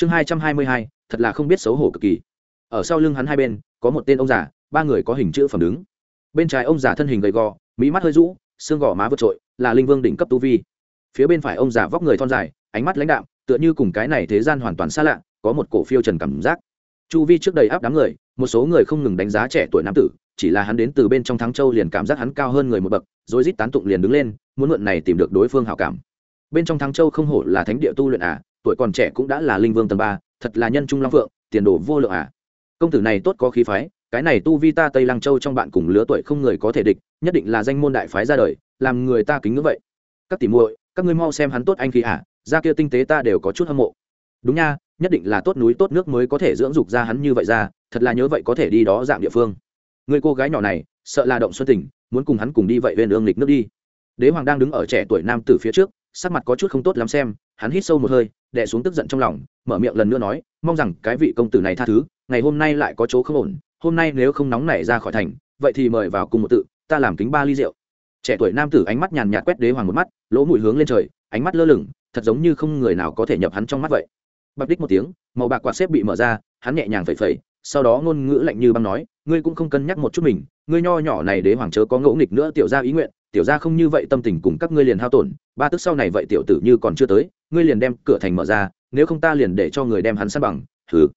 chương hai trăm hai mươi hai, thật là không biết xấu hổ cực kỳ. Ở sau lưng hắn hai bên, có một tên ông già, ba người có hình chữ phẩm đứng. Bên trái ông già thân hình gầy gò, mỹ mắt hơi rũ, xương gò má vượt trội, là linh vương đỉnh cấp tu vi. Phía bên phải ông già vóc người thon dài, ánh mắt lãnh đạm, tựa như cùng cái này thế gian hoàn toàn xa lạ, có một cổ phiêu trần cảm giác. Chu vi trước đầy áp đám người, một số người không ngừng đánh giá trẻ tuổi nam tử, chỉ là hắn đến từ bên trong thắng châu liền cảm giác hắn cao hơn người một bậc, rồi rít tán tụng liền đứng lên, muốn mượn này tìm được đối phương hảo cảm. Bên trong thắng châu không hổ là thánh địa tu luyện à tuổi còn trẻ cũng đã là linh vương tầng ba, thật là nhân trung long phượng, tiền đồ vô lượng à. Công tử này tốt có khí phái, cái này tu vi ta tây lăng châu trong bạn cùng lứa tuổi không người có thể địch, nhất định là danh môn đại phái ra đời, làm người ta kính ngưỡng vậy. Các tỷ muội, các ngươi mau xem hắn tốt anh khí à ra kia tinh tế ta đều có chút hâm mộ. Đúng nha, nhất định là tốt núi tốt nước mới có thể dưỡng dục ra hắn như vậy ra, thật là nhớ vậy có thể đi đó dạng địa phương. Người cô gái nhỏ này, sợ là động xuân tình, muốn cùng hắn cùng đi vậy bên ương lịch nước đi. Đế hoàng đang đứng ở trẻ tuổi nam tử phía trước, sắc mặt có chút không tốt lắm xem, hắn hít sâu một hơi đè xuống tức giận trong lòng, mở miệng lần nữa nói, mong rằng cái vị công tử này tha thứ, ngày hôm nay lại có chỗ không ổn, hôm nay nếu không nóng nảy ra khỏi thành, vậy thì mời vào cùng một tự, ta làm kính ba ly rượu. Trẻ tuổi nam tử ánh mắt nhàn nhạt quét đế hoàng một mắt, lỗ mũi hướng lên trời, ánh mắt lơ lửng, thật giống như không người nào có thể nhập hắn trong mắt vậy. Bập đích một tiếng, màu bạc quạt xếp bị mở ra, hắn nhẹ nhàng phẩy phẩy, sau đó ngôn ngữ lạnh như băng nói, ngươi cũng không cân nhắc một chút mình, ngươi nho nhỏ này đế hoàng chớ có ngẫu nghịch nữa, tiểu ra ý nguyện tiểu ra không như vậy tâm tình cùng các ngươi liền hao tổn, ba tức sau này vậy tiểu tử như còn chưa tới, ngươi liền đem cửa thành mở ra, nếu không ta liền để cho người đem hắn săn bằng thử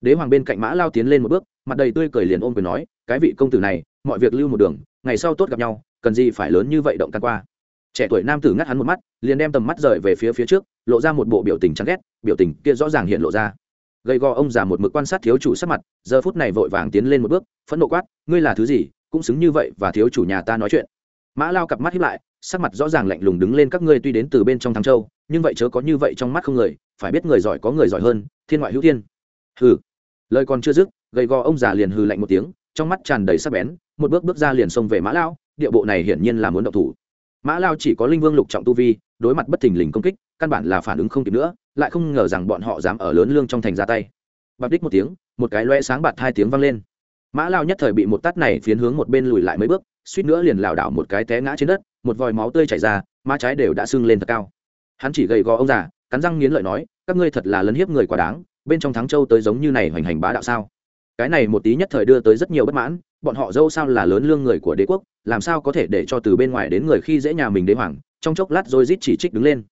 đế hoàng bên cạnh mã lao tiến lên một bước, mặt đầy tươi cười liền ôm quyền nói, cái vị công tử này, mọi việc lưu một đường, ngày sau tốt gặp nhau, cần gì phải lớn như vậy động can qua. Trẻ tuổi nam tử ngắt hắn một mắt, liền đem tầm mắt rời về phía phía trước, lộ ra một bộ biểu tình chán ghét, biểu tình kia rõ ràng hiện lộ ra. Gầy gò ông già một mực quan sát thiếu chủ sắc mặt, giờ phút này vội vàng tiến lên một bước, phẫn nộ quát, ngươi là thứ gì, cũng xứng như vậy và thiếu chủ nhà ta nói chuyện mã lao cặp mắt hiếp lại, sắc mặt rõ ràng lạnh lùng đứng lên các ngươi tuy đến từ bên trong thắng châu, nhưng vậy chớ có như vậy trong mắt không người, phải biết người giỏi có người giỏi hơn, thiên ngoại hữu thiên. Hừ. Lời còn chưa dứt, gầy gò ông già liền hừ lạnh một tiếng, trong mắt tràn đầy sắc bén, một bước bước ra liền xông về mã lao, địa bộ này hiển nhiên là muốn động thủ. Mã lao chỉ có linh vương lục trọng tu vi, đối mặt bất thình lình công kích, căn bản là phản ứng không kịp nữa, lại không ngờ rằng bọn họ dám ở lớn lương trong thành ra tay. Bạc đích một tiếng, một cái loe sáng bạt hai tiếng vang lên. Mã lao nhất thời bị một tát này phiến hướng một bên lùi lại mấy bước suýt nữa liền lảo đảo một cái té ngã trên đất, một vòi máu tươi chảy ra, má trái đều đã sưng lên thật cao. Hắn chỉ gầy gò ông già, cắn răng nghiến lợi nói, các ngươi thật là lấn hiếp người quá đáng, bên trong thắng châu tới giống như này hoành hành bá đạo sao? Cái này một tí nhất thời đưa tới rất nhiều bất mãn, bọn họ dâu sao là lớn lương người của đế quốc, làm sao có thể để cho từ bên ngoài đến người khi dễ nhà mình đế hoàng, trong chốc lát rồi rít chỉ trích đứng lên.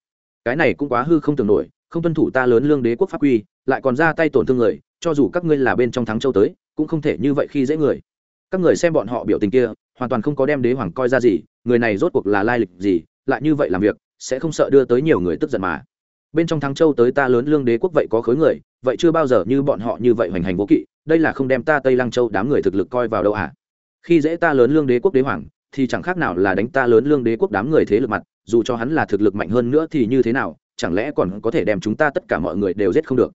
Cái này cũng quá hư không tưởng nổi, không tuân thủ ta lớn lương đế quốc pháp quy, lại còn ra tay tổn thương người, cho dù các ngươi là bên trong thắng châu tới, cũng không thể như vậy khi dễ người. Các người xem bọn họ biểu tình kia hoàn toàn không có đem đế hoàng coi ra gì, người này rốt cuộc là lai lịch gì, lại như vậy làm việc, sẽ không sợ đưa tới nhiều người tức giận mà. Bên trong thắng châu tới ta lớn lương đế quốc vậy có khối người, vậy chưa bao giờ như bọn họ như vậy hoành hành vô kỵ, đây là không đem ta tây lăng châu đám người thực lực coi vào đâu à? Khi dễ ta lớn lương đế quốc đế hoàng, thì chẳng khác nào là đánh ta lớn lương đế quốc đám người thế lực mặt, dù cho hắn là thực lực mạnh hơn nữa thì như thế nào, chẳng lẽ còn có thể đem chúng ta tất cả mọi người đều giết không được?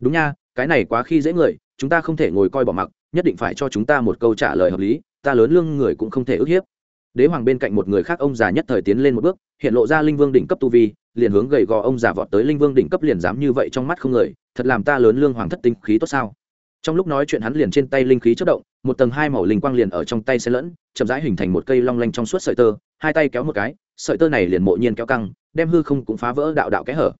Đúng nha, cái này quá khi dễ người, chúng ta không thể ngồi coi bỏ mặc, nhất định phải cho chúng ta một câu trả lời hợp lý ta lớn lương người cũng không thể ức hiếp. Đế hoàng bên cạnh một người khác ông già nhất thời tiến lên một bước, hiện lộ ra linh vương đỉnh cấp tu vi, liền hướng gầy gò ông già vọt tới linh vương đỉnh cấp liền dám như vậy trong mắt không người, thật làm ta lớn lương hoàng thất tinh khí tốt sao? Trong lúc nói chuyện hắn liền trên tay linh khí chất động, một tầng hai màu linh quang liền ở trong tay xen lẫn, chậm rãi hình thành một cây long lanh trong suốt sợi tơ, hai tay kéo một cái, sợi tơ này liền mộ nhiên kéo căng, đem hư không cũng phá vỡ đạo đạo kẽ hở.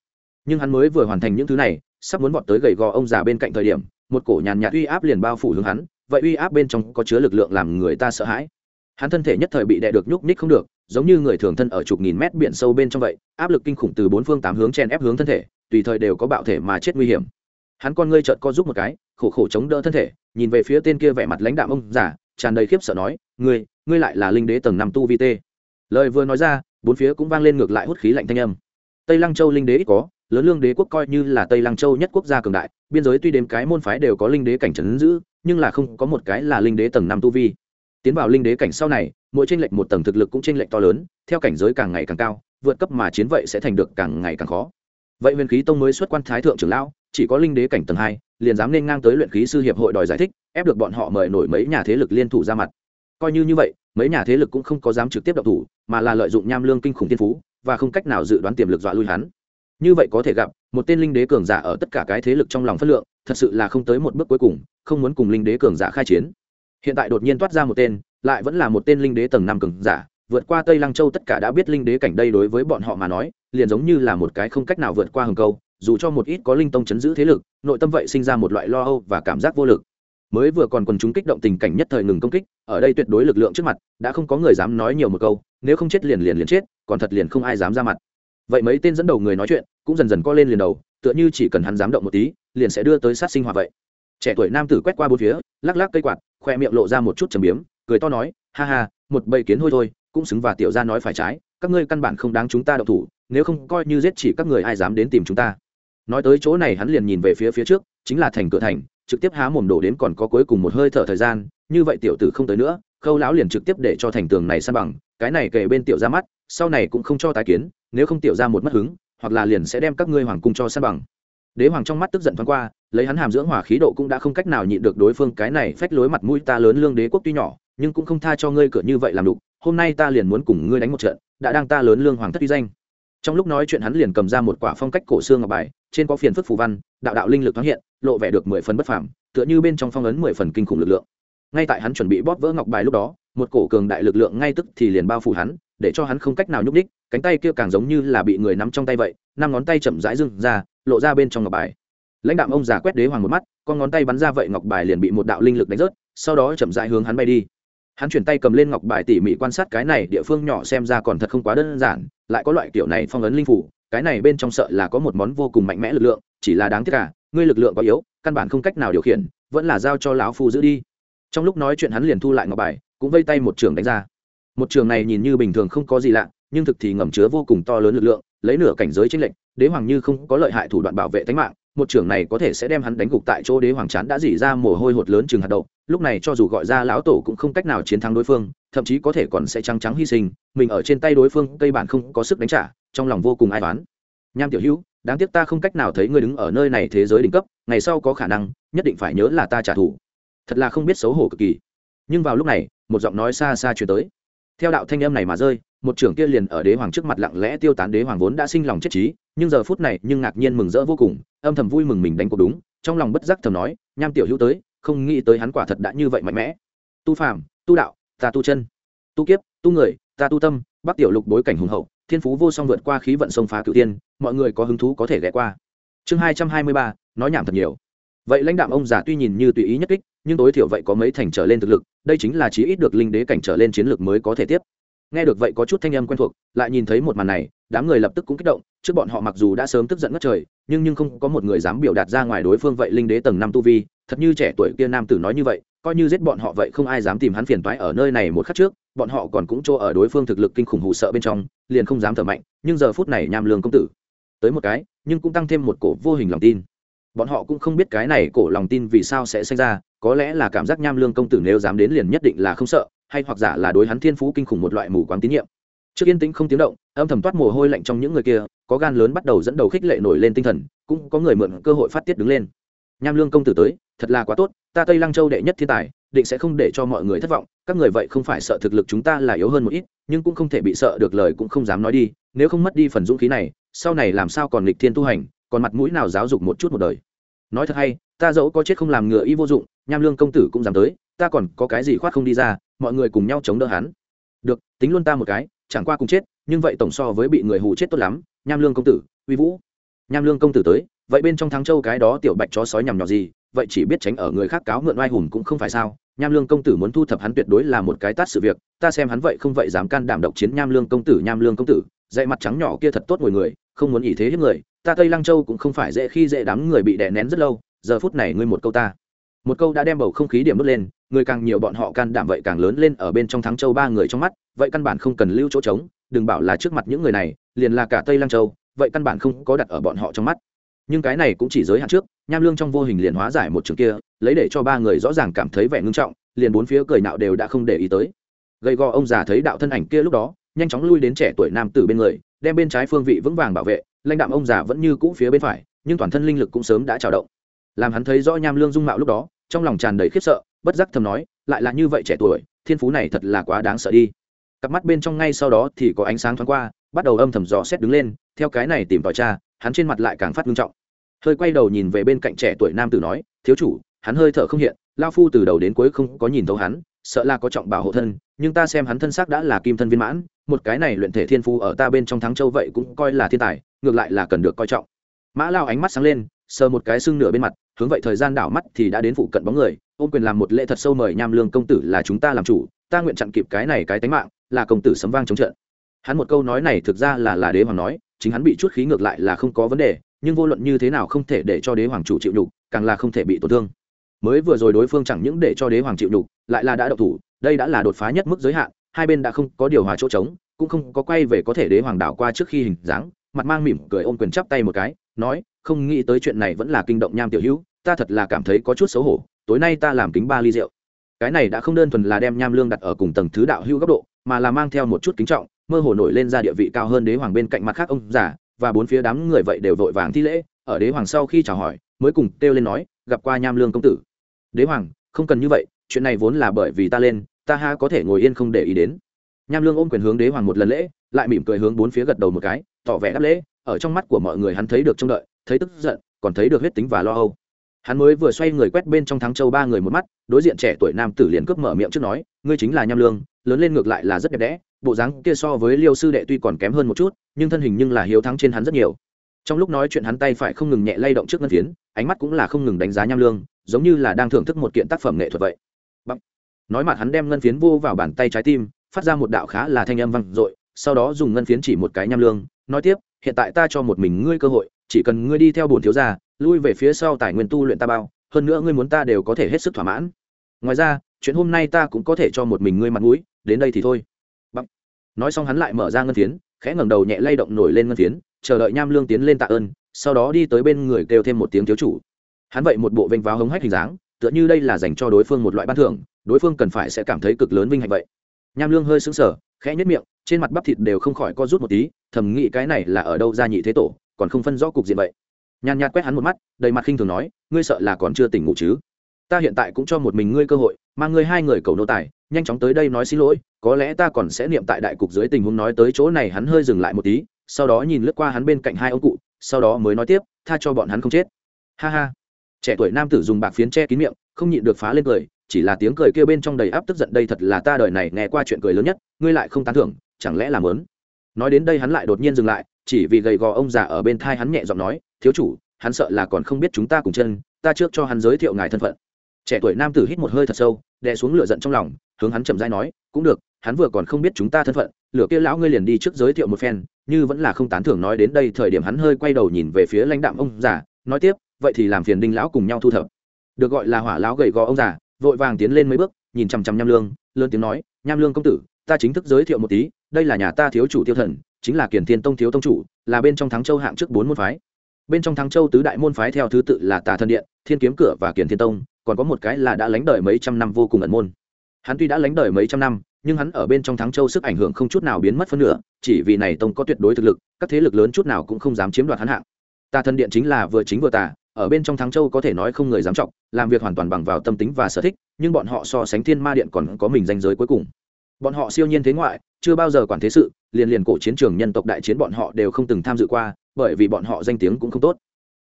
Nhưng hắn mới vừa hoàn thành những thứ này, sắp muốn vọt tới gầy gò ông già bên cạnh thời điểm, một cổ nhàn nhạt uy áp liền bao phủ hướng hắn vậy uy áp bên trong có chứa lực lượng làm người ta sợ hãi. Hắn thân thể nhất thời bị đè được nhúc ních không được, giống như người thường thân ở chục nghìn mét biển sâu bên trong vậy, áp lực kinh khủng từ bốn phương tám hướng chen ép hướng thân thể, tùy thời đều có bạo thể mà chết nguy hiểm. Hắn con ngươi trợn co giúp một cái, khổ khổ chống đỡ thân thể, nhìn về phía tên kia vẻ mặt lãnh đạm ông giả tràn đầy khiếp sợ nói, ngươi ngươi lại là linh đế tầng năm tu vi tê. Lời vừa nói ra, bốn phía cũng vang lên ngược lại hút khí lạnh thanh âm. Tây lăng châu linh đế ít có lớn lương đế quốc coi như là tây lăng châu nhất quốc gia cường đại, biên giới tuy đếm cái môn phái đều có linh đế cảnh trấn giữ, nhưng là không có một cái là linh đế tầng năm tu vi. Tiến vào linh đế cảnh sau này, mỗi tranh lệch một tầng thực lực cũng tranh lệch to lớn, theo cảnh giới càng ngày càng cao, vượt cấp mà chiến vậy sẽ thành được càng ngày càng khó. Vậy huyền khí tông mới xuất quan thái thượng trưởng lão, chỉ có linh đế cảnh tầng hai, liền dám nên ngang tới luyện khí sư hiệp hội đòi giải thích, ép được bọn họ mời nổi mấy nhà thế lực liên thủ ra mặt. Coi như như vậy, mấy nhà thế lực cũng không có dám trực tiếp độc thủ, mà là lợi dụng nham lương kinh khủng tiên phú, và không cách nào dự đoán tiềm lực dọa lui hắn như vậy có thể gặp, một tên linh đế cường giả ở tất cả cái thế lực trong lòng phất lượng, thật sự là không tới một bước cuối cùng, không muốn cùng linh đế cường giả khai chiến. Hiện tại đột nhiên toát ra một tên, lại vẫn là một tên linh đế tầng năm cường giả, vượt qua tây lăng châu tất cả đã biết linh đế cảnh đây đối với bọn họ mà nói, liền giống như là một cái không cách nào vượt qua hừng câu, dù cho một ít có linh tông chấn giữ thế lực, nội tâm vậy sinh ra một loại lo âu và cảm giác vô lực. Mới vừa còn quần chúng kích động tình cảnh nhất thời ngừng công kích, ở đây tuyệt đối lực lượng trước mặt, đã không có người dám nói nhiều một câu, nếu không chết liền liền liền chết, còn thật liền không ai dám ra mặt vậy mấy tên dẫn đầu người nói chuyện cũng dần dần co lên liền đầu, tựa như chỉ cần hắn dám động một tí, liền sẽ đưa tới sát sinh hoạt vậy. Trẻ tuổi nam tử quét qua bốn phía, lắc lắc cây quạt, khoe miệng lộ ra một chút trầm biếm, cười to nói, ha ha, một bầy kiến hôi thôi, cũng xứng và tiểu ra nói phải trái, các ngươi căn bản không đáng chúng ta đậu thủ, nếu không coi như giết chỉ các người ai dám đến tìm chúng ta. Nói tới chỗ này hắn liền nhìn về phía phía trước, chính là thành cửa thành, trực tiếp há mồm đổ đến còn có cuối cùng một hơi thở thời gian, như vậy tiểu tử không tới nữa, khâu lão liền trực tiếp để cho thành tường này san bằng, cái này kể bên tiểu ra mắt, sau này cũng không cho tái kiến nếu không tiểu ra một mất hứng, hoặc là liền sẽ đem các ngươi hoàng cung cho san bằng. Đế hoàng trong mắt tức giận thoáng qua, lấy hắn hàm dưỡng hỏa khí độ cũng đã không cách nào nhịn được đối phương, cái này phách lối mặt mũi ta lớn lương đế quốc tuy nhỏ, nhưng cũng không tha cho ngươi cửa như vậy làm đục, hôm nay ta liền muốn cùng ngươi đánh một trận, đã đang ta lớn lương hoàng thất uy danh. Trong lúc nói chuyện hắn liền cầm ra một quả phong cách cổ xương ngọc bài, trên có phiền phức phù văn, đạo đạo linh lực thoáng hiện, lộ vẻ được mười phần bất phàm, tựa như bên trong phong ấn mười phần kinh khủng lực lượng. Ngay tại hắn chuẩn bị bóp vỡ ngọc bài lúc đó, một cổ cường đại lực lượng ngay tức thì liền bao phủ hắn để cho hắn không cách nào nhúc đích cánh tay kia càng giống như là bị người nắm trong tay vậy, năm ngón tay chậm rãi dưng ra, lộ ra bên trong ngọc bài. Lãnh đạo ông già quét đế hoàng một mắt, con ngón tay bắn ra vậy ngọc bài liền bị một đạo linh lực đánh rớt, sau đó chậm rãi hướng hắn bay đi. Hắn chuyển tay cầm lên ngọc bài tỉ mỉ quan sát cái này địa phương nhỏ xem ra còn thật không quá đơn giản, lại có loại kiểu này phong ấn linh phủ, cái này bên trong sợ là có một món vô cùng mạnh mẽ lực lượng, chỉ là đáng tiếc cả ngươi lực lượng quá yếu, căn bản không cách nào điều khiển, vẫn là giao cho lão phu giữ đi. Trong lúc nói chuyện hắn liền thu lại ngọc bài, cũng vây tay một trường đánh ra một trường này nhìn như bình thường không có gì lạ, nhưng thực thì ngầm chứa vô cùng to lớn lực lượng, lấy nửa cảnh giới tranh lệnh đế hoàng như không có lợi hại thủ đoạn bảo vệ tính mạng, một trưởng này có thể sẽ đem hắn đánh gục tại chỗ đế hoàng chán đã dỉ ra mồ hôi hột lớn chừng hạt đậu, lúc này cho dù gọi ra lão tổ cũng không cách nào chiến thắng đối phương, thậm chí có thể còn sẽ trắng trắng hy sinh, mình ở trên tay đối phương, cây bản không có sức đánh trả, trong lòng vô cùng ai toán nham tiểu hữu, đáng tiếc ta không cách nào thấy ngươi đứng ở nơi này thế giới đỉnh cấp, ngày sau có khả năng, nhất định phải nhớ là ta trả thù. Thật là không biết xấu hổ cực kỳ. Nhưng vào lúc này, một giọng nói xa xa chuyển tới theo đạo thanh âm này mà rơi, một trưởng kia liền ở đế hoàng trước mặt lặng lẽ tiêu tán đế hoàng vốn đã sinh lòng chết trí, nhưng giờ phút này nhưng ngạc nhiên mừng rỡ vô cùng, âm thầm vui mừng mình đánh cuộc đúng, trong lòng bất giác thầm nói, nham tiểu hữu tới, không nghĩ tới hắn quả thật đã như vậy mạnh mẽ. Tu phàm, tu đạo, ta tu chân, tu kiếp, tu người, ta tu tâm, bắc tiểu lục bối cảnh hùng hậu, thiên phú vô song vượt qua khí vận sông phá cựu tiên mọi người có hứng thú có thể ghé qua. Chương hai trăm hai mươi ba, nói nhảm thật nhiều vậy lãnh đạo ông già tuy nhìn như tùy ý nhất kích, nhưng tối thiểu vậy có mấy thành trở lên thực lực, đây chính là chí ít được linh đế cảnh trở lên chiến lược mới có thể tiếp. Nghe được vậy có chút thanh âm quen thuộc, lại nhìn thấy một màn này, đám người lập tức cũng kích động, trước bọn họ mặc dù đã sớm tức giận ngất trời, nhưng nhưng không có một người dám biểu đạt ra ngoài đối phương vậy linh đế tầng năm tu vi, thật như trẻ tuổi kia nam tử nói như vậy, coi như giết bọn họ vậy không ai dám tìm hắn phiền toái ở nơi này một khắc trước, bọn họ còn cũng chỗ ở đối phương thực lực kinh khủng hụ sợ bên trong, liền không dám thở mạnh, nhưng giờ phút này nham lương công tử, tới một cái, nhưng cũng tăng thêm một cổ vô hình lòng tin bọn họ cũng không biết cái này cổ lòng tin vì sao sẽ sinh ra, có lẽ là cảm giác nham lương công tử nếu dám đến liền nhất định là không sợ, hay hoặc giả là đối hắn thiên phú kinh khủng một loại mù quáng tín nhiệm. Trước yên tĩnh không tiếng động, âm thầm toát mồ hôi lạnh trong những người kia, có gan lớn bắt đầu dẫn đầu khích lệ nổi lên tinh thần, cũng có người mượn cơ hội phát tiết đứng lên. Nham lương công tử tới, thật là quá tốt, ta tây lăng châu đệ nhất thiên tài, định sẽ không để cho mọi người thất vọng, các người vậy không phải sợ thực lực chúng ta là yếu hơn một ít, nhưng cũng không thể bị sợ được lời cũng không dám nói đi, nếu không mất đi phần dũng khí này, sau này làm sao còn lịch thiên tu hành còn mặt mũi nào giáo dục một chút một đời. Nói thật hay, ta dẫu có chết không làm ngựa y vô dụng, nham lương công tử cũng dám tới, ta còn có cái gì khoát không đi ra, mọi người cùng nhau chống đỡ hắn. Được, tính luôn ta một cái, chẳng qua cùng chết, nhưng vậy tổng so với bị người hù chết tốt lắm, nham lương công tử, uy vũ. Nham lương công tử tới, vậy bên trong thắng châu cái đó tiểu bạch chó sói nhằm nhỏ gì, vậy chỉ biết tránh ở người khác cáo mượn oai hùng cũng không phải sao. Nham lương công tử muốn thu thập hắn tuyệt đối là một cái tát sự việc, ta xem hắn vậy không vậy dám can đảm độc chiến nham lương công tử, nham lương công tử. Dạy mặt trắng nhỏ kia thật tốt ngồi người, không muốn ý thế hiếp người ta tây lăng châu cũng không phải dễ khi dễ đám người bị đè nén rất lâu, giờ phút này ngươi một câu ta. Một câu đã đem bầu không khí điểm đốt lên, người càng nhiều bọn họ can đảm vậy càng lớn lên ở bên trong thắng châu ba người trong mắt, vậy căn bản không cần lưu chỗ trống, đừng bảo là trước mặt những người này, liền là cả tây lăng châu, vậy căn bản không có đặt ở bọn họ trong mắt. Nhưng cái này cũng chỉ giới hạn trước, nham lương trong vô hình liền hóa giải một trường kia, lấy để cho ba người rõ ràng cảm thấy vẻ ngưng trọng, liền bốn phía cười nạo đều đã không để ý tới. Gầy gò ông già thấy đạo thân ảnh kia lúc đó, nhanh chóng lui đến trẻ tuổi nam tử bên người, đem bên trái phương vị vững vàng bảo vệ lãnh đạm ông già vẫn như cũ phía bên phải, nhưng toàn thân linh lực cũng sớm đã trào động. Làm hắn thấy rõ nham lương dung mạo lúc đó, trong lòng tràn đầy khiếp sợ, bất giác thầm nói, lại là như vậy trẻ tuổi, thiên phú này thật là quá đáng sợ đi. Cặp mắt bên trong ngay sau đó thì có ánh sáng thoáng qua, bắt đầu âm thầm dò xét đứng lên, theo cái này tìm tòi cha hắn trên mặt lại càng phát nghiêm trọng. Hơi quay đầu nhìn về bên cạnh trẻ tuổi nam tử nói, thiếu chủ, hắn hơi thở không hiện, lao phu từ đầu đến cuối không có nhìn thấu hắn, sợ là có trọng bảo hộ thân, nhưng ta xem hắn thân xác đã là kim thân viên mãn, một cái này luyện thể thiên phu ở ta bên trong thắng châu vậy cũng coi là thiên tài ngược lại là cần được coi trọng. Mã lao ánh mắt sáng lên, sờ một cái xương nửa bên mặt, hướng vậy thời gian đảo mắt thì đã đến phụ cận bóng người, ôm quyền làm một lễ thật sâu mời nham lương công tử là chúng ta làm chủ, ta nguyện chặn kịp cái này cái tánh mạng, là công tử sấm vang chống trận. Hắn một câu nói này thực ra là là đế hoàng nói, chính hắn bị chút khí ngược lại là không có vấn đề, nhưng vô luận như thế nào không thể để cho đế hoàng chủ chịu nhục, càng là không thể bị tổn thương. Mới vừa rồi đối phương chẳng những để cho đế hoàng chịu nhục, lại là đã độc thủ, đây đã là đột phá nhất mức giới hạn, hai bên đã không có điều hòa chỗ trống, cũng không có quay về có thể đế hoàng đảo qua trước khi hình dáng mặt mang mỉm cười ôm quyền chắp tay một cái, nói, không nghĩ tới chuyện này vẫn là kinh động nham tiểu hữu, ta thật là cảm thấy có chút xấu hổ, tối nay ta làm kính ba ly rượu. Cái này đã không đơn thuần là đem nham lương đặt ở cùng tầng thứ đạo hữu góc độ, mà là mang theo một chút kính trọng, mơ hồ nổi lên ra địa vị cao hơn đế hoàng bên cạnh mặt khác ông già, và bốn phía đám người vậy đều vội vàng thi lễ, ở đế hoàng sau khi chào hỏi, mới cùng kêu lên nói, gặp qua nham lương công tử. Đế hoàng, không cần như vậy, chuyện này vốn là bởi vì ta lên, ta ha có thể ngồi yên không để ý đến nham lương ôm quyền hướng đế hoàng một lần lễ, lại mỉm cười hướng bốn phía gật đầu một cái, tỏ vẻ đáp lễ. Ở trong mắt của mọi người hắn thấy được trông đợi, thấy tức giận, còn thấy được huyết tính và lo âu. Hắn mới vừa xoay người quét bên trong thắng châu ba người một mắt, đối diện trẻ tuổi nam tử liền cướp mở miệng trước nói, ngươi chính là nham lương, lớn lên ngược lại là rất đẹp đẽ, bộ dáng kia so với liêu sư đệ tuy còn kém hơn một chút, nhưng thân hình nhưng là hiếu thắng trên hắn rất nhiều. Trong lúc nói chuyện hắn tay phải không ngừng nhẹ lay động trước ngân phiến, ánh mắt cũng là không ngừng đánh giá nham lương, giống như là đang thưởng thức một kiện tác phẩm nghệ thuật vậy. Bằng. nói mặt hắn đem ngân phiến vô vào bàn tay trái tim phát ra một đạo khá là thanh âm vang dội, sau đó dùng ngân phiến chỉ một cái nham lương, nói tiếp, hiện tại ta cho một mình ngươi cơ hội, chỉ cần ngươi đi theo bổn thiếu gia, lui về phía sau tài nguyên tu luyện ta bao, hơn nữa ngươi muốn ta đều có thể hết sức thỏa mãn. Ngoài ra, chuyện hôm nay ta cũng có thể cho một mình ngươi mặt mũi, đến đây thì thôi. Bằng. nói xong hắn lại mở ra ngân phiến, khẽ ngẩng đầu nhẹ lay động nổi lên ngân phiến, chờ đợi nham lương tiến lên tạ ơn, sau đó đi tới bên người kêu thêm một tiếng thiếu chủ. Hắn vậy một bộ vênh váo hống hách hình dáng, tựa như đây là dành cho đối phương một loại ban thưởng, đối phương cần phải sẽ cảm thấy cực lớn vinh hạnh vậy nham lương hơi sững sờ, khẽ nhất miệng, trên mặt bắp thịt đều không khỏi co rút một tí, thầm nghĩ cái này là ở đâu ra nhị thế tổ, còn không phân rõ cục diện vậy. Nhàn nhạt quét hắn một mắt, đầy mặt khinh thường nói, ngươi sợ là còn chưa tỉnh ngủ chứ? Ta hiện tại cũng cho một mình ngươi cơ hội, mang ngươi hai người cầu nô tài, nhanh chóng tới đây nói xin lỗi, có lẽ ta còn sẽ niệm tại đại cục dưới tình huống nói tới chỗ này hắn hơi dừng lại một tí, sau đó nhìn lướt qua hắn bên cạnh hai ông cụ, sau đó mới nói tiếp, tha cho bọn hắn không chết. Ha ha. Trẻ tuổi nam tử dùng bạc phiến che kín miệng, không nhịn được phá lên cười chỉ là tiếng cười kia bên trong đầy áp tức giận đây thật là ta đời này nghe qua chuyện cười lớn nhất, ngươi lại không tán thưởng, chẳng lẽ làm lớn nói đến đây hắn lại đột nhiên dừng lại, chỉ vì gầy gò ông già ở bên thai hắn nhẹ giọng nói, thiếu chủ, hắn sợ là còn không biết chúng ta cùng chân, ta trước cho hắn giới thiệu ngài thân phận. Trẻ tuổi nam tử hít một hơi thật sâu, đè xuống lửa giận trong lòng, hướng hắn chậm rãi nói, cũng được, hắn vừa còn không biết chúng ta thân phận, lửa kia lão ngươi liền đi trước giới thiệu một phen, như vẫn là không tán thưởng nói đến đây thời điểm hắn hơi quay đầu nhìn về phía lãnh đạm ông già, nói tiếp, vậy thì làm phiền đinh lão cùng nhau thu thập. Được gọi là hỏa lão gầy gò ông già vội vàng tiến lên mấy bước, nhìn chằm chằm nham lương, lớn tiếng nói, nham lương công tử, ta chính thức giới thiệu một tí, đây là nhà ta thiếu chủ tiêu thần, chính là kiền thiên tông thiếu tông chủ, là bên trong thắng châu hạng trước bốn môn phái. Bên trong thắng châu tứ đại môn phái theo thứ tự là tà thần điện, thiên kiếm cửa và kiền thiên tông, còn có một cái là đã lánh đời mấy trăm năm vô cùng ẩn môn. Hắn tuy đã lánh đời mấy trăm năm, nhưng hắn ở bên trong thắng châu sức ảnh hưởng không chút nào biến mất phân nửa, chỉ vì này tông có tuyệt đối thực lực, các thế lực lớn chút nào cũng không dám chiếm đoạt hắn hạng. Tà thần điện chính là vừa chính vừa tà ở bên trong thắng châu có thể nói không người dám trọng làm việc hoàn toàn bằng vào tâm tính và sở thích, nhưng bọn họ so sánh thiên ma điện còn có mình danh giới cuối cùng. Bọn họ siêu nhiên thế ngoại, chưa bao giờ quản thế sự, liền liền cổ chiến trường nhân tộc đại chiến bọn họ đều không từng tham dự qua, bởi vì bọn họ danh tiếng cũng không tốt.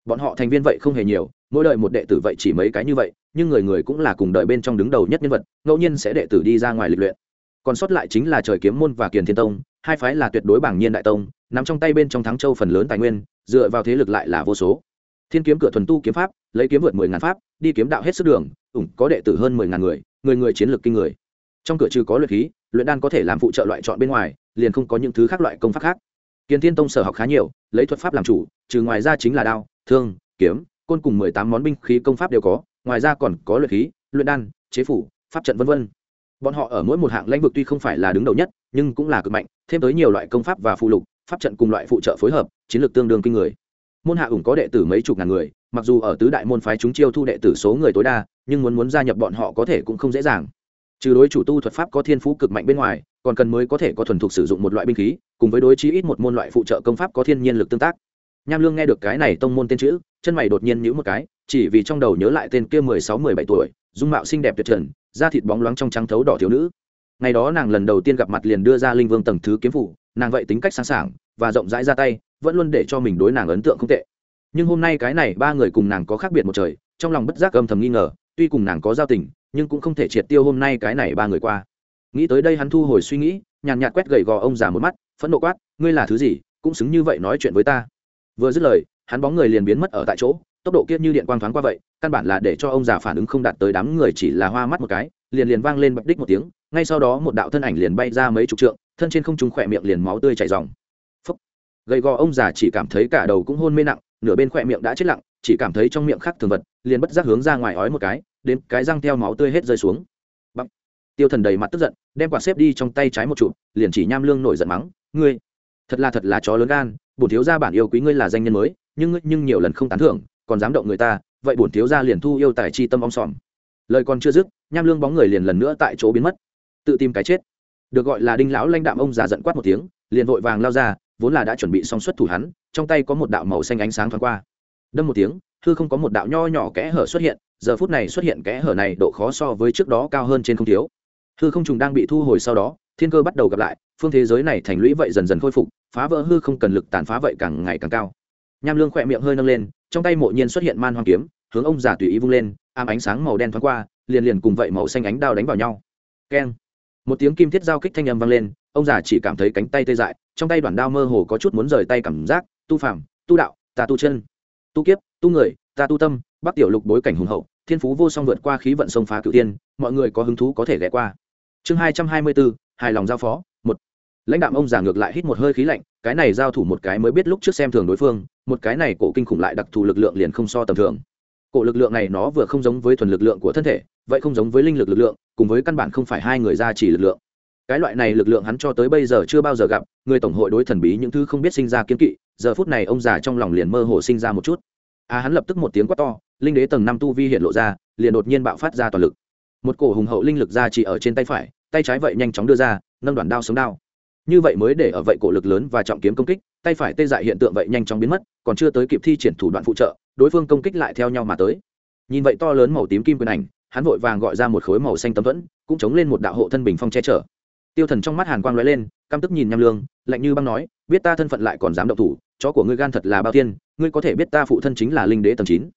Bọn họ thành viên vậy không hề nhiều, mỗi đời một đệ tử vậy chỉ mấy cái như vậy, nhưng người người cũng là cùng đợi bên trong đứng đầu nhất nhân vật, ngẫu nhiên sẽ đệ tử đi ra ngoài lịch luyện. Còn sót lại chính là trời kiếm môn và kiền thiên tông, hai phái là tuyệt đối bảng nhiên đại tông, nằm trong tay bên trong thắng châu phần lớn tài nguyên, dựa vào thế lực lại là vô số thiên kiếm cửa thuần tu kiếm pháp, lấy kiếm vượt mười ngàn pháp, đi kiếm đạo hết sức đường, ủng có đệ tử hơn mười ngàn người người người chiến lược kinh người. Trong cửa trừ có luyện khí, luyện đan có thể làm phụ trợ loại chọn bên ngoài, liền không có những thứ khác loại công pháp khác. Kiến thiên tông sở học khá nhiều, lấy thuật pháp làm chủ, trừ ngoài ra chính là đao, thương, kiếm, côn cùng mười tám món binh khí công pháp đều có, ngoài ra còn có luyện khí, luyện đan, chế phủ, pháp trận v v bọn họ ở mỗi một hạng lãnh vực tuy không phải là đứng đầu nhất, nhưng cũng là cực mạnh, thêm tới nhiều loại công pháp và phụ lục, pháp trận cùng loại phụ trợ phối hợp, chiến lược tương đương kinh người môn hạ ủng có đệ tử mấy chục ngàn người, mặc dù ở tứ đại môn phái chúng chiêu thu đệ tử số người tối đa, nhưng muốn muốn gia nhập bọn họ có thể cũng không dễ dàng. Trừ đối chủ tu thuật pháp có thiên phú cực mạnh bên ngoài, còn cần mới có thể có thuần thục sử dụng một loại binh khí, cùng với đối chí ít một môn loại phụ trợ công pháp có thiên nhiên lực tương tác. Nham lương nghe được cái này tông môn tên chữ, chân mày đột nhiên nhữ một cái, chỉ vì trong đầu nhớ lại tên kia mười sáu, mười bảy tuổi, dung mạo xinh đẹp tuyệt trần, da thịt bóng loáng trong trắng thấu đỏ thiếu nữ. Ngày đó nàng lần đầu tiên gặp mặt liền đưa ra linh vương tầng thứ kiếm phủ, nàng vậy tính cách sáng sảng và rộng rãi ra tay vẫn luôn để cho mình đối nàng ấn tượng không tệ. Nhưng hôm nay cái này ba người cùng nàng có khác biệt một trời, trong lòng bất giác âm thầm nghi ngờ, tuy cùng nàng có giao tình, nhưng cũng không thể triệt tiêu hôm nay cái này ba người qua. Nghĩ tới đây hắn thu hồi suy nghĩ, nhàn nhạt quét gầy gò ông già một mắt, phẫn nộ quát, ngươi là thứ gì, cũng xứng như vậy nói chuyện với ta. Vừa dứt lời, hắn bóng người liền biến mất ở tại chỗ, tốc độ kia như điện quang thoáng qua vậy, căn bản là để cho ông già phản ứng không đạt tới đám người chỉ là hoa mắt một cái, liền liền vang lên bạch đích một tiếng, ngay sau đó một đạo thân ảnh liền bay ra mấy chục trượng, thân trên không trung khỏe miệng liền máu tươi chảy dòng gầy gò ông già chỉ cảm thấy cả đầu cũng hôn mê nặng, nửa bên khỏe miệng đã chết lặng, chỉ cảm thấy trong miệng khác thường vật, liền bất giác hướng ra ngoài ói một cái, đến cái răng theo máu tươi hết rơi xuống. Bắp. tiêu thần đầy mặt tức giận, đem quả xếp đi trong tay trái một chụp, liền chỉ nham lương nổi giận mắng, ngươi, thật là thật là chó lớn gan, bổn thiếu gia bản yêu quý ngươi là danh nhân mới, nhưng nhưng nhiều lần không tán thưởng, còn dám động người ta, vậy bổn thiếu gia liền thu yêu tài chi tâm ong sòm. Lời còn chưa dứt, nham lương bóng người liền lần nữa tại chỗ biến mất. Tự tìm cái chết. Được gọi là đinh lão lãnh đạm ông già giận quát một tiếng, liền vội vàng lao ra vốn là đã chuẩn bị xong xuất thủ hắn, trong tay có một đạo màu xanh ánh sáng thoáng qua. Đâm một tiếng, hư không có một đạo nho nhỏ kẽ hở xuất hiện, giờ phút này xuất hiện kẽ hở này độ khó so với trước đó cao hơn trên không thiếu. Hư không trùng đang bị thu hồi sau đó, thiên cơ bắt đầu gặp lại, phương thế giới này thành lũy vậy dần dần khôi phục, phá vỡ hư không cần lực tàn phá vậy càng ngày càng cao. Nham lương khỏe miệng hơi nâng lên, trong tay mộ nhiên xuất hiện man hoang kiếm, hướng ông già tùy ý vung lên, ám ánh sáng màu đen thoáng qua, liền liền cùng vậy màu xanh ánh đao đánh vào nhau. Keng. Một tiếng kim thiết giao kích thanh âm vang lên, ông già chỉ cảm thấy cánh tay tê dại trong tay đoàn đao mơ hồ có chút muốn rời tay cảm giác, tu phàm, tu đạo, ta tu chân, tu kiếp, tu người, ta tu tâm, bắc tiểu lục bối cảnh hùng hậu, thiên phú vô song vượt qua khí vận sông phá cửu tiên mọi người có hứng thú có thể ghé qua. Chương hai trăm hai mươi bốn, hài lòng giao phó, một. Lãnh đạo ông già ngược lại hít một hơi khí lạnh, cái này giao thủ một cái mới biết lúc trước xem thường đối phương, một cái này cổ kinh khủng lại đặc thù lực lượng liền không so tầm thường. Cổ lực lượng này nó vừa không giống với thuần lực lượng của thân thể, vậy không giống với linh lực lực lượng, cùng với căn bản không phải hai người ra chỉ lực lượng cái loại này lực lượng hắn cho tới bây giờ chưa bao giờ gặp, người tổng hội đối thần bí những thứ không biết sinh ra kiến kỵ, giờ phút này ông già trong lòng liền mơ hồ sinh ra một chút. À hắn lập tức một tiếng quát to, linh đế tầng năm tu vi hiện lộ ra, liền đột nhiên bạo phát ra toàn lực. Một cổ hùng hậu linh lực ra chỉ ở trên tay phải, tay trái vậy nhanh chóng đưa ra, nâng đoạn đao sống đao. Như vậy mới để ở vậy cổ lực lớn và trọng kiếm công kích, tay phải tê dại hiện tượng vậy nhanh chóng biến mất, còn chưa tới kịp thi triển thủ đoạn phụ trợ, đối phương công kích lại theo nhau mà tới. Nhìn vậy to lớn màu tím kim quyền ảnh, hắn vội vàng gọi ra một khối màu xanh tấm vẫn cũng chống lên một đạo hộ thân bình phong che chở tiêu thần trong mắt hàn quang lóe lên, căm tức nhìn nham lương, lạnh như băng nói, biết ta thân phận lại còn dám động thủ, chó của ngươi gan thật là bao tiên ngươi có thể biết ta phụ thân chính là linh đế tầng chín.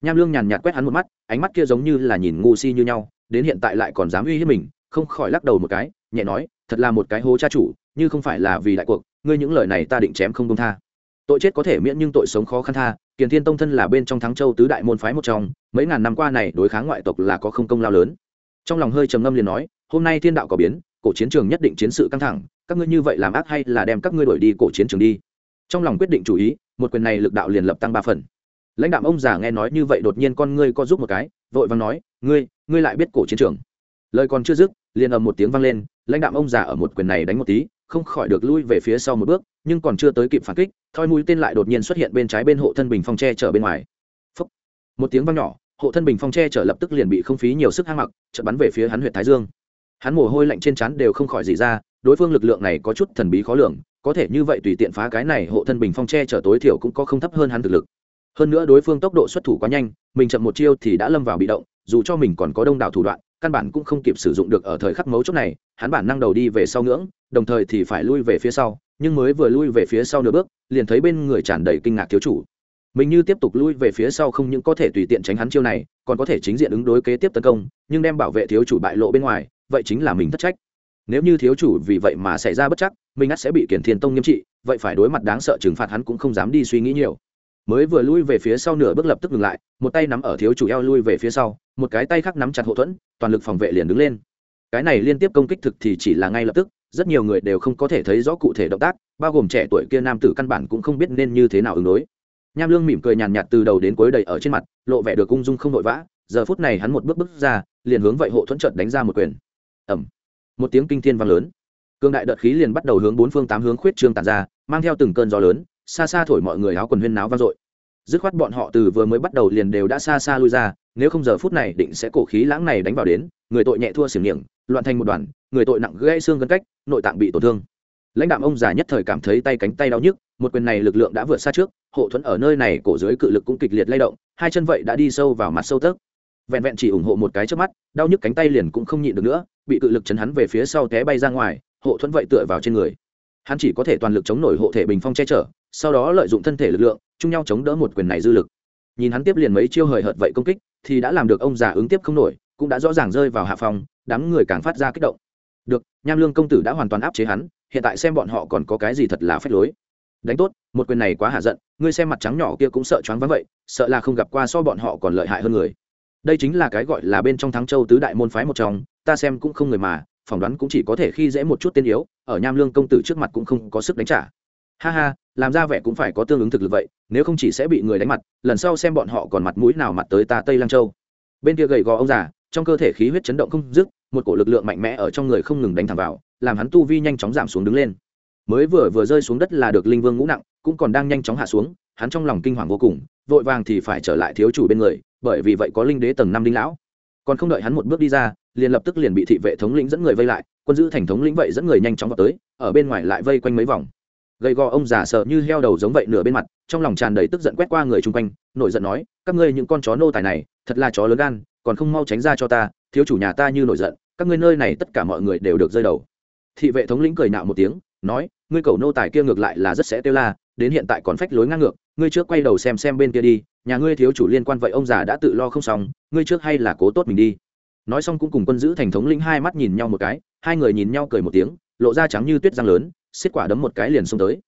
Nham lương nhàn nhạt quét hắn một mắt, ánh mắt kia giống như là nhìn ngu si như nhau, đến hiện tại lại còn dám uy hiếp mình, không khỏi lắc đầu một cái, nhẹ nói, thật là một cái hố cha chủ, như không phải là vì đại cuộc, ngươi những lời này ta định chém không công tha. Tội chết có thể miễn nhưng tội sống khó khăn tha, kiền thiên tông thân là bên trong thắng châu tứ đại môn phái một trong, mấy ngàn năm qua này đối kháng ngoại tộc là có không công lao lớn. Trong lòng hơi trầm ngâm liền nói, hôm nay thiên đạo có biến cổ chiến trường nhất định chiến sự căng thẳng, các ngươi như vậy làm ác hay là đem các ngươi đổi đi cổ chiến trường đi? Trong lòng quyết định chủ ý, một quyền này lực đạo liền lập tăng ba phần. Lãnh đạo ông già nghe nói như vậy đột nhiên con ngươi co giúp một cái, vội vàng nói, ngươi ngươi lại biết cổ chiến trường. Lời còn chưa dứt, liền ầm một tiếng vang lên, lãnh đạo ông già ở một quyền này đánh một tí, không khỏi được lui về phía sau một bước, nhưng còn chưa tới kịp phản kích, thoi mũi tên lại đột nhiên xuất hiện bên trái bên hộ thân bình phong tre chở bên ngoài. Phúc. một tiếng vang nhỏ, hộ thân bình phong tre chở lập tức liền bị không phí nhiều sức hang mặc, chợt bắn về phía hắn huyện thái dương hắn mồ hôi lạnh trên trán đều không khỏi gì ra, đối phương lực lượng này có chút thần bí khó lường, có thể như vậy tùy tiện phá cái này hộ thân bình phong tre chở tối thiểu cũng có không thấp hơn hắn thực lực. Hơn nữa đối phương tốc độ xuất thủ quá nhanh, mình chậm một chiêu thì đã lâm vào bị động, dù cho mình còn có đông đảo thủ đoạn, căn bản cũng không kịp sử dụng được ở thời khắc mấu chốt này, hắn bản năng đầu đi về sau ngưỡng, đồng thời thì phải lui về phía sau, nhưng mới vừa lui về phía sau nửa bước, liền thấy bên người tràn đầy kinh ngạc thiếu chủ. Mình như tiếp tục lui về phía sau không những có thể tùy tiện tránh hắn chiêu này, còn có thể chính diện ứng đối kế tiếp tấn công, nhưng đem bảo vệ thiếu chủ bại lộ bên ngoài vậy chính là mình thất trách. Nếu như thiếu chủ vì vậy mà xảy ra bất chắc, mình ắt sẽ bị kiển thiên tông nghiêm trị, vậy phải đối mặt đáng sợ trừng phạt hắn cũng không dám đi suy nghĩ nhiều. Mới vừa lui về phía sau nửa bước lập tức ngừng lại, một tay nắm ở thiếu chủ eo lui về phía sau, một cái tay khác nắm chặt hậu thuẫn, toàn lực phòng vệ liền đứng lên. Cái này liên tiếp công kích thực thì chỉ là ngay lập tức, rất nhiều người đều không có thể thấy rõ cụ thể động tác, bao gồm trẻ tuổi kia nam tử căn bản cũng không biết nên như thế nào ứng đối. Nham lương mỉm cười nhàn nhạt từ đầu đến cuối đầy ở trên mặt, lộ vẻ được ung dung không vội vã, giờ phút này hắn một bước bước ra, liền hướng vậy hộ thuẫn trợt đánh ra một quyền ẩm. Một tiếng kinh thiên vang lớn. Cương đại đợt khí liền bắt đầu hướng bốn phương tám hướng khuyết trương tàn ra, mang theo từng cơn gió lớn, xa xa thổi mọi người áo quần huyên náo vang dội. Dứt khoát bọn họ từ vừa mới bắt đầu liền đều đã xa xa lui ra, nếu không giờ phút này định sẽ cổ khí lãng này đánh vào đến, người tội nhẹ thua xỉu niệm, loạn thành một đoàn, người tội nặng gãy xương gân cách, nội tạng bị tổn thương. Lãnh đạo ông già nhất thời cảm thấy tay cánh tay đau nhức, một quyền này lực lượng đã vượt xa trước, hộ thuẫn ở nơi này cổ dưới cự lực cũng kịch liệt lay động, hai chân vậy đã đi sâu vào mặt sâu tấc vẹn vẹn chỉ ủng hộ một cái trước mắt, đau nhức cánh tay liền cũng không nhịn được nữa, bị cự lực chấn hắn về phía sau té bay ra ngoài, hộ thuẫn vậy tựa vào trên người. Hắn chỉ có thể toàn lực chống nổi hộ thể bình phong che chở, sau đó lợi dụng thân thể lực lượng, chung nhau chống đỡ một quyền này dư lực. Nhìn hắn tiếp liền mấy chiêu hời hợt vậy công kích, thì đã làm được ông già ứng tiếp không nổi, cũng đã rõ ràng rơi vào hạ phòng đám người càng phát ra kích động. Được, nham lương công tử đã hoàn toàn áp chế hắn, hiện tại xem bọn họ còn có cái gì thật là phép lối. Đánh tốt, một quyền này quá hạ giận, ngươi xem mặt trắng nhỏ kia cũng sợ choáng váng vậy, sợ là không gặp qua so bọn họ còn lợi hại hơn người đây chính là cái gọi là bên trong thắng châu tứ đại môn phái một trong, ta xem cũng không người mà, phỏng đoán cũng chỉ có thể khi dễ một chút tiên yếu, ở nham lương công tử trước mặt cũng không có sức đánh trả. Ha ha, làm ra vẻ cũng phải có tương ứng thực lực vậy, nếu không chỉ sẽ bị người đánh mặt, lần sau xem bọn họ còn mặt mũi nào mặt tới ta tây lang châu. Bên kia gầy gò ông già, trong cơ thể khí huyết chấn động không dứt, một cổ lực lượng mạnh mẽ ở trong người không ngừng đánh thẳng vào, làm hắn tu vi nhanh chóng giảm xuống đứng lên. Mới vừa vừa rơi xuống đất là được linh vương ngũ nặng, cũng còn đang nhanh chóng hạ xuống, hắn trong lòng kinh hoàng vô cùng vội vàng thì phải trở lại thiếu chủ bên người, bởi vì vậy có linh đế tầng năm đinh lão. Còn không đợi hắn một bước đi ra, liền lập tức liền bị thị vệ thống lĩnh dẫn người vây lại, quân giữ thành thống lĩnh vậy dẫn người nhanh chóng vào tới, ở bên ngoài lại vây quanh mấy vòng. Gầy gò ông già sợ như heo đầu giống vậy nửa bên mặt, trong lòng tràn đầy tức giận quét qua người chung quanh, nổi giận nói, các ngươi những con chó nô tài này, thật là chó lớn gan, còn không mau tránh ra cho ta, thiếu chủ nhà ta như nổi giận, các ngươi nơi này tất cả mọi người đều được rơi đầu. Thị vệ thống lĩnh cười nạo một tiếng, nói ngươi cầu nô tài kia ngược lại là rất sẽ tiêu la, đến hiện tại còn phách lối ngang ngược, ngươi trước quay đầu xem xem bên kia đi, nhà ngươi thiếu chủ liên quan vậy ông già đã tự lo không xong, ngươi trước hay là cố tốt mình đi. Nói xong cũng cùng quân giữ thành thống lĩnh hai mắt nhìn nhau một cái, hai người nhìn nhau cười một tiếng, lộ ra trắng như tuyết răng lớn, xiết quả đấm một cái liền xông tới.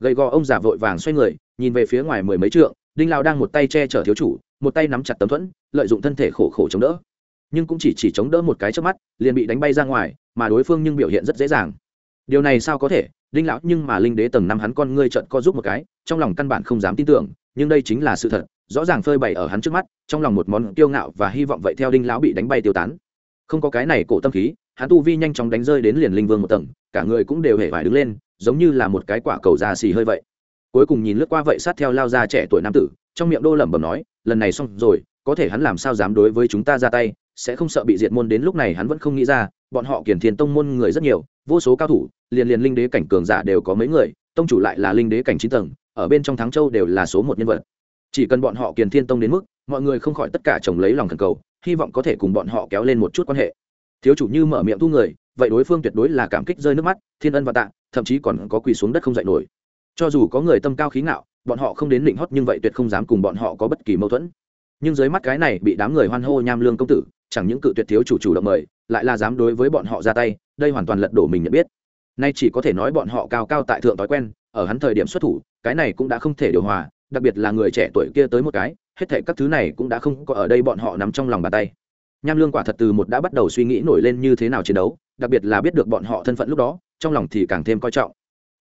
Gầy gò ông già vội vàng xoay người, nhìn về phía ngoài mười mấy trượng, đinh lao đang một tay che chở thiếu chủ, một tay nắm chặt tấm thuẫn, lợi dụng thân thể khổ khổ chống đỡ. Nhưng cũng chỉ chỉ chống đỡ một cái trước mắt, liền bị đánh bay ra ngoài, mà đối phương nhưng biểu hiện rất dễ dàng. Điều này sao có thể? Đinh lão, nhưng mà linh đế tầng năm hắn con ngươi trận co giúp một cái, trong lòng căn bản không dám tin tưởng, nhưng đây chính là sự thật, rõ ràng phơi bày ở hắn trước mắt, trong lòng một món kiêu ngạo và hy vọng vậy theo đinh lão bị đánh bay tiêu tán. Không có cái này cổ tâm khí, hắn tu vi nhanh chóng đánh rơi đến liền linh vương một tầng, cả người cũng đều hề vải đứng lên, giống như là một cái quả cầu già xì hơi vậy. Cuối cùng nhìn lướt qua vậy sát theo lao ra trẻ tuổi nam tử, trong miệng đô lẩm bẩm nói, lần này xong rồi, có thể hắn làm sao dám đối với chúng ta ra tay sẽ không sợ bị diệt môn đến lúc này hắn vẫn không nghĩ ra, bọn họ kiển thiên tông môn người rất nhiều, vô số cao thủ, liền liền linh đế cảnh cường giả đều có mấy người, tông chủ lại là linh đế cảnh chín tầng, ở bên trong thắng châu đều là số một nhân vật. Chỉ cần bọn họ kiền thiên tông đến mức, mọi người không khỏi tất cả chồng lấy lòng thần cầu, hy vọng có thể cùng bọn họ kéo lên một chút quan hệ. Thiếu chủ như mở miệng thu người, vậy đối phương tuyệt đối là cảm kích rơi nước mắt, thiên ân và tạ, thậm chí còn có quỳ xuống đất không dậy nổi. Cho dù có người tâm cao khí ngạo, bọn họ không đến định hót nhưng vậy tuyệt không dám cùng bọn họ có bất kỳ mâu thuẫn. Nhưng dưới mắt cái này bị đám người hoan hô nham lương công tử chẳng những cự tuyệt thiếu chủ chủ động mời, lại là dám đối với bọn họ ra tay, đây hoàn toàn lật đổ mình nhận biết. Nay chỉ có thể nói bọn họ cao cao tại thượng thói quen, ở hắn thời điểm xuất thủ, cái này cũng đã không thể điều hòa, đặc biệt là người trẻ tuổi kia tới một cái, hết thệ các thứ này cũng đã không có ở đây bọn họ nằm trong lòng bàn tay. Nham lương quả thật từ một đã bắt đầu suy nghĩ nổi lên như thế nào chiến đấu, đặc biệt là biết được bọn họ thân phận lúc đó, trong lòng thì càng thêm coi trọng.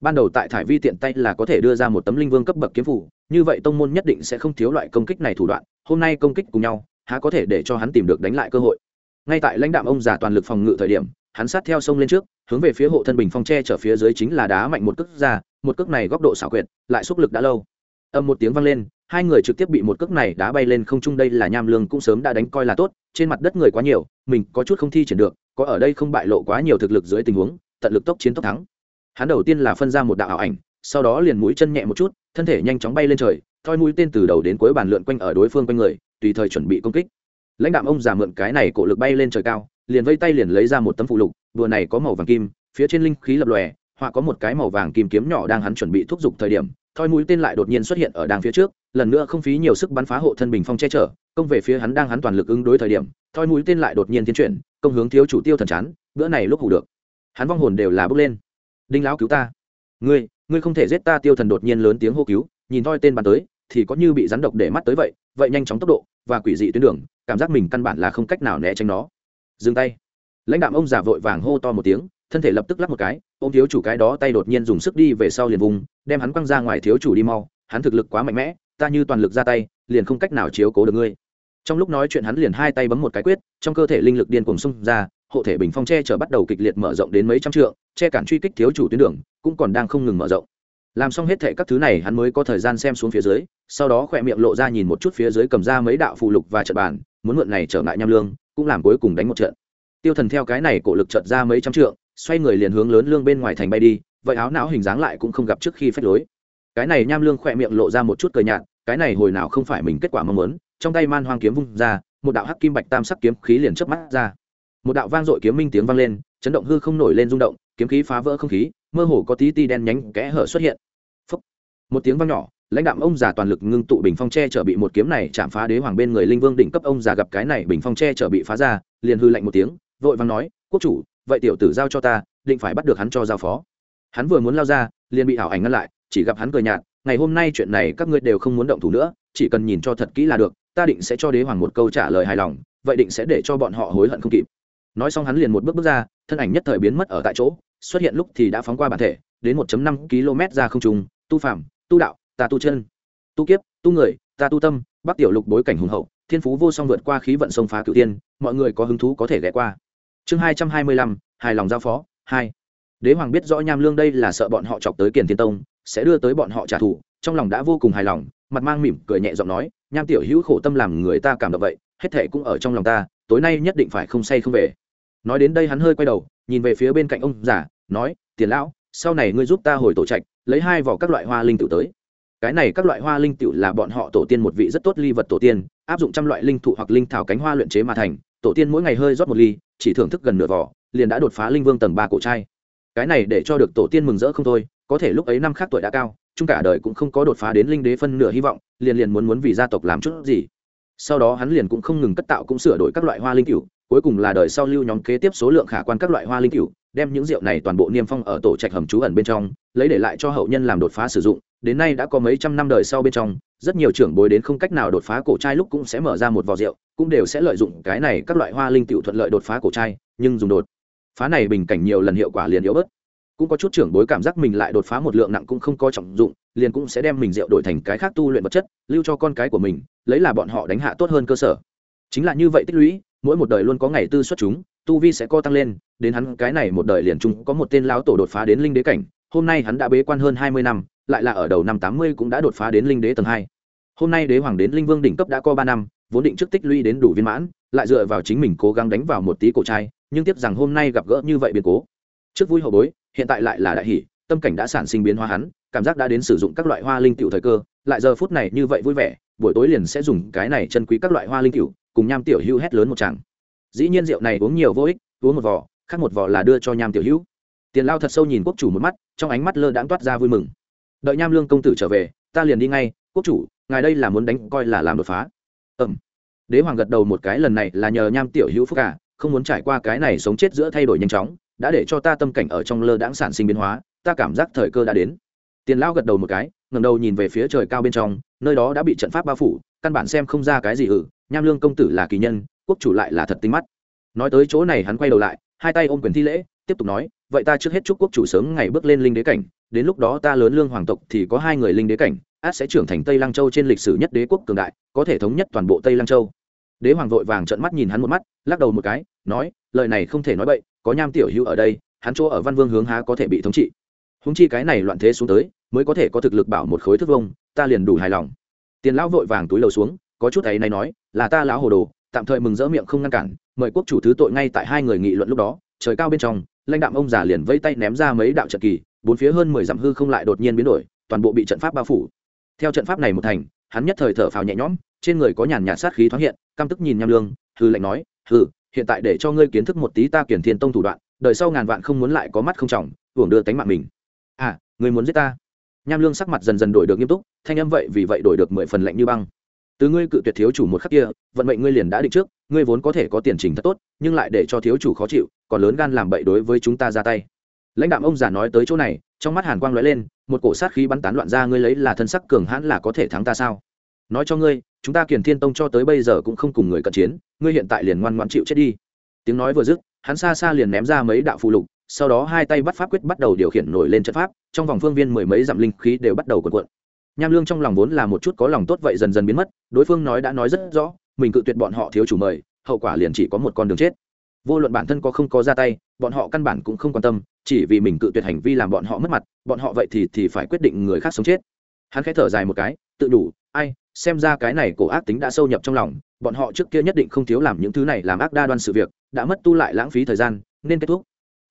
Ban đầu tại thải vi tiện tay là có thể đưa ra một tấm linh vương cấp bậc kiếm phủ như vậy tông môn nhất định sẽ không thiếu loại công kích này thủ đoạn, hôm nay công kích cùng nhau há có thể để cho hắn tìm được đánh lại cơ hội. Ngay tại lãnh đạo ông già toàn lực phòng ngự thời điểm, hắn sát theo sông lên trước, hướng về phía hộ thân bình phong tre trở phía dưới chính là đá mạnh một cước ra, một cước này góc độ xảo quyệt, lại xúc lực đã lâu. Âm một tiếng vang lên, hai người trực tiếp bị một cước này đá bay lên không trung, đây là nham lương cũng sớm đã đánh coi là tốt, trên mặt đất người quá nhiều, mình có chút không thi triển được, có ở đây không bại lộ quá nhiều thực lực dưới tình huống, tận lực tốc chiến tốc thắng. Hắn đầu tiên là phân ra một đạo ảo ảnh, sau đó liền mũi chân nhẹ một chút, thân thể nhanh chóng bay lên trời, thoi mũi tên từ đầu đến cuối bàn lượn quanh ở đối phương quanh người tùy thời chuẩn bị công kích. Lãnh đạo ông già mượn cái này cổ lực bay lên trời cao, liền vây tay liền lấy ra một tấm phụ lục, đùa này có màu vàng kim, phía trên linh khí lập lòe, họa có một cái màu vàng kim kiếm nhỏ đang hắn chuẩn bị thúc giục thời điểm, thoi mũi tên lại đột nhiên xuất hiện ở đàng phía trước, lần nữa không phí nhiều sức bắn phá hộ thân bình phong che chở, công về phía hắn đang hắn toàn lực ứng đối thời điểm, thoi mũi tên lại đột nhiên tiến chuyển, công hướng thiếu chủ tiêu thần chán, bữa này lúc hủ được. Hắn vong hồn đều là bước lên. Đinh lão cứu ta. Ngươi ngươi không thể giết ta, tiêu thần đột nhiên lớn tiếng hô cứu, nhìn thoi tên bắn tới thì có như bị rắn độc để mắt tới vậy vậy nhanh chóng tốc độ và quỷ dị tuyến đường, cảm giác mình căn bản là không cách nào né tránh nó. Dừng tay. Lãnh đạo ông già vội vàng hô to một tiếng, thân thể lập tức lắp một cái ô m thiếu chủ cái đó tay đột nhiên dùng sức đi về sau liền vùng, đem hắn quăng ra ngoài thiếu chủ đi mau, hắn thực lực quá mạnh mẽ, ta như toàn lực ra tay, liền không cách nào chiếu cố được ngươi. Trong lúc nói chuyện hắn liền hai tay bấm một cái quyết, trong cơ thể linh lực điên cùng xung ra, hộ thể bình phong che chở bắt đầu kịch liệt mở rộng đến mấy trăm trượng, che cản truy kích thiếu chủ tuyến đường, cũng còn đang không ngừng mở rộng làm xong hết thệ các thứ này hắn mới có thời gian xem xuống phía dưới, sau đó khỏe miệng lộ ra nhìn một chút phía dưới cầm ra mấy đạo phụ lục và trận bàn, muốn mượn này trở ngại nham lương, cũng làm cuối cùng đánh một trận. Tiêu thần theo cái này cổ lực trận ra mấy trăm trượng, xoay người liền hướng lớn lương bên ngoài thành bay đi, vậy áo não hình dáng lại cũng không gặp trước khi phách lối. Cái này nham lương khỏe miệng lộ ra một chút cờ nhạt, cái này hồi nào không phải mình kết quả mong muốn, trong tay man hoang kiếm vung ra, một đạo hắc kim bạch tam sắc kiếm khí liền chớp mắt ra. Một đạo vang dội kiếm minh tiếng vang lên, chấn động hư không nổi lên rung động, kiếm khí phá vỡ không khí mơ hồ có tí ti đen nhánh kẽ hở xuất hiện. Phúc. một tiếng vang nhỏ, lãnh đạo ông già toàn lực ngưng tụ bình phong tre trở bị một kiếm này chạm phá đế hoàng bên người linh vương đỉnh cấp ông già gặp cái này bình phong tre trở bị phá ra, liền hư lạnh một tiếng, vội vàng nói, quốc chủ, vậy tiểu tử giao cho ta, định phải bắt được hắn cho giao phó. Hắn vừa muốn lao ra, liền bị ảo ảnh ngăn lại, chỉ gặp hắn cười nhạt, ngày hôm nay chuyện này các ngươi đều không muốn động thủ nữa, chỉ cần nhìn cho thật kỹ là được, ta định sẽ cho đế hoàng một câu trả lời hài lòng, vậy định sẽ để cho bọn họ hối hận không kịp. Nói xong hắn liền một bước bước ra, thân ảnh nhất thời biến mất ở tại chỗ xuất hiện lúc thì đã phóng qua bản thể, đến 1 năm km ra không trung, tu phạm, tu đạo ta tu chân. Tu kiếp, tu người ta tu tâm, bắc tiểu lục bối cảnh hùng hậu, thiên phú vô song vượt qua khí vận sông phá cửu tiên mọi người có hứng thú có thể ghé qua. Chương hai trăm hai mươi lăm, hài lòng giao phó, hai. Đế hoàng biết rõ nham lương đây là sợ bọn họ chọc tới kiền thiên tông, sẽ đưa tới bọn họ trả thù, trong lòng đã vô cùng hài lòng, mặt mang mỉm cười nhẹ giọng nói, nham tiểu hữu khổ tâm làm người ta cảm động vậy, hết thệ cũng ở trong lòng ta, tối nay nhất định phải không say không về nói đến đây hắn hơi quay đầu, nhìn về phía bên cạnh ông giả nói, tiền lão, sau này ngươi giúp ta hồi tổ trạch, lấy hai vỏ các loại hoa linh tự tới. Cái này các loại hoa linh tự là bọn họ tổ tiên một vị rất tốt ly vật tổ tiên, áp dụng trăm loại linh thụ hoặc linh thảo cánh hoa luyện chế mà thành, tổ tiên mỗi ngày hơi rót một ly, chỉ thưởng thức gần nửa vỏ, liền đã đột phá linh vương tầng ba cổ trai. Cái này để cho được tổ tiên mừng rỡ không thôi, có thể lúc ấy năm khác tuổi đã cao chung cả đời cũng không có đột phá đến linh đế phân nửa hy vọng, liền liền muốn muốn vì gia tộc làm chút gì. Sau đó hắn liền cũng không ngừng cất tạo cũng sửa đổi các loại hoa linh cửu cuối cùng là đời sau lưu nhóm kế tiếp số lượng khả quan các loại hoa linh cửu, đem những rượu này toàn bộ niêm phong ở tổ trạch hầm trú ẩn bên trong, lấy để lại cho hậu nhân làm đột phá sử dụng. Đến nay đã có mấy trăm năm đời sau bên trong, rất nhiều trưởng bối đến không cách nào đột phá cổ trai lúc cũng sẽ mở ra một vò rượu, cũng đều sẽ lợi dụng cái này các loại hoa linh tiểu thuận lợi đột phá cổ trai, nhưng dùng đột phá này bình cảnh nhiều lần hiệu quả liền yếu bớt. Cũng có chút trưởng bối cảm giác mình lại đột phá một lượng nặng cũng không có trọng dụng, liền cũng sẽ đem mình rượu đổi thành cái khác tu luyện vật chất, lưu cho con cái của mình, lấy là bọn họ đánh hạ tốt hơn cơ sở. Chính là như vậy tích lũy mỗi một đời luôn có ngày tư xuất chúng, tu vi sẽ co tăng lên, đến hắn cái này một đời liền chung có một tên lão tổ đột phá đến linh đế cảnh, hôm nay hắn đã bế quan hơn hai mươi năm, lại là ở đầu năm tám mươi cũng đã đột phá đến linh đế tầng hai. Hôm nay đế hoàng đến linh vương đỉnh cấp đã có ba năm, vốn định trước tích lũy đến đủ viên mãn, lại dựa vào chính mình cố gắng đánh vào một tí cổ trai, nhưng tiếc rằng hôm nay gặp gỡ như vậy biến cố. Trước vui hậu bối, hiện tại lại là đại hỷ, tâm cảnh đã sản sinh biến hóa hắn, cảm giác đã đến sử dụng các loại hoa linh tiểu thời cơ, lại giờ phút này như vậy vui vẻ, buổi tối liền sẽ dùng cái này chân quý các loại hoa linh tiểu cùng nham tiểu hữu hét lớn một chàng dĩ nhiên rượu này uống nhiều vô ích, uống một vỏ khác một vỏ là đưa cho nham tiểu hữu. Tiền lao thật sâu nhìn quốc chủ một mắt, trong ánh mắt lơ đãng toát ra vui mừng. Đợi nham lương công tử trở về, ta liền đi ngay, quốc chủ, ngài đây là muốn đánh, coi là làm đột phá. Ẩm đế hoàng gật đầu một cái, lần này là nhờ nham tiểu hữu phúc cả không muốn trải qua cái này sống chết giữa thay đổi nhanh chóng, đã để cho ta tâm cảnh ở trong lơ đãng sản sinh biến hóa, ta cảm giác thời cơ đã đến. Tiền lao gật đầu một cái ngầm đầu nhìn về phía trời cao bên trong, nơi đó đã bị trận pháp bao phủ, căn bản xem không ra cái gì ử nham lương công tử là kỳ nhân, quốc chủ lại là thật tinh mắt. Nói tới chỗ này hắn quay đầu lại, hai tay ôm quyền thi lễ, tiếp tục nói, vậy ta trước hết chúc quốc chủ sớm ngày bước lên linh đế cảnh, đến lúc đó ta lớn lương hoàng tộc thì có hai người linh đế cảnh, át sẽ trưởng thành tây lang châu trên lịch sử nhất đế quốc cường đại, có thể thống nhất toàn bộ tây lang châu. Đế hoàng vội vàng trợn mắt nhìn hắn một mắt, lắc đầu một cái, nói, lời này không thể nói bậy, có nham tiểu hữu ở đây, hắn chỗ ở văn vương hướng há có thể bị thống trị. Húng chi cái này loạn thế xuống tới, mới có thể có thực lực bảo một khối thức vông ta liền đủ hài lòng. Tiền lão vội vàng túi lầu xuống, có chút ấy này nói là ta lão hồ đồ, tạm thời mừng rỡ miệng không ngăn cản, mời quốc chủ thứ tội ngay tại hai người nghị luận lúc đó, trời cao bên trong, lãnh đạm ông già liền vây tay ném ra mấy đạo trận kỳ, bốn phía hơn mười dặm hư không lại đột nhiên biến đổi, toàn bộ bị trận pháp bao phủ. Theo trận pháp này một thành, hắn nhất thời thở phào nhẹ nhõm, trên người có nhàn nhạt sát khí thoáng hiện, căm tức nhìn nham lương, hư lệnh nói hư hiện tại để cho ngươi kiến thức một tí ta kiển thiên tông thủ đoạn, đời sau ngàn vạn không muốn lại có mắt không trọng, hưởng đưa tánh mạng mình. À ngươi muốn giết ta? Nham lương sắc mặt dần dần đổi được nghiêm túc, thanh âm vậy vì vậy đổi được mười phần lạnh như băng từ ngươi cự tuyệt thiếu chủ một khắc kia, vận mệnh ngươi liền đã định trước, ngươi vốn có thể có tiền trình thật tốt, nhưng lại để cho thiếu chủ khó chịu, còn lớn gan làm bậy đối với chúng ta ra tay. Lãnh đạo ông già nói tới chỗ này, trong mắt hàn quang lóe lên, một cổ sát khí bắn tán loạn ra, ngươi lấy là thân sắc cường hãn là có thể thắng ta sao? Nói cho ngươi, chúng ta kiền thiên tông cho tới bây giờ cũng không cùng người cận chiến, ngươi hiện tại liền ngoan ngoãn chịu chết đi. Tiếng nói vừa dứt, hắn xa xa liền ném ra mấy đạo phù lục, sau đó hai tay bắt pháp quyết bắt đầu điều khiển nổi lên trận pháp, trong vòng phương viên mười mấy dặm linh khí đều bắt đầu cuộn cuộn nham lương trong lòng vốn là một chút có lòng tốt vậy dần dần biến mất, đối phương nói đã nói rất rõ, mình cự tuyệt bọn họ thiếu chủ mời, hậu quả liền chỉ có một con đường chết. Vô luận bản thân có không có ra tay, bọn họ căn bản cũng không quan tâm, chỉ vì mình cự tuyệt hành vi làm bọn họ mất mặt, bọn họ vậy thì thì phải quyết định người khác sống chết. Hắn khẽ thở dài một cái, tự đủ, ai, xem ra cái này cổ ác tính đã sâu nhập trong lòng, bọn họ trước kia nhất định không thiếu làm những thứ này làm ác đa đoan sự việc, đã mất tu lại lãng phí thời gian, nên kết thúc.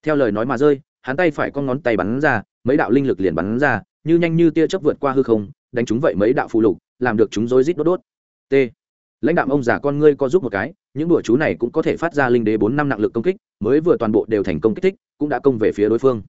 Theo lời nói mà rơi, hắn tay phải con ngón tay bắn ra, mấy đạo linh lực liền bắn ra như nhanh như tia chớp vượt qua hư không, đánh chúng vậy mấy đạo phù lục, làm được chúng rối rít đốt đốt. T. Lãnh đạo ông già con ngươi có giúp một cái, những đùa chú này cũng có thể phát ra linh đế bốn năm nặng lực công kích, mới vừa toàn bộ đều thành công kích thích, cũng đã công về phía đối phương.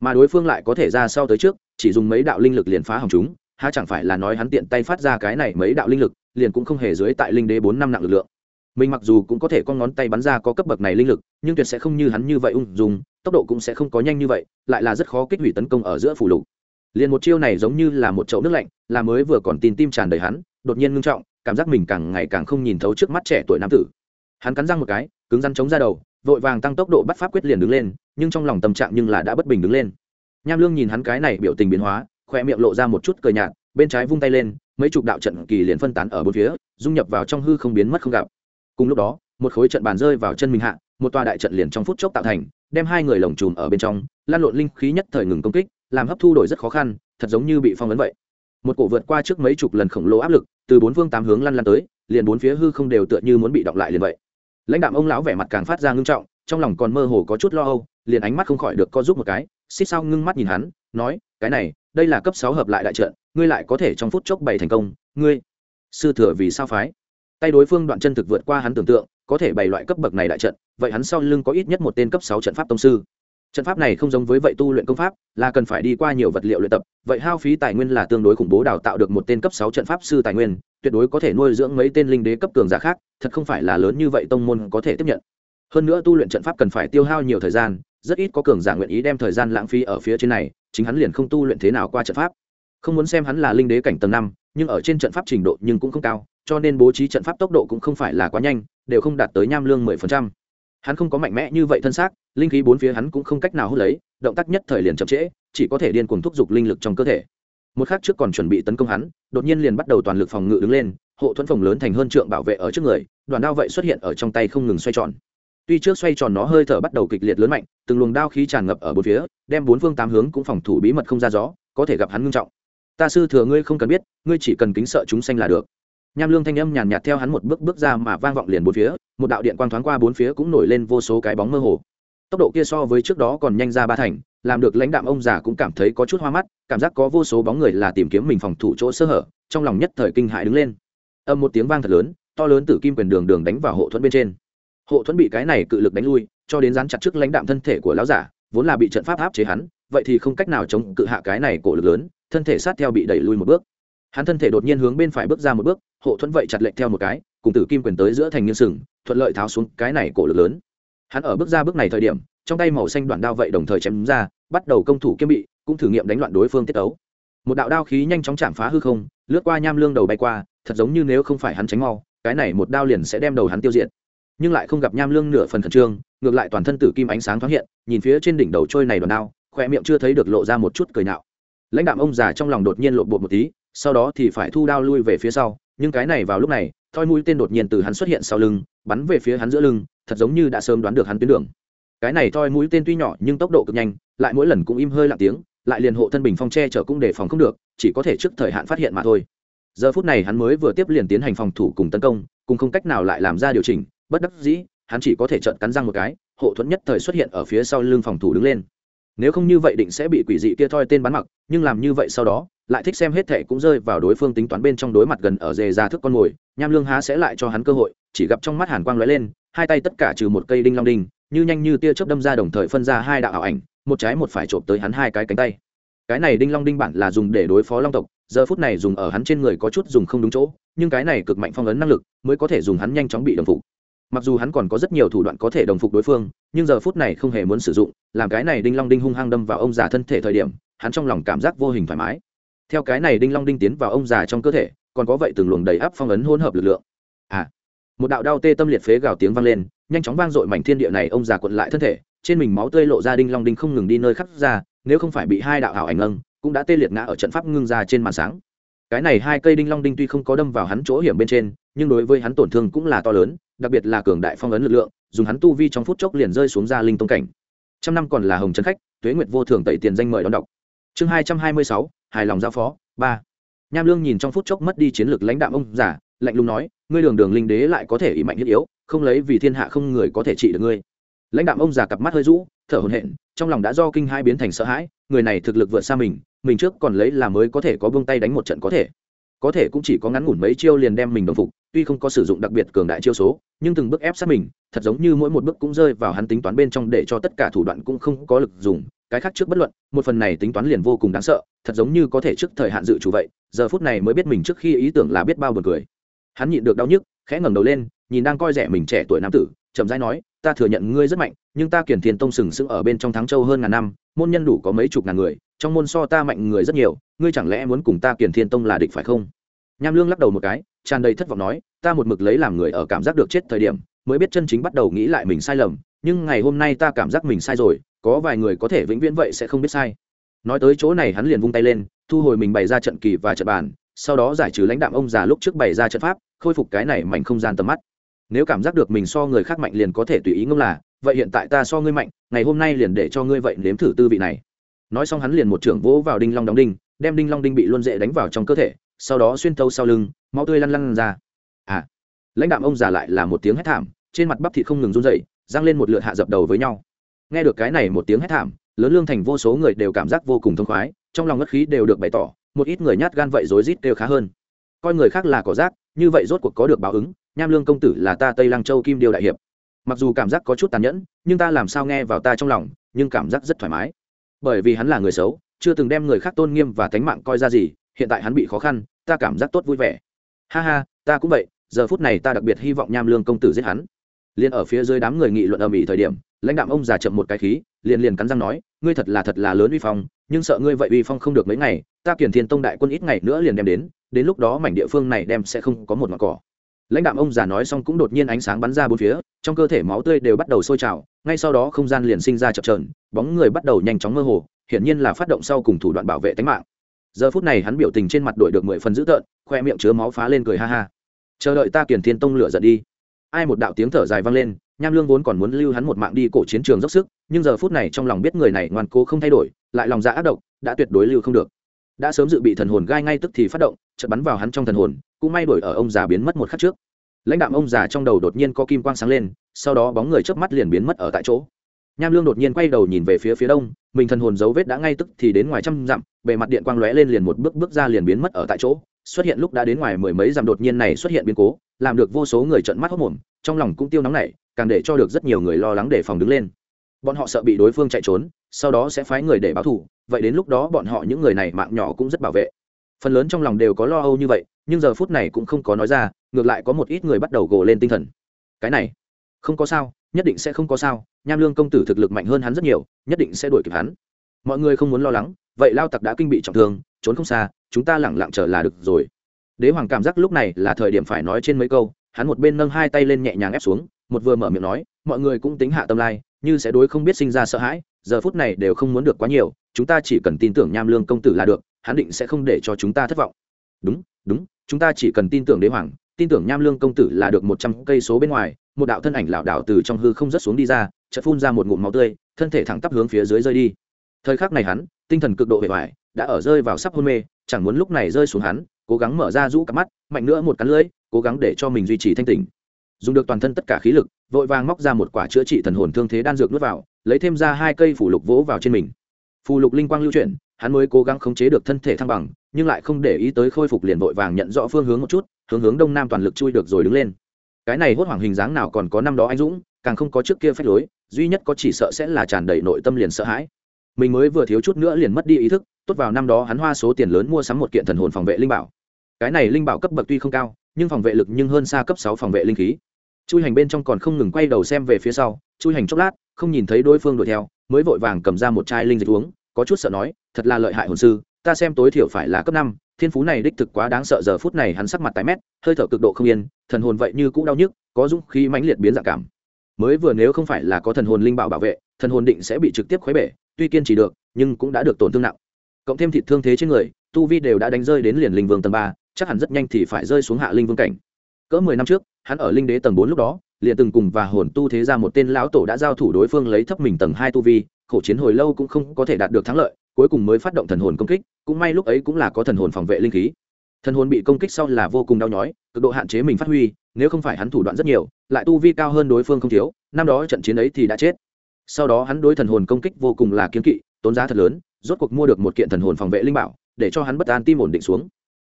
Mà đối phương lại có thể ra sau tới trước, chỉ dùng mấy đạo linh lực liền phá hỏng chúng, há chẳng phải là nói hắn tiện tay phát ra cái này mấy đạo linh lực, liền cũng không hề dưới tại linh đế bốn năm nặng lực lượng. Mình mặc dù cũng có thể con ngón tay bắn ra có cấp bậc này linh lực, nhưng tuyệt sẽ không như hắn như vậy ung dùng tốc độ cũng sẽ không có nhanh như vậy, lại là rất khó kích hủy tấn công ở giữa phủ lục liền một chiêu này giống như là một chậu nước lạnh, là mới vừa còn tin tim tràn đầy hắn, đột nhiên ngưng trọng, cảm giác mình càng ngày càng không nhìn thấu trước mắt trẻ tuổi nam tử. Hắn cắn răng một cái, cứng rắn chống ra đầu, vội vàng tăng tốc độ bắt pháp quyết liền đứng lên, nhưng trong lòng tâm trạng nhưng là đã bất bình đứng lên. Nham lương nhìn hắn cái này biểu tình biến hóa khoe miệng lộ ra một chút cười nhạt, bên trái vung tay lên, mấy chục đạo trận kỳ liền phân tán ở bốn phía, dung nhập vào trong hư không biến mất không gặp. Cùng lúc đó, một khối trận bàn rơi vào chân mình hạ, một tòa đại trận liền trong phút chốc tạo thành, đem hai người lồng chùm ở bên trong, lan lộn linh khí nhất thời ngừng công kích làm hấp thu đổi rất khó khăn, thật giống như bị phong ấn vậy. Một cổ vượt qua trước mấy chục lần khổng lồ áp lực, từ bốn phương tám hướng lăn lăn tới, liền bốn phía hư không đều tựa như muốn bị động lại liền vậy. Lãnh đạo ông lão vẻ mặt càng phát ra ngưng trọng, trong lòng còn mơ hồ có chút lo âu, liền ánh mắt không khỏi được co giúp một cái, xích sao ngưng mắt nhìn hắn, nói, cái này, đây là cấp sáu hợp lại đại trận, ngươi lại có thể trong phút chốc bày thành công, ngươi, sư thừa vì sao phái? Tay đối phương đoạn chân thực vượt qua hắn tưởng tượng, có thể bày loại cấp bậc này đại trận, vậy hắn sau lưng có ít nhất một tên cấp sáu trận pháp tông sư trận pháp này không giống với vậy tu luyện công pháp, là cần phải đi qua nhiều vật liệu luyện tập, vậy hao phí tài nguyên là tương đối khủng bố đào tạo được một tên cấp sáu trận pháp sư tài nguyên, tuyệt đối có thể nuôi dưỡng mấy tên linh đế cấp cường giả khác, thật không phải là lớn như vậy tông môn có thể tiếp nhận. Hơn nữa tu luyện trận pháp cần phải tiêu hao nhiều thời gian, rất ít có cường giả nguyện ý đem thời gian lãng phí ở phía trên này, chính hắn liền không tu luyện thế nào qua trận pháp. Không muốn xem hắn là linh đế cảnh tầng năm, nhưng ở trên trận pháp trình độ nhưng cũng không cao, cho nên bố trí trận pháp tốc độ cũng không phải là quá nhanh, đều không đạt tới nham lương mười phần trăm. Hắn không có mạnh mẽ như vậy thân xác linh khí bốn phía hắn cũng không cách nào hút lấy, động tác nhất thời liền chậm trễ, chỉ có thể điên cuồng thúc giục linh lực trong cơ thể. Một khắc trước còn chuẩn bị tấn công hắn, đột nhiên liền bắt đầu toàn lực phòng ngự đứng lên, hộ thuẫn phòng lớn thành hơn trượng bảo vệ ở trước người, đoàn đao vậy xuất hiện ở trong tay không ngừng xoay tròn. Tuy trước xoay tròn nó hơi thở bắt đầu kịch liệt lớn mạnh, từng luồng đao khí tràn ngập ở bốn phía, đem bốn phương tám hướng cũng phòng thủ bí mật không ra gió, có thể gặp hắn ngưng trọng. Ta sư thừa ngươi không cần biết, ngươi chỉ cần kính sợ chúng sanh là được. Nham lương thanh âm nhàn nhạt theo hắn một bước bước ra mà vang vọng liền bốn phía, một đạo điện quang thoáng qua bốn phía cũng nổi lên vô số cái bóng mơ hồ tốc độ kia so với trước đó còn nhanh ra ba thành, làm được lãnh đạm ông già cũng cảm thấy có chút hoa mắt, cảm giác có vô số bóng người là tìm kiếm mình phòng thủ chỗ sơ hở, trong lòng nhất thời kinh hại đứng lên. Âm một tiếng vang thật lớn, to lớn từ kim quyền đường đường đánh vào hộ thuẫn bên trên. Hộ thuẫn bị cái này cự lực đánh lui, cho đến dán chặt trước lãnh đạm thân thể của lão giả, vốn là bị trận pháp áp chế hắn, vậy thì không cách nào chống cự hạ cái này cổ lực lớn, thân thể sát theo bị đẩy lui một bước. Hắn thân thể đột nhiên hướng bên phải bước ra một bước, hộ thuẫn vậy chặt lệnh theo một cái, cùng tử kim quyền tới giữa thành nghiêng sừng, thuận lợi tháo xuống cái này cổ lực lớn hắn ở bước ra bước này thời điểm, trong tay màu xanh đoạn đao vậy đồng thời chém ra, bắt đầu công thủ kiếm bị, cũng thử nghiệm đánh loạn đối phương tiết ấu một đạo đao khí nhanh chóng chạm phá hư không, lướt qua nham lương đầu bay qua, thật giống như nếu không phải hắn tránh mau, cái này một đao liền sẽ đem đầu hắn tiêu diệt. Nhưng lại không gặp nham lương nửa phần khẩn trương, ngược lại toàn thân tử kim ánh sáng thoáng hiện, nhìn phía trên đỉnh đầu trôi này đòn đao khoe miệng chưa thấy được lộ ra một chút cười nạo lãnh đạo ông già trong lòng đột nhiên lộn bột một tí, sau đó thì phải thu đao lui về phía sau, nhưng cái này vào lúc này thoi mũi tên đột nhiên từ hắn xuất hiện sau lưng, bắn về phía hắn giữa lưng, thật giống như đã sớm đoán được hắn tuyến đường. Cái này thoi mũi tên tuy nhỏ nhưng tốc độ cực nhanh, lại mỗi lần cũng im hơi lặng tiếng, lại liền hộ thân bình phong tre chở cũng đề phòng không được, chỉ có thể trước thời hạn phát hiện mà thôi. Giờ phút này hắn mới vừa tiếp liền tiến hành phòng thủ cùng tấn công, cùng không cách nào lại làm ra điều chỉnh, bất đắc dĩ, hắn chỉ có thể trợn cắn răng một cái, hộ thuẫn nhất thời xuất hiện ở phía sau lưng phòng thủ đứng lên. Nếu không như vậy định sẽ bị quỷ dị kia thoi tên bắn mặc, nhưng làm như vậy sau đó lại thích xem hết thệ cũng rơi vào đối phương tính toán bên trong đối mặt gần ở dề ra thức con mồi, nham lương há sẽ lại cho hắn cơ hội, chỉ gặp trong mắt hàn quang lóe lên, hai tay tất cả trừ một cây đinh long đinh, như nhanh như tia chớp đâm ra đồng thời phân ra hai đạo ảo ảnh, một trái một phải trộm tới hắn hai cái cánh tay. Cái này đinh long đinh bản là dùng để đối phó long tộc, giờ phút này dùng ở hắn trên người có chút dùng không đúng chỗ, nhưng cái này cực mạnh phong ấn năng lực mới có thể dùng hắn nhanh chóng bị đồng phục. Mặc dù hắn còn có rất nhiều thủ đoạn có thể đồng phục đối phương, nhưng giờ phút này không hề muốn sử dụng, làm cái này đinh long đinh hung hăng đâm vào ông già thân thể thời điểm, hắn trong lòng cảm giác vô hình thoải mái theo cái này đinh long đinh tiến vào ông già trong cơ thể, còn có vậy từng luồng đầy áp phong ấn hỗn hợp lực lượng. À một đạo đau tê tâm liệt phế gào tiếng vang lên, nhanh chóng vang dội mảnh thiên địa này ông già quận lại thân thể, trên mình máu tươi lộ ra đinh long đinh không ngừng đi nơi khắc ra, nếu không phải bị hai đạo ảo ảnh ngâng cũng đã tê liệt ngã ở trận pháp ngưng ra trên màn sáng. Cái này hai cây đinh long đinh tuy không có đâm vào hắn chỗ hiểm bên trên, nhưng đối với hắn tổn thương cũng là to lớn, đặc biệt là cường đại phong ấn lực lượng, dùng hắn tu vi trong phút chốc liền rơi xuống ra linh tông cảnh. Trăm năm còn là hồng trấn khách, tuế nguyệt vô thường tẩy tiền danh mời đón đọc. Chương hai trăm hai mươi sáu hài lòng giao phó. Ba. Nham lương nhìn trong phút chốc mất đi chiến lược lãnh đạo ông giả lạnh lùng nói, ngươi đường đường linh đế lại có thể ỷ mạnh thiết yếu, không lấy vì thiên hạ không người có thể trị được ngươi. Lãnh đạo ông già cặp mắt hơi rũ, thở hổn hển, trong lòng đã do kinh hai biến thành sợ hãi, người này thực lực vượt xa mình mình trước còn lấy là mới có thể có vương tay đánh một trận có thể. Có thể cũng chỉ có ngắn ngủn mấy chiêu liền đem mình đồng phục, tuy không có sử dụng đặc biệt cường đại chiêu số, nhưng từng bước ép sát mình, thật giống như mỗi một bước cũng rơi vào hắn tính toán bên trong để cho tất cả thủ đoạn cũng không có lực dùng cái khác trước bất luận, một phần này tính toán liền vô cùng đáng sợ, thật giống như có thể trước thời hạn dự chủ vậy, giờ phút này mới biết mình trước khi ý tưởng là biết bao buồn cười. Hắn nhịn được đau nhức, khẽ ngẩng đầu lên, nhìn đang coi rẻ mình trẻ tuổi nam tử, chậm rãi nói, ta thừa nhận ngươi rất mạnh, nhưng ta kiển thiên tông sừng sững ở bên trong thắng châu hơn ngàn năm, môn nhân đủ có mấy chục ngàn người, trong môn so ta mạnh người rất nhiều, ngươi chẳng lẽ muốn cùng ta kiển thiên tông là địch phải không? Nham lương lắc đầu một cái, tràn đầy thất vọng nói, ta một mực lấy làm người ở cảm giác được chết thời điểm, mới biết chân chính bắt đầu nghĩ lại mình sai lầm, nhưng ngày hôm nay ta cảm giác mình sai rồi có vài người có thể vĩnh viễn vậy sẽ không biết sai. Nói tới chỗ này hắn liền vung tay lên, thu hồi mình bày ra trận kỳ và trận bàn, sau đó giải trừ lãnh đạm ông già lúc trước bày ra trận pháp, khôi phục cái này mạnh không gian tầm mắt. Nếu cảm giác được mình so người khác mạnh liền có thể tùy ý ngông là, vậy hiện tại ta so ngươi mạnh, ngày hôm nay liền để cho ngươi vậy nếm thử tư vị này. Nói xong hắn liền một trưởng vỗ vào đinh long đóng đinh, đem đinh long đinh bị luân dễ đánh vào trong cơ thể, sau đó xuyên thâu sau lưng, máu tươi lăn lăn ra. À lãnh đạm ông già lại là một tiếng hét thảm, trên mặt bắp thịt không ngừng run dậy giang lên một lượt hạ dập đầu với nhau nghe được cái này một tiếng hét thảm, lớn lương thành vô số người đều cảm giác vô cùng thông khoái, trong lòng ngất khí đều được bày tỏ, một ít người nhát gan vậy rối rít đều khá hơn. Coi người khác là cỏ rác, như vậy rốt cuộc có được báo ứng, nham lương công tử là ta tây lăng châu kim điêu đại hiệp. Mặc dù cảm giác có chút tàn nhẫn, nhưng ta làm sao nghe vào ta trong lòng, nhưng cảm giác rất thoải mái. Bởi vì hắn là người xấu, chưa từng đem người khác tôn nghiêm và tánh mạng coi ra gì, hiện tại hắn bị khó khăn, ta cảm giác tốt vui vẻ. Ha ha, ta cũng vậy, giờ phút này ta đặc biệt hy vọng nham lương công tử giết hắn liền ở phía dưới đám người nghị luận ở mỹ thời điểm, lãnh đạo ông già chậm một cái khí, liền liền cắn răng nói, ngươi thật là thật là lớn uy phong, nhưng sợ ngươi vậy uy phong không được mấy ngày, ta kiển thiên tông đại quân ít ngày nữa liền đem đến đến lúc đó mảnh địa phương này đem sẽ không có một ngọn cỏ. Lãnh đạo ông già nói xong cũng đột nhiên ánh sáng bắn ra bốn phía, trong cơ thể máu tươi đều bắt đầu sôi trào, ngay sau đó không gian liền sinh ra chập trờn bóng người bắt đầu nhanh chóng mơ hồ, hiển nhiên là phát động sau cùng thủ đoạn bảo vệ tính mạng. Giờ phút này hắn biểu tình trên mặt đổi được mười phần dữ tợn, khoe miệng chứa máu phá lên cười ha ha. Chờ đợi ta kiển thiên tông lửa giận đi ai một đạo tiếng thở dài vang lên, nham lương vốn còn muốn lưu hắn một mạng đi cổ chiến trường dốc sức, nhưng giờ phút này trong lòng biết người này ngoan cố không thay đổi, lại lòng dạ ác độc, đã tuyệt đối lưu không được. Đã sớm dự bị thần hồn gai ngay tức thì phát động, chợt bắn vào hắn trong thần hồn, cũng may đổi ở ông già biến mất một khắc trước. Lãnh đạo ông già trong đầu đột nhiên có kim quang sáng lên, sau đó bóng người chớp mắt liền biến mất ở tại chỗ. Nham lương đột nhiên quay đầu nhìn về phía phía đông, mình thần hồn dấu vết đã ngay tức thì đến ngoài trăm dặm, bề mặt điện quang lóe lên liền một bước bước ra liền biến mất ở tại chỗ xuất hiện lúc đã đến ngoài mười mấy dặm đột nhiên này xuất hiện biến cố, làm được vô số người trợn mắt hốc mồm trong lòng cũng tiêu nóng nảy, càng để cho được rất nhiều người lo lắng để phòng đứng lên. Bọn họ sợ bị đối phương chạy trốn, sau đó sẽ phái người để báo thù, vậy đến lúc đó bọn họ những người này mạng nhỏ cũng rất bảo vệ. Phần lớn trong lòng đều có lo âu như vậy, nhưng giờ phút này cũng không có nói ra, ngược lại có một ít người bắt đầu gồ lên tinh thần. Cái này, không có sao, nhất định sẽ không có sao, nham lương công tử thực lực mạnh hơn hắn rất nhiều, nhất định sẽ đuổi kịp hắn. Mọi người không muốn lo lắng, vậy lao tặc đã kinh bị trọng thương, trốn không xa chúng ta lẳng lặng chờ là được rồi. Đế hoàng cảm giác lúc này là thời điểm phải nói trên mấy câu, hắn một bên nâng hai tay lên nhẹ nhàng ép xuống, một vừa mở miệng nói, mọi người cũng tính hạ tâm lai, như sẽ đối không biết sinh ra sợ hãi, giờ phút này đều không muốn được quá nhiều, chúng ta chỉ cần tin tưởng nham lương công tử là được, hắn định sẽ không để cho chúng ta thất vọng. Đúng đúng, chúng ta chỉ cần tin tưởng đế hoàng, tin tưởng nham lương công tử là được một trăm cây số bên ngoài, một đạo thân ảnh lảo đảo từ trong hư không rớt xuống đi ra, chợt phun ra một ngụm máu tươi, thân thể thẳng tắp hướng phía dưới rơi đi. Thời khắc này hắn, tinh thần cực độ hệ hoại đã ở rơi vào sắp hôn mê chẳng muốn lúc này rơi xuống hắn, cố gắng mở ra rũ cặp mắt, mạnh nữa một cắn lưỡi, cố gắng để cho mình duy trì thanh tỉnh. Dùng được toàn thân tất cả khí lực, vội vàng móc ra một quả chữa trị thần hồn thương thế đan dược nuốt vào, lấy thêm ra hai cây phủ lục vỗ vào trên mình. Phù lục linh quang lưu chuyển, hắn mới cố gắng khống chế được thân thể thăng bằng, nhưng lại không để ý tới khôi phục liền vội vàng nhận rõ phương hướng một chút, hướng hướng đông nam toàn lực chui được rồi đứng lên. Cái này hốt hoảng hình dáng nào còn có năm đó anh dũng, càng không có trước kia phép lối, duy nhất có chỉ sợ sẽ là tràn đầy nội tâm liền sợ hãi mình mới vừa thiếu chút nữa liền mất đi ý thức, tốt vào năm đó hắn hoa số tiền lớn mua sắm một kiện thần hồn phòng vệ linh bảo. Cái này linh bảo cấp bậc tuy không cao, nhưng phòng vệ lực nhưng hơn xa cấp sáu phòng vệ linh khí. Chui hành bên trong còn không ngừng quay đầu xem về phía sau, chui hành chốc lát, không nhìn thấy đối phương đuổi theo, mới vội vàng cầm ra một chai linh dịch uống, có chút sợ nói, thật là lợi hại hồn sư, ta xem tối thiểu phải là cấp năm, thiên phú này đích thực quá đáng sợ. Giờ phút này hắn sắc mặt tái mét, hơi thở cực độ không yên, thần hồn vậy như cũ đau nhức, có dũng khí mãnh liệt biến dạng cảm. Mới vừa nếu không phải là có thần hồn linh bảo bảo vệ, thần hồn định sẽ bị trực tiếp khuấy bể tuy kiên trì được, nhưng cũng đã được tổn thương nặng. Cộng thêm thịt thương thế trên người, tu vi đều đã đánh rơi đến liền linh vương tầng ba, chắc hẳn rất nhanh thì phải rơi xuống hạ linh vương cảnh. Cỡ mười năm trước, hắn ở linh đế tầng bốn lúc đó, liền từng cùng và hồn tu thế ra một tên lão tổ đã giao thủ đối phương lấy thấp mình tầng hai tu vi, khổ chiến hồi lâu cũng không có thể đạt được thắng lợi, cuối cùng mới phát động thần hồn công kích, cũng may lúc ấy cũng là có thần hồn phòng vệ linh khí. Thần hồn bị công kích sau là vô cùng đau nhói, cực độ hạn chế mình phát huy, nếu không phải hắn thủ đoạn rất nhiều, lại tu vi cao hơn đối phương không thiếu, năm đó trận chiến ấy thì đã chết sau đó hắn đối thần hồn công kích vô cùng là kiếm kỵ, tốn giá thật lớn, rốt cuộc mua được một kiện thần hồn phòng vệ linh bảo, để cho hắn bất an tim ổn định xuống.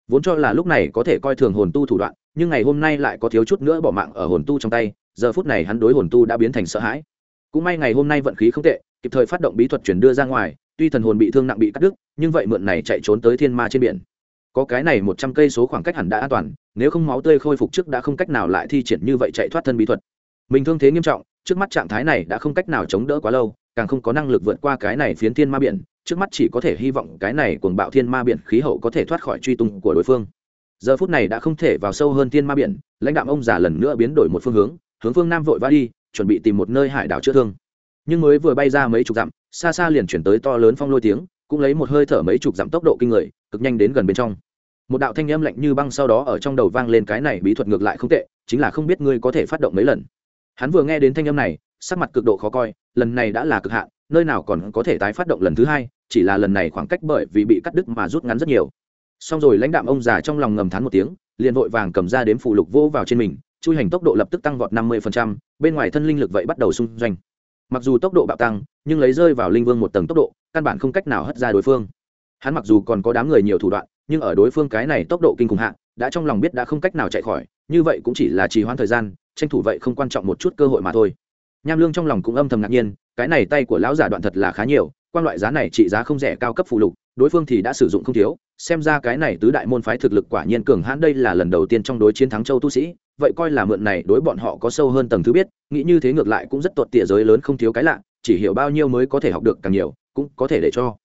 Vốn cho là lúc này có thể coi thường hồn tu thủ đoạn, nhưng ngày hôm nay lại có thiếu chút nữa bỏ mạng ở hồn tu trong tay, giờ phút này hắn đối hồn tu đã biến thành sợ hãi. Cũng may ngày hôm nay vận khí không tệ, kịp thời phát động bí thuật chuyển đưa ra ngoài, tuy thần hồn bị thương nặng bị cắt đứt, nhưng vậy mượn này chạy trốn tới thiên ma trên biển. Có cái này một trăm cây số khoảng cách hẳn đã an toàn, nếu không máu tươi khôi phục trước đã không cách nào lại thi triển như vậy chạy thoát thân bí thuật. Mình thương thế nghiêm trọng trước mắt trạng thái này đã không cách nào chống đỡ quá lâu, càng không có năng lực vượt qua cái này phiến thiên ma biển, trước mắt chỉ có thể hy vọng cái này cuồng bạo thiên ma biển khí hậu có thể thoát khỏi truy tung của đối phương. Giờ phút này đã không thể vào sâu hơn thiên ma biển, lãnh đạo ông già lần nữa biến đổi một phương hướng hướng phương nam vội vã đi, chuẩn bị tìm một nơi hải đảo chữa thương. Nhưng mới vừa bay ra mấy chục dặm, xa xa liền chuyển tới to lớn phong lôi tiếng, cũng lấy một hơi thở mấy chục dặm tốc độ kinh người, cực nhanh đến gần bên trong. Một đạo thanh âm lạnh như băng sau đó ở trong đầu vang lên cái này bí thuật ngược lại không tệ, chính là không biết ngươi có thể phát động mấy lần hắn vừa nghe đến thanh âm này, sắc mặt cực độ khó coi, lần này đã là cực hạn, nơi nào còn có thể tái phát động lần thứ hai, chỉ là lần này khoảng cách bởi vì bị cắt đứt mà rút ngắn rất nhiều. Xong rồi lãnh đạm ông già trong lòng ngầm thán một tiếng, liền vội vàng cầm ra đếm phụ lục vô vào trên mình, chui hành tốc độ lập tức tăng vọt năm mươi bên ngoài thân linh lực vậy bắt đầu xung doanh. Mặc dù tốc độ bạo tăng, nhưng lấy rơi vào linh vương một tầng tốc độ, căn bản không cách nào hất ra đối phương. Hắn mặc dù còn có đám người nhiều thủ đoạn, nhưng ở đối phương cái này tốc độ kinh khủng hạ, đã trong lòng biết đã không cách nào chạy khỏi, như vậy cũng chỉ là trì hoãn thời gian tranh thủ vậy không quan trọng một chút cơ hội mà thôi. Nham lương trong lòng cũng âm thầm ngạc nhiên, cái này tay của lão giả đoạn thật là khá nhiều, quan loại giá này trị giá không rẻ cao cấp phụ lục, đối phương thì đã sử dụng không thiếu, xem ra cái này tứ đại môn phái thực lực quả nhiên cường hãn đây là lần đầu tiên trong đối chiến thắng châu tu sĩ, vậy coi là mượn này đối bọn họ có sâu hơn tầng thứ biết, nghĩ như thế ngược lại cũng rất tuột tỉa giới lớn không thiếu cái lạ, chỉ hiểu bao nhiêu mới có thể học được càng nhiều, cũng có thể để cho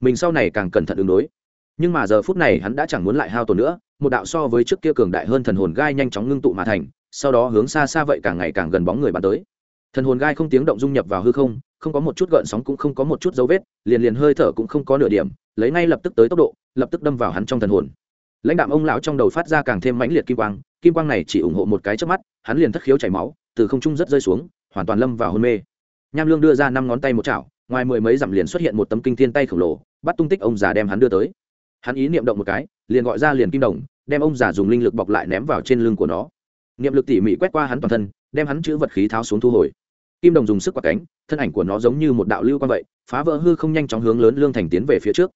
mình sau này càng cẩn thận ứng đối. Nhưng mà giờ phút này hắn đã chẳng muốn lại hao tổn nữa, một đạo so với trước kia cường đại hơn thần hồn gai nhanh chóng ngưng tụ mà thành sau đó hướng xa xa vậy càng ngày càng gần bóng người bắn tới. Thần hồn gai không tiếng động dung nhập vào hư không không có một chút gợn sóng cũng không có một chút dấu vết, liền liền hơi thở cũng không có nửa điểm, lấy ngay lập tức tới tốc độ, lập tức đâm vào hắn trong thần hồn. Lãnh đạo ông lão trong đầu phát ra càng thêm mãnh liệt kim quang kim quang này chỉ ủng hộ một cái trước mắt, hắn liền thất khiếu chảy máu, từ không trung rất rơi xuống, hoàn toàn lâm vào hôn mê. Nham lương đưa ra năm ngón tay một chảo, ngoài mười mấy dặm liền xuất hiện một tấm kinh thiên tay khổng lồ, bắt tung tích ông già đem hắn đưa tới. Hắn ý niệm động một cái, liền gọi ra liền kim đồng, đem ông già dùng linh lực bọc lại ném vào trên lưng của nó niệm lực tỉ mỉ quét qua hắn toàn thân, đem hắn chữ vật khí tháo xuống thu hồi. Kim đồng dùng sức quạt cánh, thân ảnh của nó giống như một đạo lưu quan vậy, phá vỡ hư không nhanh chóng hướng lớn lương thành tiến về phía trước.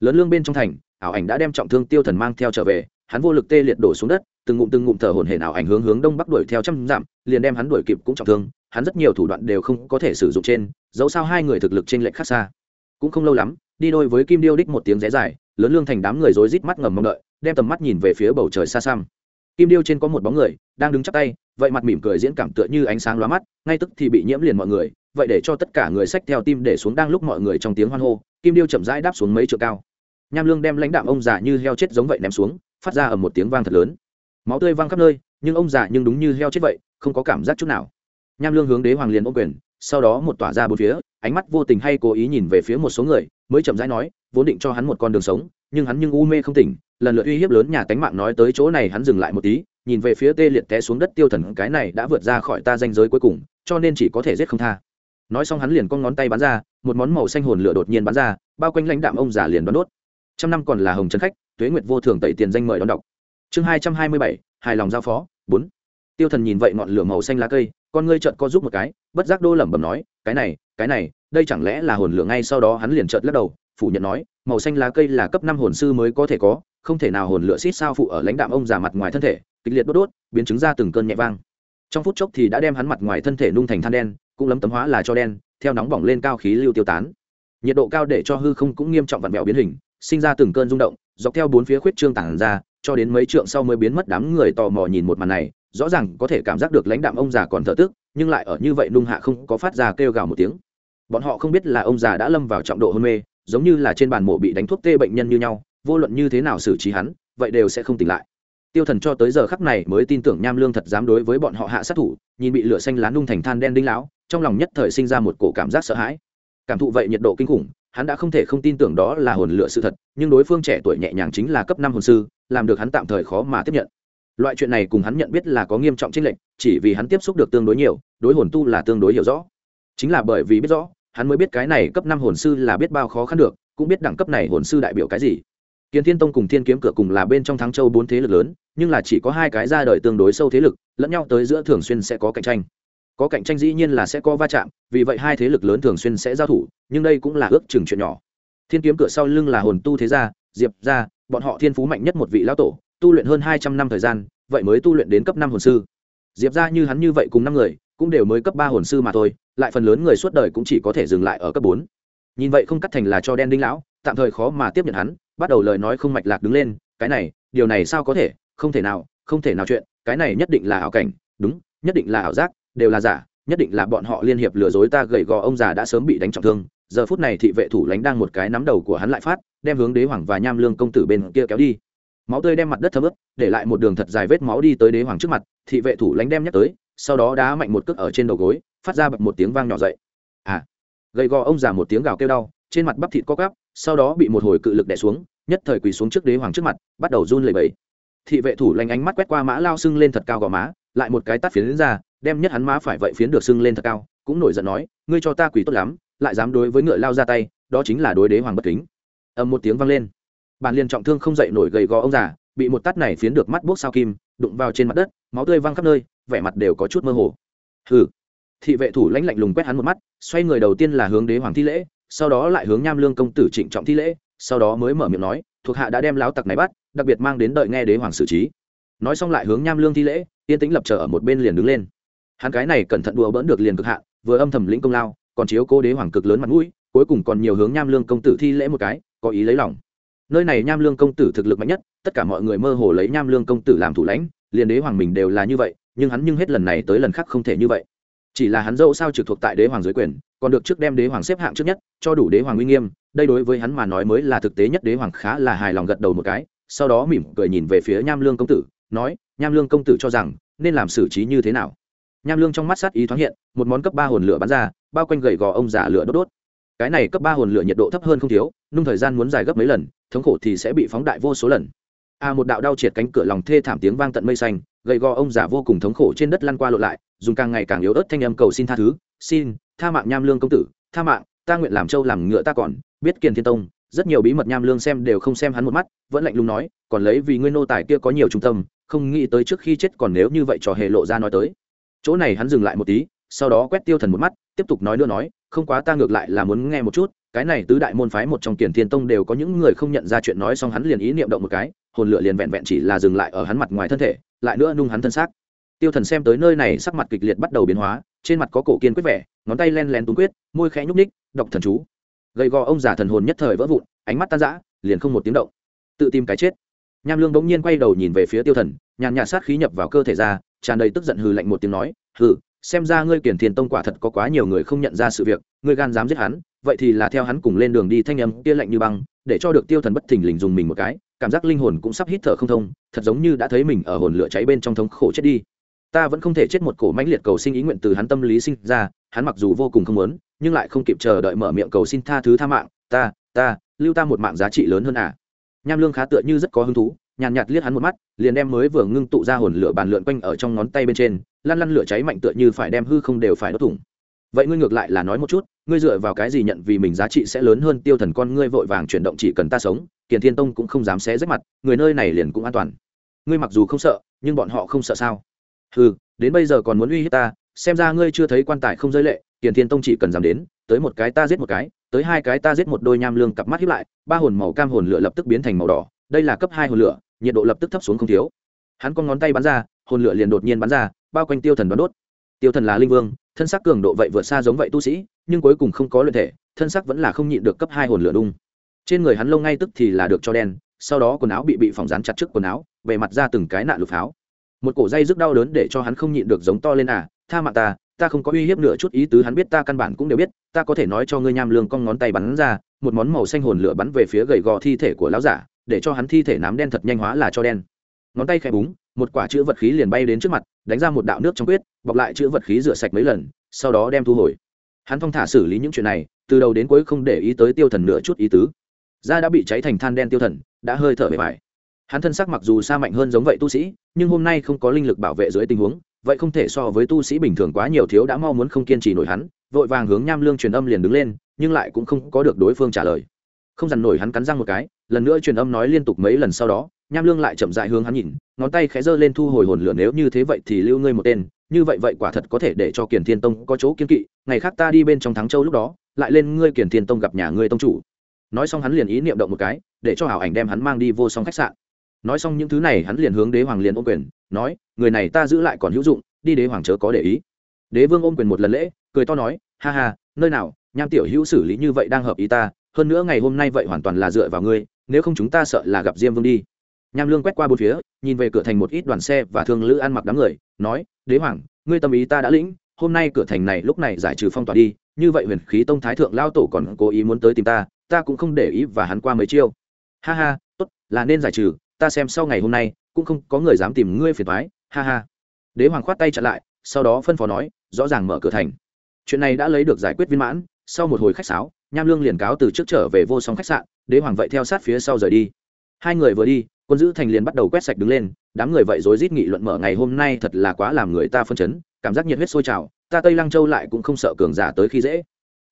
Lớn lương bên trong thành, ảo ảnh đã đem trọng thương tiêu thần mang theo trở về, hắn vô lực tê liệt đổ xuống đất, từng ngụm từng ngụm thở hổn hển ảo ảnh hướng hướng đông bắc đuổi theo trăm dặm, liền đem hắn đuổi kịp cũng trọng thương, hắn rất nhiều thủ đoạn đều không có thể sử dụng trên, dẫu sao hai người thực lực trên lệch khác xa. Cũng không lâu lắm, đi đôi với kim điêu đích một tiếng rẽ dài, lớn lương thành đám người rối rít mắt ngầm mong đợi, đem tầm mắt nhìn về phía bầu trời xa xăm kim điêu trên có một bóng người, đang đứng chắp tay, vậy mặt mỉm cười diễn cảm tựa như ánh sáng lóa mắt, ngay tức thì bị nhiễm liền mọi người, vậy để cho tất cả người sách theo tim để xuống đang lúc mọi người trong tiếng hoan hô, kim điêu chậm rãi đáp xuống mấy trượng cao. Nham lương đem lãnh đạm ông già như heo chết giống vậy ném xuống, phát ra ở một tiếng vang thật lớn. Máu tươi văng khắp nơi, nhưng ông già nhưng đúng như heo chết vậy, không có cảm giác chút nào. Nham lương hướng đế hoàng liền ô quyền, sau đó một tỏa ra bốn phía, ánh mắt vô tình hay cố ý nhìn về phía một số người, mới chậm rãi nói, vốn định cho hắn một con đường sống, nhưng hắn nhưng u mê không tỉnh lần lượt uy hiếp lớn nhà tánh mạng nói tới chỗ này hắn dừng lại một tí, nhìn về phía tê liệt té xuống đất tiêu thần, cái này đã vượt ra khỏi ta danh giới cuối cùng, cho nên chỉ có thể giết không tha. Nói xong hắn liền con ngón tay bắn ra, một món màu xanh hồn lửa đột nhiên bắn ra, bao quanh lãnh đạm ông già liền đón đốt. Trăm năm còn là hồng trấn khách, tuế nguyệt vô thường tẩy tiền danh mời đón đọc. Chương hai trăm hai mươi bảy, hài lòng giao phó, bốn. Tiêu thần nhìn vậy ngọn lửa màu xanh lá cây, con ngươi trợn co giúp một cái, bất giác đô lẩm bẩm nói, cái này cái này, đây chẳng lẽ là hồn lửa ngay sau đó hắn liền trợn lắc đầu, phủ nhận nói, màu xanh lá cây là cấp năm hồn sư mới có thể có không thể nào hồn lửa xít sao phụ ở lãnh đạm ông già mặt ngoài thân thể, kịch liệt đốt đốt, biến chứng ra từng cơn nhẹ vang. Trong phút chốc thì đã đem hắn mặt ngoài thân thể nung thành than đen, cũng lấm tấm hóa là cho đen, theo nóng bỏng lên cao khí lưu tiêu tán. Nhiệt độ cao để cho hư không cũng nghiêm trọng vặn vẹo biến hình, sinh ra từng cơn rung động, dọc theo bốn phía khuyết trương tản ra, cho đến mấy trượng sau mới biến mất đám người tò mò nhìn một màn này, rõ ràng có thể cảm giác được lãnh đạm ông già còn thở tức, nhưng lại ở như vậy nung hạ không có phát ra kêu gào một tiếng. Bọn họ không biết là ông già đã lâm vào trọng độ hôn mê, giống như là trên bàn mổ bị đánh thuốc tê bệnh nhân như nhau vô luận như thế nào xử trí hắn, vậy đều sẽ không tỉnh lại. Tiêu thần cho tới giờ khắc này mới tin tưởng nham lương thật dám đối với bọn họ hạ sát thủ, nhìn bị lửa xanh lá nung thành than đen đinh lão, trong lòng nhất thời sinh ra một cổ cảm giác sợ hãi. Cảm thụ vậy nhiệt độ kinh khủng, hắn đã không thể không tin tưởng đó là hồn lửa sự thật, nhưng đối phương trẻ tuổi nhẹ nhàng chính là cấp năm hồn sư, làm được hắn tạm thời khó mà tiếp nhận. Loại chuyện này cùng hắn nhận biết là có nghiêm trọng chênh lệch, chỉ vì hắn tiếp xúc được tương đối nhiều, đối hồn tu là tương đối hiểu rõ. Chính là bởi vì biết rõ, hắn mới biết cái này cấp năm hồn sư là biết bao khó khăn được, cũng biết đẳng cấp này hồn sư đại biểu cái gì kiến thiên tông cùng thiên kiếm cửa cùng là bên trong thắng châu bốn thế lực lớn, nhưng là chỉ có hai cái ra đời tương đối sâu thế lực, lẫn nhau tới giữa thường xuyên sẽ có cạnh tranh. Có cạnh tranh dĩ nhiên là sẽ có va chạm, vì vậy hai thế lực lớn thường xuyên sẽ giao thủ, nhưng đây cũng là ước chừng chuyện nhỏ. Thiên kiếm cửa sau lưng là hồn tu thế gia, diệp gia, bọn họ thiên phú mạnh nhất một vị lão tổ, tu luyện hơn hai trăm năm thời gian, vậy mới tu luyện đến cấp năm hồn sư. Diệp gia như hắn như vậy cùng năm người, cũng đều mới cấp ba hồn sư mà thôi, lại phần lớn người suốt đời cũng chỉ có thể dừng lại ở cấp bốn. Nhìn vậy không cắt thành là cho đen đinh lão, tạm thời khó mà tiếp nhận hắn bắt đầu lời nói không mạch lạc đứng lên, cái này, điều này sao có thể, không thể nào, không thể nào chuyện, cái này nhất định là ảo cảnh, đúng, nhất định là ảo giác, đều là giả, nhất định là bọn họ liên hiệp lừa dối ta gầy gò ông già đã sớm bị đánh trọng thương, giờ phút này thị vệ thủ lãnh đang một cái nắm đầu của hắn lại phát, đem hướng đế hoàng và nham lương công tử bên kia kéo đi. Máu tươi đem mặt đất thấm ướt, để lại một đường thật dài vết máu đi tới đế hoàng trước mặt, thị vệ thủ lãnh đem nhắc tới, sau đó đá mạnh một cước ở trên đầu gối, phát ra bật một tiếng vang nhỏ dậy. À gầy gò ông già một tiếng gào kêu đau, trên mặt bắp thịt co cắp sau đó bị một hồi cự lực đè xuống, nhất thời quỳ xuống trước đế hoàng trước mặt, bắt đầu run lẩy bẩy. Thị vệ thủ lãnh ánh mắt quét qua mã lao sưng lên thật cao gò má, lại một cái tắt phiến ra, đem nhất hắn má phải vậy phiến được sưng lên thật cao, cũng nổi giận nói, ngươi cho ta quỳ tốt lắm, lại dám đối với ngựa lao ra tay, đó chính là đối đế hoàng bất kính. Ầm một tiếng vang lên. Bàn liền trọng thương không dậy nổi gầy gò ông già, bị một tát này phiến được mắt bốc sao kim, đụng vào trên mặt đất, máu tươi văng khắp nơi, vẻ mặt đều có chút mơ hồ. Hừ. Thị vệ thủ lãnh lạnh lùng quét hắn một mắt, xoay người đầu tiên là hướng đế hoàng thi lễ sau đó lại hướng nham lương công tử trịnh trọng thi lễ, sau đó mới mở miệng nói, thuộc hạ đã đem láo tặc này bắt, đặc biệt mang đến đợi nghe đế hoàng xử trí. Nói xong lại hướng nham lương thi lễ, yên tĩnh lập trở ở một bên liền đứng lên. Hắn cái này cẩn thận đùa bỡn được liền cực hạ vừa âm thầm lĩnh công lao, còn chiếu cố đế hoàng cực lớn mặt mũi, cuối cùng còn nhiều hướng nham lương công tử thi lễ một cái, có ý lấy lòng. Nơi này nham lương công tử thực lực mạnh nhất, tất cả mọi người mơ hồ lấy nham lương công tử làm thủ lãnh, liền đế hoàng mình đều là như vậy, nhưng hắn nhưng hết lần này tới lần khác không thể như vậy chỉ là hắn dẫu sao trực thuộc tại đế hoàng dưới quyền còn được trước đem đế hoàng xếp hạng trước nhất cho đủ đế hoàng uy nghiêm đây đối với hắn mà nói mới là thực tế nhất đế hoàng khá là hài lòng gật đầu một cái sau đó mỉm cười nhìn về phía nham lương công tử nói nham lương công tử cho rằng nên làm xử trí như thế nào? Nham lương trong mắt sát ý thoáng hiện một món cấp ba hồn lửa bắn ra bao quanh gầy gò ông giả lửa đốt đốt. Cái này cấp ba hồn lửa nhiệt độ thấp hơn không thiếu nung thời gian muốn dài gấp mấy lần thống khổ thì sẽ bị phóng đại vô số lần. A à, một đạo đau triệt cánh cửa lòng thê thảm tiếng vang tận mây xanh gầy gò ông giả vô cùng thống khổ trên đất lăn qua lộ lại dùng càng ngày càng yếu ớt thanh âm cầu xin tha thứ, xin, tha mạng nham lương công tử, tha mạng, ta nguyện làm trâu làm ngựa ta còn, biết kiền thiên tông, rất nhiều bí mật nham lương xem đều không xem hắn một mắt, vẫn lạnh lùng nói, còn lấy vì ngươi nô tài kia có nhiều trung tâm, không nghĩ tới trước khi chết còn nếu như vậy trò hề lộ ra nói tới. Chỗ này hắn dừng lại một tí, sau đó quét tiêu thần một mắt, tiếp tục nói nữa nói, không quá ta ngược lại là muốn nghe một chút, cái này tứ đại môn phái một trong kiền thiên tông đều có những người không nhận ra chuyện nói xong hắn liền ý niệm động một cái, hồn lửa liền vẹn vẹn chỉ là dừng lại ở hắn mặt ngoài thân thể, lại nữa nung hắn thân xác tiêu thần xem tới nơi này sắc mặt kịch liệt bắt đầu biến hóa, trên mặt có cổ kiên quyết vẻ, ngón tay len lén túng quyết, môi khẽ nhúc ních đọc thần chú. Gầy gò ông già thần hồn nhất thời vỡ vụn, ánh mắt tan rã, liền không một tiếng động. Tự tìm cái chết. Nham lương bỗng nhiên quay đầu nhìn về phía tiêu thần, nhàn nhạt sát khí nhập vào cơ thể ra, tràn đầy tức giận hừ lạnh một tiếng nói, hừ, xem ra ngươi kiển thiền tông quả thật có quá nhiều người không nhận ra sự việc, ngươi gan dám giết hắn, vậy thì là theo hắn cùng lên đường đi thanh âm kia lạnh như băng, để cho được tiêu thần bất thình lình dùng mình một cái, cảm giác linh hồn cũng sắp hít thở không thông, thật giống như đã thấy mình ở hồn lửa cháy bên trong thống khổ chết đi ta vẫn không thể chết một cổ mãnh liệt cầu sinh ý nguyện từ hắn tâm lý sinh ra hắn mặc dù vô cùng không muốn nhưng lại không kịp chờ đợi mở miệng cầu xin tha thứ tha mạng ta ta lưu ta một mạng giá trị lớn hơn à. Nham lương khá tựa như rất có hứng thú nhàn nhạt, liếc hắn một mắt liền đem mới vừa ngưng tụ ra hồn lửa bàn lượn quanh ở trong ngón tay bên trên lăn lăn lửa cháy mạnh tựa như phải đem hư không đều phải đốt thủng. Vậy ngươi ngược lại là nói một chút ngươi dựa vào cái gì nhận vì mình giá trị sẽ lớn hơn tiêu thần con ngươi vội vàng chuyển động chỉ cần ta sống kiền thiên tông cũng không dám xé rách mặt người nơi này liền cũng an toàn. Ngươi mặc dù không sợ nhưng bọn họ không sợ sao? Ừ đến bây giờ còn muốn uy hiếp ta, xem ra ngươi chưa thấy quan tài không giới lệ, tiền thiên tông chỉ cần dám đến, tới một cái ta giết một cái, tới hai cái ta giết một đôi nham lương cặp mắt hiếp lại, ba hồn màu cam hồn lửa lập tức biến thành màu đỏ, đây là cấp hai hồn lửa, nhiệt độ lập tức thấp xuống không thiếu. Hắn con ngón tay bắn ra, hồn lửa liền đột nhiên bắn ra, bao quanh tiêu thần đoán đốt. Tiêu thần là linh vương, thân sắc cường độ vậy vượt xa giống vậy tu sĩ, nhưng cuối cùng không có luyện thể, thân sắc vẫn là không nhịn được cấp hai hồn lửa đung. Trên người hắn lông ngay tức thì là được cho đen, sau đó quần áo bị bị phòng rán chặt trước quần áo về mặt ra từng cái nạn lục pháo một cổ dây rức đau đớn để cho hắn không nhịn được giống to lên à tha mạng ta ta không có uy hiếp nửa chút ý tứ hắn biết ta căn bản cũng đều biết, ta có thể nói cho ngươi nham lương con ngón tay bắn ra, một món màu xanh hồn lửa bắn về phía gầy gò thi thể của lão giả, để cho hắn thi thể nám đen thật nhanh hóa là cho đen. Ngón tay khẽ búng, một quả chữ vật khí liền bay đến trước mặt, đánh ra một đạo nước trong quyết, bọc lại chữ vật khí rửa sạch mấy lần, sau đó đem thu hồi. Hắn phong thả xử lý những chuyện này, từ đầu đến cuối không để ý tới tiêu thần nửa chút ý tứ. Da đã bị cháy thành than đen tiêu thần, đã hơi thở bề bài hắn thân sắc mặc dù xa mạnh hơn giống vậy tu sĩ, nhưng hôm nay không có linh lực bảo vệ dưới tình huống, vậy không thể so với tu sĩ bình thường quá nhiều thiếu đã mau muốn không kiên trì nổi hắn, vội vàng hướng nham lương truyền âm liền đứng lên, nhưng lại cũng không có được đối phương trả lời. Không dằn nổi hắn cắn răng một cái, lần nữa truyền âm nói liên tục mấy lần sau đó, nham lương lại chậm dại hướng hắn nhìn, ngón tay khẽ giơ lên thu hồi hồn lửa nếu như thế vậy thì lưu ngươi một tên, như vậy vậy quả thật có thể để cho kiền thiên tông có chỗ kiên kỵ, ngày khác ta đi bên trong thắng châu lúc đó, lại lên ngươi kiền thiên tông gặp nhà ngươi tông chủ. Nói xong hắn liền ý niệm động một cái, để cho hảo ảnh đem hắn mang đi vô song khách sạn nói xong những thứ này, hắn liền hướng đế hoàng liền ôm quyền, nói, người này ta giữ lại còn hữu dụng, đi đế hoàng chớ có để ý. Đế vương ôm quyền một lần lễ, cười to nói, ha ha, nơi nào, nham tiểu hữu xử lý như vậy đang hợp ý ta, hơn nữa ngày hôm nay vậy hoàn toàn là dựa vào ngươi, nếu không chúng ta sợ là gặp diêm vương đi. Nham lương quét qua bốn phía, nhìn về cửa thành một ít đoàn xe và thương lữ ăn mặc đám người, nói, đế hoàng, ngươi tâm ý ta đã lĩnh, hôm nay cửa thành này lúc này giải trừ phong tỏa đi, như vậy huyền khí tông thái thượng lao tổ còn cố ý muốn tới tìm ta ta cũng không để ý và hắn qua mấy chiêu. Ha ha, tốt, là nên giải trừ ta xem sau ngày hôm nay, cũng không có người dám tìm ngươi phiền thoái ha ha. Đế hoàng khoát tay chặn lại, sau đó phân phó nói, rõ ràng mở cửa thành. Chuyện này đã lấy được giải quyết viên mãn, sau một hồi khách sáo, nham lương liền cáo từ trước trở về vô song khách sạn, đế hoàng vậy theo sát phía sau rời đi. Hai người vừa đi, quân giữ thành liền bắt đầu quét sạch đứng lên, đám người vậy rối rít nghị luận mở ngày hôm nay thật là quá làm người ta phân chấn, cảm giác nhiệt huyết sôi trào, ta tây lăng châu lại cũng không sợ cường giả tới khi dễ.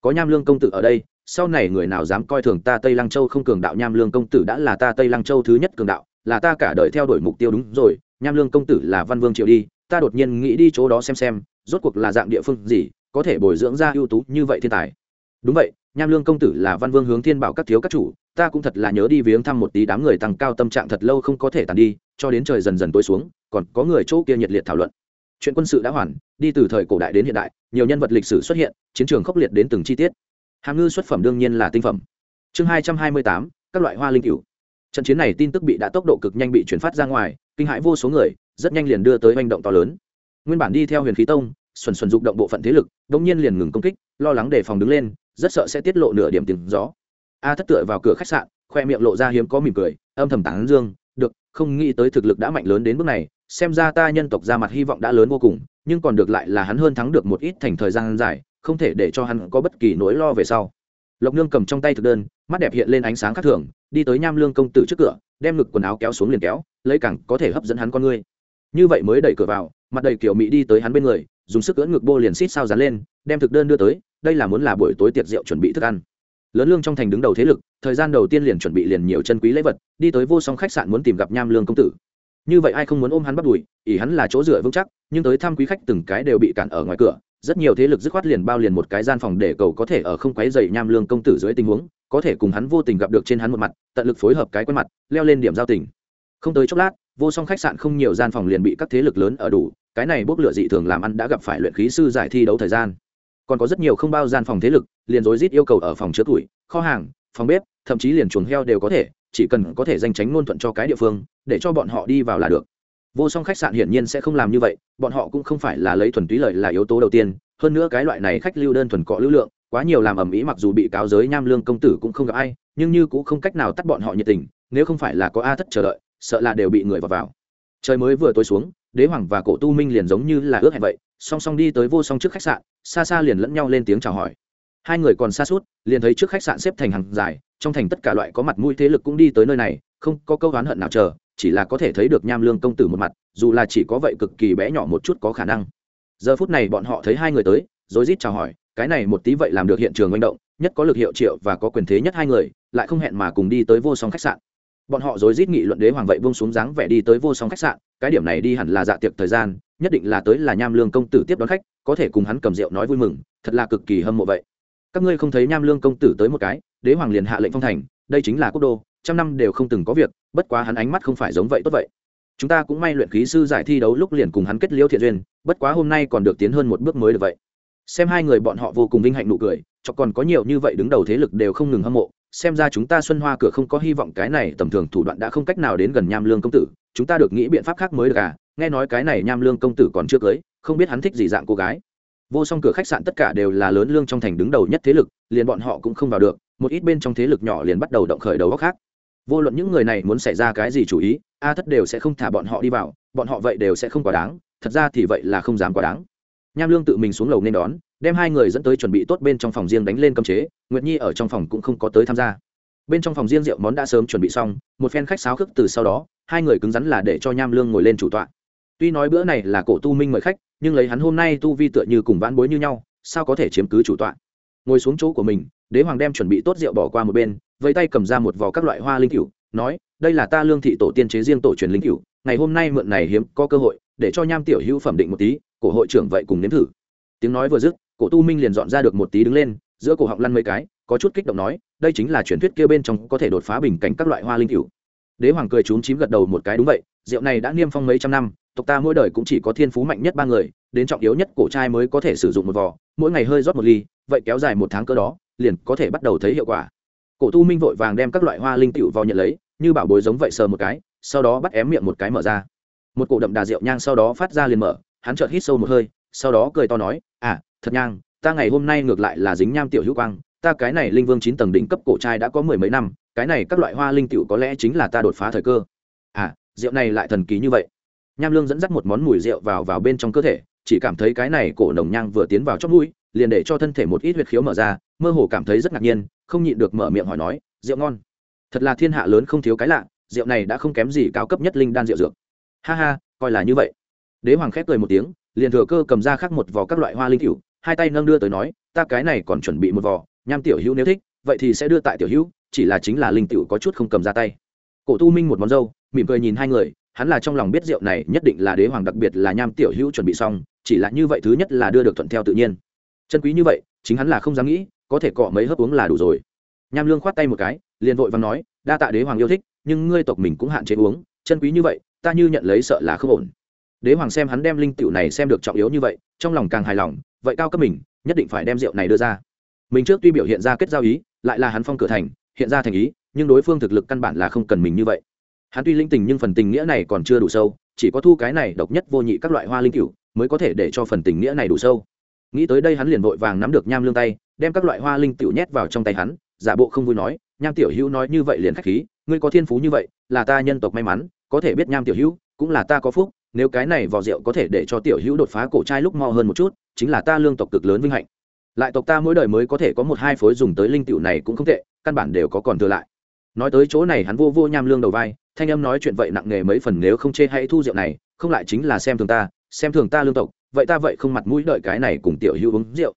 Có nham lương công tử ở đây, sau này người nào dám coi thường ta tây lăng châu không cường đạo nham lương công tử đã là ta tây lăng châu thứ nhất cường đạo là ta cả đời theo đuổi mục tiêu đúng rồi, nham lương công tử là văn vương triệu đi, ta đột nhiên nghĩ đi chỗ đó xem xem, rốt cuộc là dạng địa phương gì, có thể bồi dưỡng ra ưu tú như vậy thiên tài. Đúng vậy, nham lương công tử là văn vương hướng thiên bảo các thiếu các chủ, ta cũng thật là nhớ đi viếng thăm một tí đám người tăng cao tâm trạng thật lâu không có thể tàn đi, cho đến trời dần dần tối xuống, còn có người chỗ kia nhiệt liệt thảo luận. Chuyện quân sự đã hoàn, đi từ thời cổ đại đến hiện đại, nhiều nhân vật lịch sử xuất hiện, chiến trường khốc liệt đến từng chi tiết. Hàm ngư xuất phẩm đương nhiên là tinh phẩm. Chương hai trăm hai mươi tám, các loại hoa linh cửu trận chiến này tin tức bị đã tốc độ cực nhanh bị chuyển phát ra ngoài, kinh hãi vô số người, rất nhanh liền đưa tới hành động to lớn. Nguyên bản đi theo huyền khí tông xuẩn xuẩn dục động bộ phận thế lực đống nhiên liền ngừng công kích, lo lắng đề phòng đứng lên, rất sợ sẽ tiết lộ nửa điểm tiếng gió. A thất tựa vào cửa khách sạn, khoe miệng lộ ra hiếm có mỉm cười, âm thầm tán dương, được, không nghĩ tới thực lực đã mạnh lớn đến bước này, xem ra ta nhân tộc ra mặt hy vọng đã lớn vô cùng, nhưng còn được lại là hắn hơn thắng được một ít thành thời gian dài, không thể để cho hắn có bất kỳ nỗi lo về sau lộc nương cầm trong tay thực đơn, mắt đẹp hiện lên ánh sáng khác thường, đi tới nham lương công tử trước cửa, đem ngực quần áo kéo xuống liền kéo, lấy cẳng có thể hấp dẫn hắn con ngươi. Như vậy mới đẩy cửa vào, mặt đầy kiểu mỹ đi tới hắn bên người, dùng sức cưỡng ngực bô liền xít sao dán lên, đem thực đơn đưa tới, đây là muốn là buổi tối tiệc rượu chuẩn bị thức ăn. Lớn lương trong thành đứng đầu thế lực, thời gian đầu tiên liền chuẩn bị liền nhiều chân quý lễ vật, đi tới vô song khách sạn muốn tìm gặp nham lương công tử. Như vậy ai không muốn ôm hắn bắt đùi ỉ hắn là chỗ dựa vững chắc, nhưng tới thăm quý khách từng cái đều bị cản ở ngoài cửa rất nhiều thế lực dứt khoát liền bao liền một cái gian phòng để cầu có thể ở không quấy dày nham lương công tử dưới tình huống, có thể cùng hắn vô tình gặp được trên hắn một mặt, tận lực phối hợp cái quen mặt, leo lên điểm giao tình. Không tới chốc lát, vô song khách sạn không nhiều gian phòng liền bị các thế lực lớn ở đủ, cái này bốc lửa dị thường làm ăn đã gặp phải luyện khí sư giải thi đấu thời gian. Còn có rất nhiều không bao gian phòng thế lực, liền rối rít yêu cầu ở phòng chứa tuổi, kho hàng, phòng bếp, thậm chí liền chuồng heo đều có thể, chỉ cần có thể danh tránh ngôn thuận cho cái địa phương, để cho bọn họ đi vào là được vô song khách sạn hiển nhiên sẽ không làm như vậy, bọn họ cũng không phải là lấy thuần túy lợi là yếu tố đầu tiên, hơn nữa cái loại này khách lưu đơn thuần cọ lưu lượng, quá nhiều làm ầm ĩ mặc dù bị cáo giới nham lương công tử cũng không gặp ai, nhưng như cũng không cách nào tắt bọn họ nhiệt tình, nếu không phải là có a thất chờ đợi, sợ là đều bị người vào vào. Trời mới vừa tối xuống, đế hoàng và cổ tu minh liền giống như là ước hẹn vậy, song song đi tới vô song trước khách sạn, xa xa liền lẫn nhau lên tiếng chào hỏi. Hai người còn xa suốt, liền thấy trước khách sạn xếp thành hàng dài, trong thành tất cả loại có mặt mũi thế lực cũng đi tới nơi này, không có câu oán hận nào chờ chỉ là có thể thấy được nham lương công tử một mặt, dù là chỉ có vậy cực kỳ bé nhỏ một chút có khả năng. Giờ phút này bọn họ thấy hai người tới rối rít chào hỏi, cái này một tí vậy làm được hiện trường manh động, nhất có lực hiệu triệu và có quyền thế nhất hai người, lại không hẹn mà cùng đi tới vô song khách sạn. Bọn họ rối rít nghị luận đế hoàng vậy vung xuống dáng vẻ đi tới vô song khách sạn, cái điểm này đi hẳn là dạ tiệc thời gian, nhất định là tới là nham lương công tử tiếp đón khách, có thể cùng hắn cầm rượu nói vui mừng, thật là cực kỳ hâm mộ vậy. Các ngươi không thấy nham lương công tử tới một cái, đế hoàng liền hạ lệnh phong thành, đây chính là quốc đô trăm năm đều không từng có việc, bất quá hắn ánh mắt không phải giống vậy tốt vậy. Chúng ta cũng may luyện khí sư giải thi đấu lúc liền cùng hắn kết liễu thiện duyên, bất quá hôm nay còn được tiến hơn một bước mới được vậy. Xem hai người bọn họ vô cùng vinh hạnh nụ cười, cho còn có nhiều như vậy đứng đầu thế lực đều không ngừng hâm mộ, xem ra chúng ta xuân hoa cửa không có hy vọng cái này tầm thường thủ đoạn đã không cách nào đến gần nham lương công tử, chúng ta được nghĩ biện pháp khác mới được à? Nghe nói cái này nham lương công tử còn chưa cưới, không biết hắn thích gì dạng cô gái. Vô song cửa khách sạn tất cả đều là lớn lương trong thành đứng đầu nhất thế lực, liền bọn họ cũng không vào được, một ít bên trong thế lực nhỏ liền bắt đầu động khởi đầu góc khác vô luận những người này muốn xảy ra cái gì chủ ý, a thất đều sẽ không thả bọn họ đi vào, bọn họ vậy đều sẽ không quá đáng, thật ra thì vậy là không dám quá đáng. Nham lương tự mình xuống lầu nên đón, đem hai người dẫn tới chuẩn bị tốt bên trong phòng riêng đánh lên cơm chế, nguyệt nhi ở trong phòng cũng không có tới tham gia. Bên trong phòng riêng rượu món đã sớm chuẩn bị xong, một phen khách sáo khước từ sau đó, hai người cứng rắn là để cho nham lương ngồi lên chủ tọa. Tuy nói bữa này là cổ tu minh mời khách, nhưng lấy hắn hôm nay tu vi tựa như cùng vãn bối như nhau, sao có thể chiếm cứ chủ tọa? Ngồi xuống chỗ của mình, đế hoàng đem chuẩn bị tốt rượu bỏ qua một bên vẫy tay cầm ra một vò các loại hoa linh cửu, nói, đây là ta lương thị tổ tiên chế riêng tổ truyền linh cửu, ngày hôm nay mượn này hiếm có cơ hội để cho nham tiểu hữu phẩm định một tí, cổ hội trưởng vậy cùng nếm thử. Tiếng nói vừa dứt, cổ tu minh liền dọn ra được một tí đứng lên, giữa cổ họng lăn mấy cái, có chút kích động nói, đây chính là truyền thuyết kia bên trong có thể đột phá bình cảnh các loại hoa linh cửu. Đế hoàng cười trúng chím gật đầu một cái, đúng vậy, rượu này đã niêm phong mấy trăm năm, tộc ta mỗi đời cũng chỉ có thiên phú mạnh nhất ba người, đến trọng yếu nhất cổ trai mới có thể sử dụng một vò, mỗi ngày hơi rót một ly, vậy kéo dài một tháng cơ đó, liền có thể bắt đầu thấy hiệu quả cổ tu minh vội vàng đem các loại hoa linh tiểu vào nhận lấy, như bảo bối giống vậy sờ một cái, sau đó bắt ém miệng một cái mở ra. Một cổ đậm đà rượu nhang sau đó phát ra liền mở, hắn chợt hít sâu một hơi, sau đó cười to nói à thật nhang, ta ngày hôm nay ngược lại là dính nham tiểu hữu quang, ta cái này linh vương chín tầng đỉnh cấp cổ trai đã có mười mấy năm, cái này các loại hoa linh tiểu có lẽ chính là ta đột phá thời cơ. À rượu này lại thần kỳ như vậy. Nham lương dẫn dắt một món mùi rượu vào vào bên trong cơ thể, chỉ cảm thấy cái này cổ nồng nhang vừa tiến vào trong mũi, liền để cho thân thể một ít huyệt khiếu mở ra mơ hồ cảm thấy rất ngạc nhiên, không nhịn được mở miệng hỏi nói, rượu ngon. Thật là thiên hạ lớn không thiếu cái lạ, rượu này đã không kém gì cao cấp nhất linh đan rượu dược. Ha ha, coi là như vậy. Đế hoàng khép cười một tiếng, liền thừa cơ cầm ra khắc một vò các loại hoa linh cựu hai tay nâng đưa tới nói, ta cái này còn chuẩn bị một vò, nham tiểu hữu nếu thích, vậy thì sẽ đưa tại tiểu hữu, chỉ là chính là linh tiểu có chút không cầm ra tay. Cổ tu minh một món dâu, mỉm cười nhìn hai người, hắn là trong lòng biết rượu này nhất định là đế hoàng đặc biệt là nham tiểu hữu chuẩn bị xong, chỉ là như vậy thứ nhất là đưa được thuận theo tự nhiên. Chân quý như vậy, chính hắn là không dám nghĩ có thể cọ mấy hớp uống là đủ rồi. Nham lương khoát tay một cái, liền vội và nói, đa tạ đế hoàng yêu thích, nhưng ngươi tộc mình cũng hạn chế uống, chân quý như vậy, ta như nhận lấy sợ là không ổn. Đế hoàng xem hắn đem linh tiểu này xem được trọng yếu như vậy, trong lòng càng hài lòng, vậy cao cấp mình, nhất định phải đem rượu này đưa ra. Mình trước tuy biểu hiện ra kết giao ý, lại là hắn phong cửa thành, hiện ra thành ý, nhưng đối phương thực lực căn bản là không cần mình như vậy. Hắn tuy linh tình nhưng phần tình nghĩa này còn chưa đủ sâu, chỉ có thu cái này độc nhất vô nhị các loại hoa linh cựu mới có thể để cho phần tình nghĩa này đủ sâu. Nghĩ tới đây hắn liền vội vàng nắm được nham lương tay đem các loại hoa linh tiểu nhét vào trong tay hắn, giả bộ không vui nói, nham tiểu hữu nói như vậy liền khách khí, ngươi có thiên phú như vậy, là ta nhân tộc may mắn, có thể biết nham tiểu hữu, cũng là ta có phúc, nếu cái này vỏ rượu có thể để cho tiểu hữu đột phá cổ trai lúc mo hơn một chút, chính là ta lương tộc cực lớn vinh hạnh. Lại tộc ta mỗi đời mới có thể có một hai phối dùng tới linh tiểu này cũng không tệ, căn bản đều có còn thừa lại. Nói tới chỗ này hắn vô vô nham lương đầu vai, thanh âm nói chuyện vậy nặng nề mấy phần nếu không chê hãy thu rượu này, không lại chính là xem thường ta, xem thường ta lương tộc, vậy ta vậy không mặt mũi đợi cái này cùng tiểu hữu uống rượu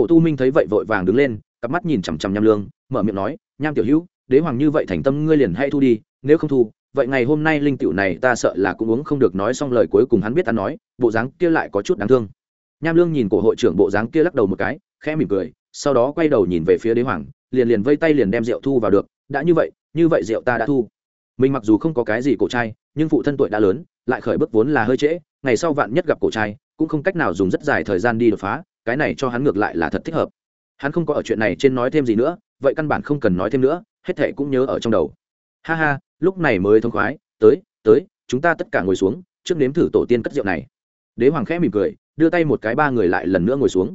cổ tu minh thấy vậy vội vàng đứng lên, cặp mắt nhìn chằm chằm nham lương, mở miệng nói, nham tiểu hữu, đế hoàng như vậy thành tâm ngươi liền hay thu đi, nếu không thu, vậy ngày hôm nay linh tiểu này ta sợ là cũng uống không được nói xong lời cuối cùng hắn biết ta nói, bộ dáng kia lại có chút đáng thương. Nham lương nhìn cổ hội trưởng bộ dáng kia lắc đầu một cái, khẽ mỉm cười, sau đó quay đầu nhìn về phía đế hoàng, liền liền vây tay liền đem rượu thu vào được, đã như vậy như vậy rượu ta đã thu. Mình mặc dù không có cái gì cổ trai, nhưng phụ thân tuổi đã lớn, lại khởi bước vốn là hơi trễ, ngày sau vạn nhất gặp cổ trai, cũng không cách nào dùng rất dài thời gian đi đột phá cái này cho hắn ngược lại là thật thích hợp. Hắn không có ở chuyện này trên nói thêm gì nữa, vậy căn bản không cần nói thêm nữa, hết thệ cũng nhớ ở trong đầu. Ha ha, lúc này mới thông khoái, tới tới, chúng ta tất cả ngồi xuống, trước nếm thử tổ tiên cất rượu này. Đế hoàng khẽ mỉm cười, đưa tay một cái ba người lại lần nữa ngồi xuống.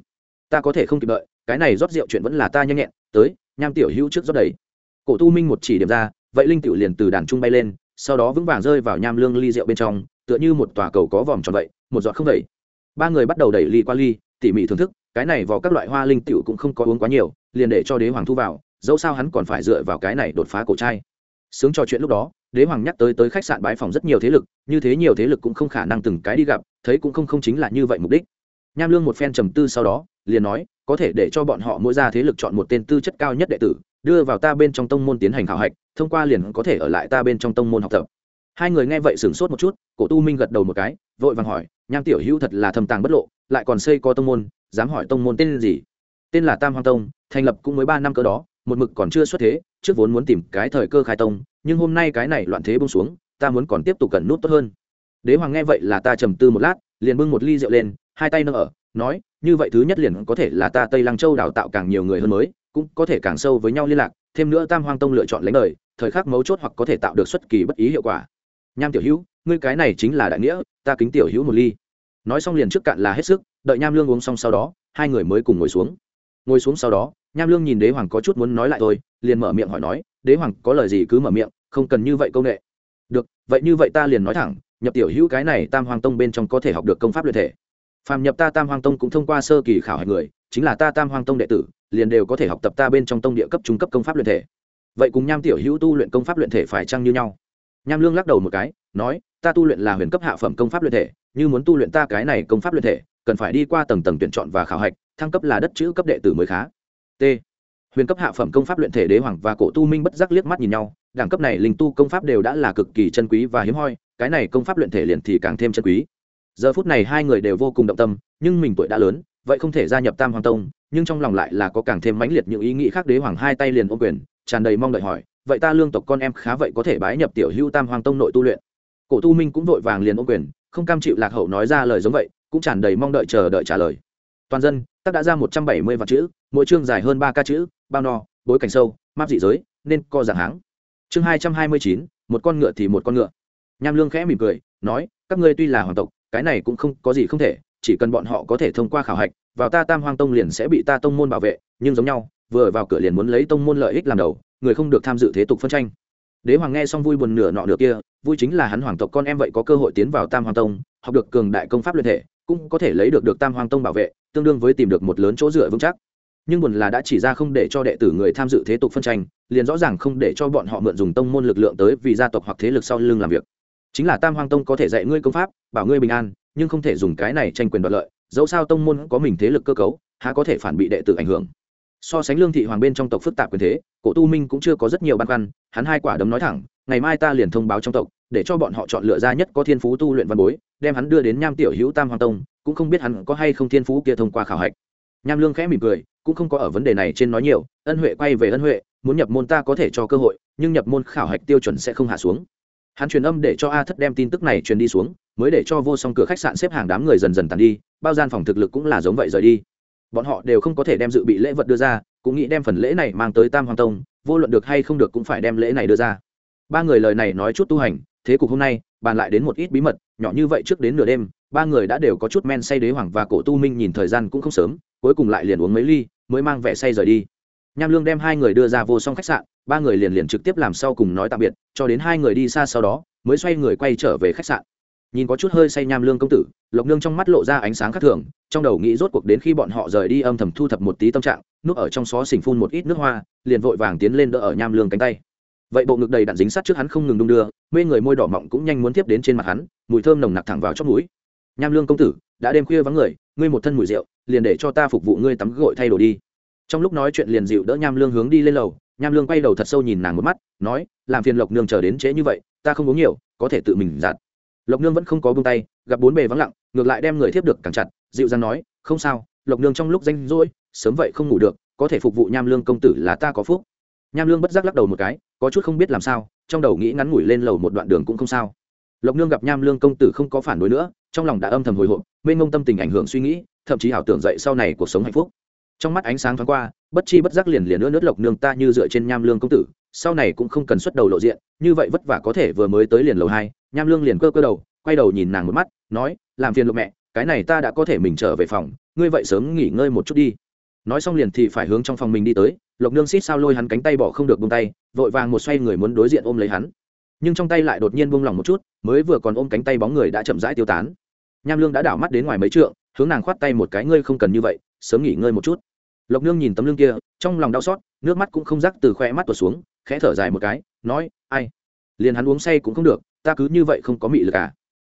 Ta có thể không kịp đợi, cái này rót rượu chuyện vẫn là ta nhanh nhẹn, tới, nham tiểu hữu trước rót đầy. Cổ tu minh một chỉ điểm ra, vậy linh tiểu liền từ đàn trung bay lên, sau đó vững vàng rơi vào nham lương ly rượu bên trong, tựa như một tòa cầu có vòm tròn vậy, một giọt không đầy ba người bắt đầu đẩy ly qua ly tỉ mỉ thưởng thức, cái này vào các loại hoa linh tiểu cũng không có uống quá nhiều, liền để cho đế hoàng thu vào, dẫu sao hắn còn phải dựa vào cái này đột phá cổ trai. Sướng trò chuyện lúc đó, đế hoàng nhắc tới tới khách sạn bãi phòng rất nhiều thế lực, như thế nhiều thế lực cũng không khả năng từng cái đi gặp, thấy cũng không không chính là như vậy mục đích. Nham lương một phen trầm tư sau đó, liền nói, có thể để cho bọn họ mỗi ra thế lực chọn một tên tư chất cao nhất đệ tử, đưa vào ta bên trong tông môn tiến hành khảo hạch, thông qua liền có thể ở lại ta bên trong tông môn học tập hai người nghe vậy sửng sốt một chút, cổ tu minh gật đầu một cái, vội vàng hỏi, nham tiểu hữu thật là thầm tàng bất lộ, lại còn xây có tông môn, dám hỏi tông môn tên gì? Tên là tam hoàng tông, thành lập cũng mới ba năm cỡ đó, một mực còn chưa xuất thế, trước vốn muốn tìm cái thời cơ khai tông, nhưng hôm nay cái này loạn thế bông xuống, ta muốn còn tiếp tục cần nút tốt hơn. Đế hoàng nghe vậy là ta trầm tư một lát, liền bưng một ly rượu lên, hai tay nâng ở, nói, như vậy thứ nhất liền có thể là ta tây lăng châu đào tạo càng nhiều người hơn mới, cũng có thể càng sâu với nhau liên lạc, thêm nữa tam hoang tông lựa chọn lãnh đời, thời khắc mấu chốt hoặc có thể tạo được xuất kỳ bất ý hiệu quả nham tiểu hữu, ngươi cái này chính là đại nghĩa, ta kính tiểu hữu một ly. Nói xong liền trước cạn là hết sức, đợi nham lương uống xong sau đó, hai người mới cùng ngồi xuống. Ngồi xuống sau đó, nham lương nhìn đế hoàng có chút muốn nói lại thôi, liền mở miệng hỏi nói, đế hoàng, có lời gì cứ mở miệng, không cần như vậy công nghệ được, vậy như vậy ta liền nói thẳng, nhập tiểu hữu cái này tam hoàng tông bên trong có thể học được công pháp luyện thể. Phàm nhập ta tam hoàng tông cũng thông qua sơ kỳ khảo hạch người, chính là ta tam hoàng tông đệ tử, liền đều có thể học tập ta bên trong tông địa cấp trung cấp công pháp luyện thể. Vậy cùng nham tiểu hữu tu luyện công pháp luyện thể phải chăng như nhau? Nham lương lắc đầu một cái, nói, ta tu luyện là huyền cấp hạ phẩm công pháp luyện thể, như muốn tu luyện ta cái này công pháp luyện thể, cần phải đi qua tầng tầng tuyển chọn và khảo hạch, thăng cấp là đất chữ cấp đệ tử mới khá. T. Huyền cấp hạ phẩm công pháp luyện thể đế hoàng và cổ tu minh bất giác liếc mắt nhìn nhau, đẳng cấp này linh tu công pháp đều đã là cực kỳ chân quý và hiếm hoi, cái này công pháp luyện thể liền thì càng thêm chân quý. Giờ phút này hai người đều vô cùng động tâm, nhưng mình tuổi đã lớn, vậy không thể gia nhập tam hoàng tông, nhưng trong lòng lại là có càng thêm mãnh liệt những ý nghĩ khác đế hoàng hai tay liền ô quyền, tràn đầy mong đợi hỏi vậy ta lương tộc con em khá vậy có thể bái nhập tiểu hưu tam hoàng tông nội tu luyện. Cổ tu minh cũng vội vàng liền ôm quyền, không cam chịu lạc hậu nói ra lời giống vậy, cũng tràn đầy mong đợi chờ đợi trả lời. Toàn dân tác đã ra một trăm bảy mươi vạn chữ, mỗi chương dài hơn ba ca chữ, bao no, bối cảnh sâu, map dị giới, nên co dạng háng. Chương hai trăm hai mươi chín, một con ngựa thì một con ngựa. Nham lương khẽ mỉm cười, nói, các ngươi tuy là hoàng tộc, cái này cũng không có gì không thể, chỉ cần bọn họ có thể thông qua khảo hạch, vào ta tam hoàng tông liền sẽ bị ta tông môn bảo vệ, nhưng giống nhau, vừa vào cửa liền muốn lấy tông môn lợi ích làm đầu người không được tham dự thế tục phân tranh. Đế hoàng nghe xong vui buồn nửa nọ nửa kia, vui chính là hắn hoàng tộc con em vậy có cơ hội tiến vào tam hoàng tông, học được cường đại công pháp luyện thể, cũng có thể lấy được được tam hoàng tông bảo vệ, tương đương với tìm được một lớn chỗ dựa vững chắc. Nhưng buồn là đã chỉ ra không để cho đệ tử người tham dự thế tục phân tranh, liền rõ ràng không để cho bọn họ mượn dùng tông môn lực lượng tới vì gia tộc hoặc thế lực sau lưng làm việc. Chính là tam hoàng tông có thể dạy ngươi công pháp, bảo ngươi bình an, nhưng không thể dùng cái này tranh quyền đoạt lợi, dẫu sao tông môn có mình thế lực cơ cấu, há có thể phản bị đệ tử ảnh hưởng so sánh lương thị hoàng bên trong tộc phức tạp quyền thế, cổ tu minh cũng chưa có rất nhiều băn khoăn, hắn hai quả đấm nói thẳng, ngày mai ta liền thông báo trong tộc, để cho bọn họ chọn lựa ra nhất có thiên phú tu luyện văn bối, đem hắn đưa đến nham tiểu hữu tam hoàng tông, cũng không biết hắn có hay không thiên phú kia thông qua khảo hạch. Nham lương khẽ mỉm cười, cũng không có ở vấn đề này trên nói nhiều, ân huệ quay về ân huệ, muốn nhập môn ta có thể cho cơ hội, nhưng nhập môn khảo hạch tiêu chuẩn sẽ không hạ xuống. Hắn truyền âm để cho a thất đem tin tức này truyền đi xuống, mới để cho vô song cửa khách sạn xếp hàng đám người dần dần tàn đi, bao gian phòng thực lực cũng là giống vậy rời đi bọn họ đều không có thể đem dự bị lễ vật đưa ra, cũng nghĩ đem phần lễ này mang tới tam hoàng tông, vô luận được hay không được cũng phải đem lễ này đưa ra. Ba người lời này nói chút tu hành, thế cục hôm nay, bàn lại đến một ít bí mật, nhỏ như vậy trước đến nửa đêm, ba người đã đều có chút men say đế hoàng và cổ tu minh nhìn thời gian cũng không sớm, cuối cùng lại liền uống mấy ly, mới mang vẻ say rời đi. Nham lương đem hai người đưa ra vô song khách sạn, ba người liền liền trực tiếp làm sau cùng nói tạm biệt, cho đến hai người đi xa sau đó, mới xoay người quay trở về khách sạn nhìn có chút hơi say nham lương công tử, lộc nương trong mắt lộ ra ánh sáng khác thường, trong đầu nghĩ rốt cuộc đến khi bọn họ rời đi âm thầm thu thập một tí tâm trạng, núp ở trong xó xỉnh phun một ít nước hoa, liền vội vàng tiến lên đỡ ở nham lương cánh tay. Vậy bộ ngực đầy đặn dính sát trước hắn không ngừng đung đưa, mê người môi đỏ mọng cũng nhanh muốn tiếp đến trên mặt hắn, mùi thơm nồng nặc thẳng vào chót mũi. Nham lương công tử, đã đêm khuya vắng người, ngươi một thân mùi rượu, liền để cho ta phục vụ ngươi tắm gội thay đồ đi. Trong lúc nói chuyện liền dịu đỡ nham lương hướng đi lên lầu, nham lương quay đầu thật sâu nhìn nàng một mắt, nói, làm phiền lộc nương chờ đến trễ như vậy, ta không uống nhiều, có thể tự mình giặt lộc nương vẫn không có buông tay, gặp bốn bề vắng lặng, ngược lại đem người thiếp được càng chặt, dịu dàng nói, không sao, lộc nương trong lúc danh rỗi, sớm vậy không ngủ được, có thể phục vụ nham lương công tử là ta có phúc. Nham lương bất giác lắc đầu một cái, có chút không biết làm sao, trong đầu nghĩ ngắn ngủi lên lầu một đoạn đường cũng không sao. Lộc nương gặp nham lương công tử không có phản đối nữa, trong lòng đã âm thầm hồi hộp, mênh mông tâm tình ảnh hưởng suy nghĩ, thậm chí ảo tưởng dậy sau này cuộc sống hạnh phúc. Trong mắt ánh sáng thoáng qua, bất chi bất giác liền liền nữa nước lộc nương ta như dựa trên nham lương công tử sau này cũng không cần xuất đầu lộ diện, như vậy vất vả có thể vừa mới tới liền lầu hai, nham lương liền cơ cơ đầu, quay đầu nhìn nàng một mắt, nói, làm phiền lộc mẹ, cái này ta đã có thể mình trở về phòng, ngươi vậy sớm nghỉ ngơi một chút đi. Nói xong liền thì phải hướng trong phòng mình đi tới, lộc nương xít sao lôi hắn cánh tay bỏ không được buông tay, vội vàng một xoay người muốn đối diện ôm lấy hắn. Nhưng trong tay lại đột nhiên buông lỏng một chút, mới vừa còn ôm cánh tay bóng người đã chậm rãi tiêu tán. Nham lương đã đảo mắt đến ngoài mấy trượng, hướng nàng khoát tay một cái, ngươi không cần như vậy, sớm nghỉ ngơi một chút lộc nương nhìn tấm lưng kia, trong lòng đau xót, nước mắt cũng không rắc từ khoe mắt tuột xuống, khẽ thở dài một cái, nói, ai? Liền hắn uống say cũng không được, ta cứ như vậy không có mị lực à?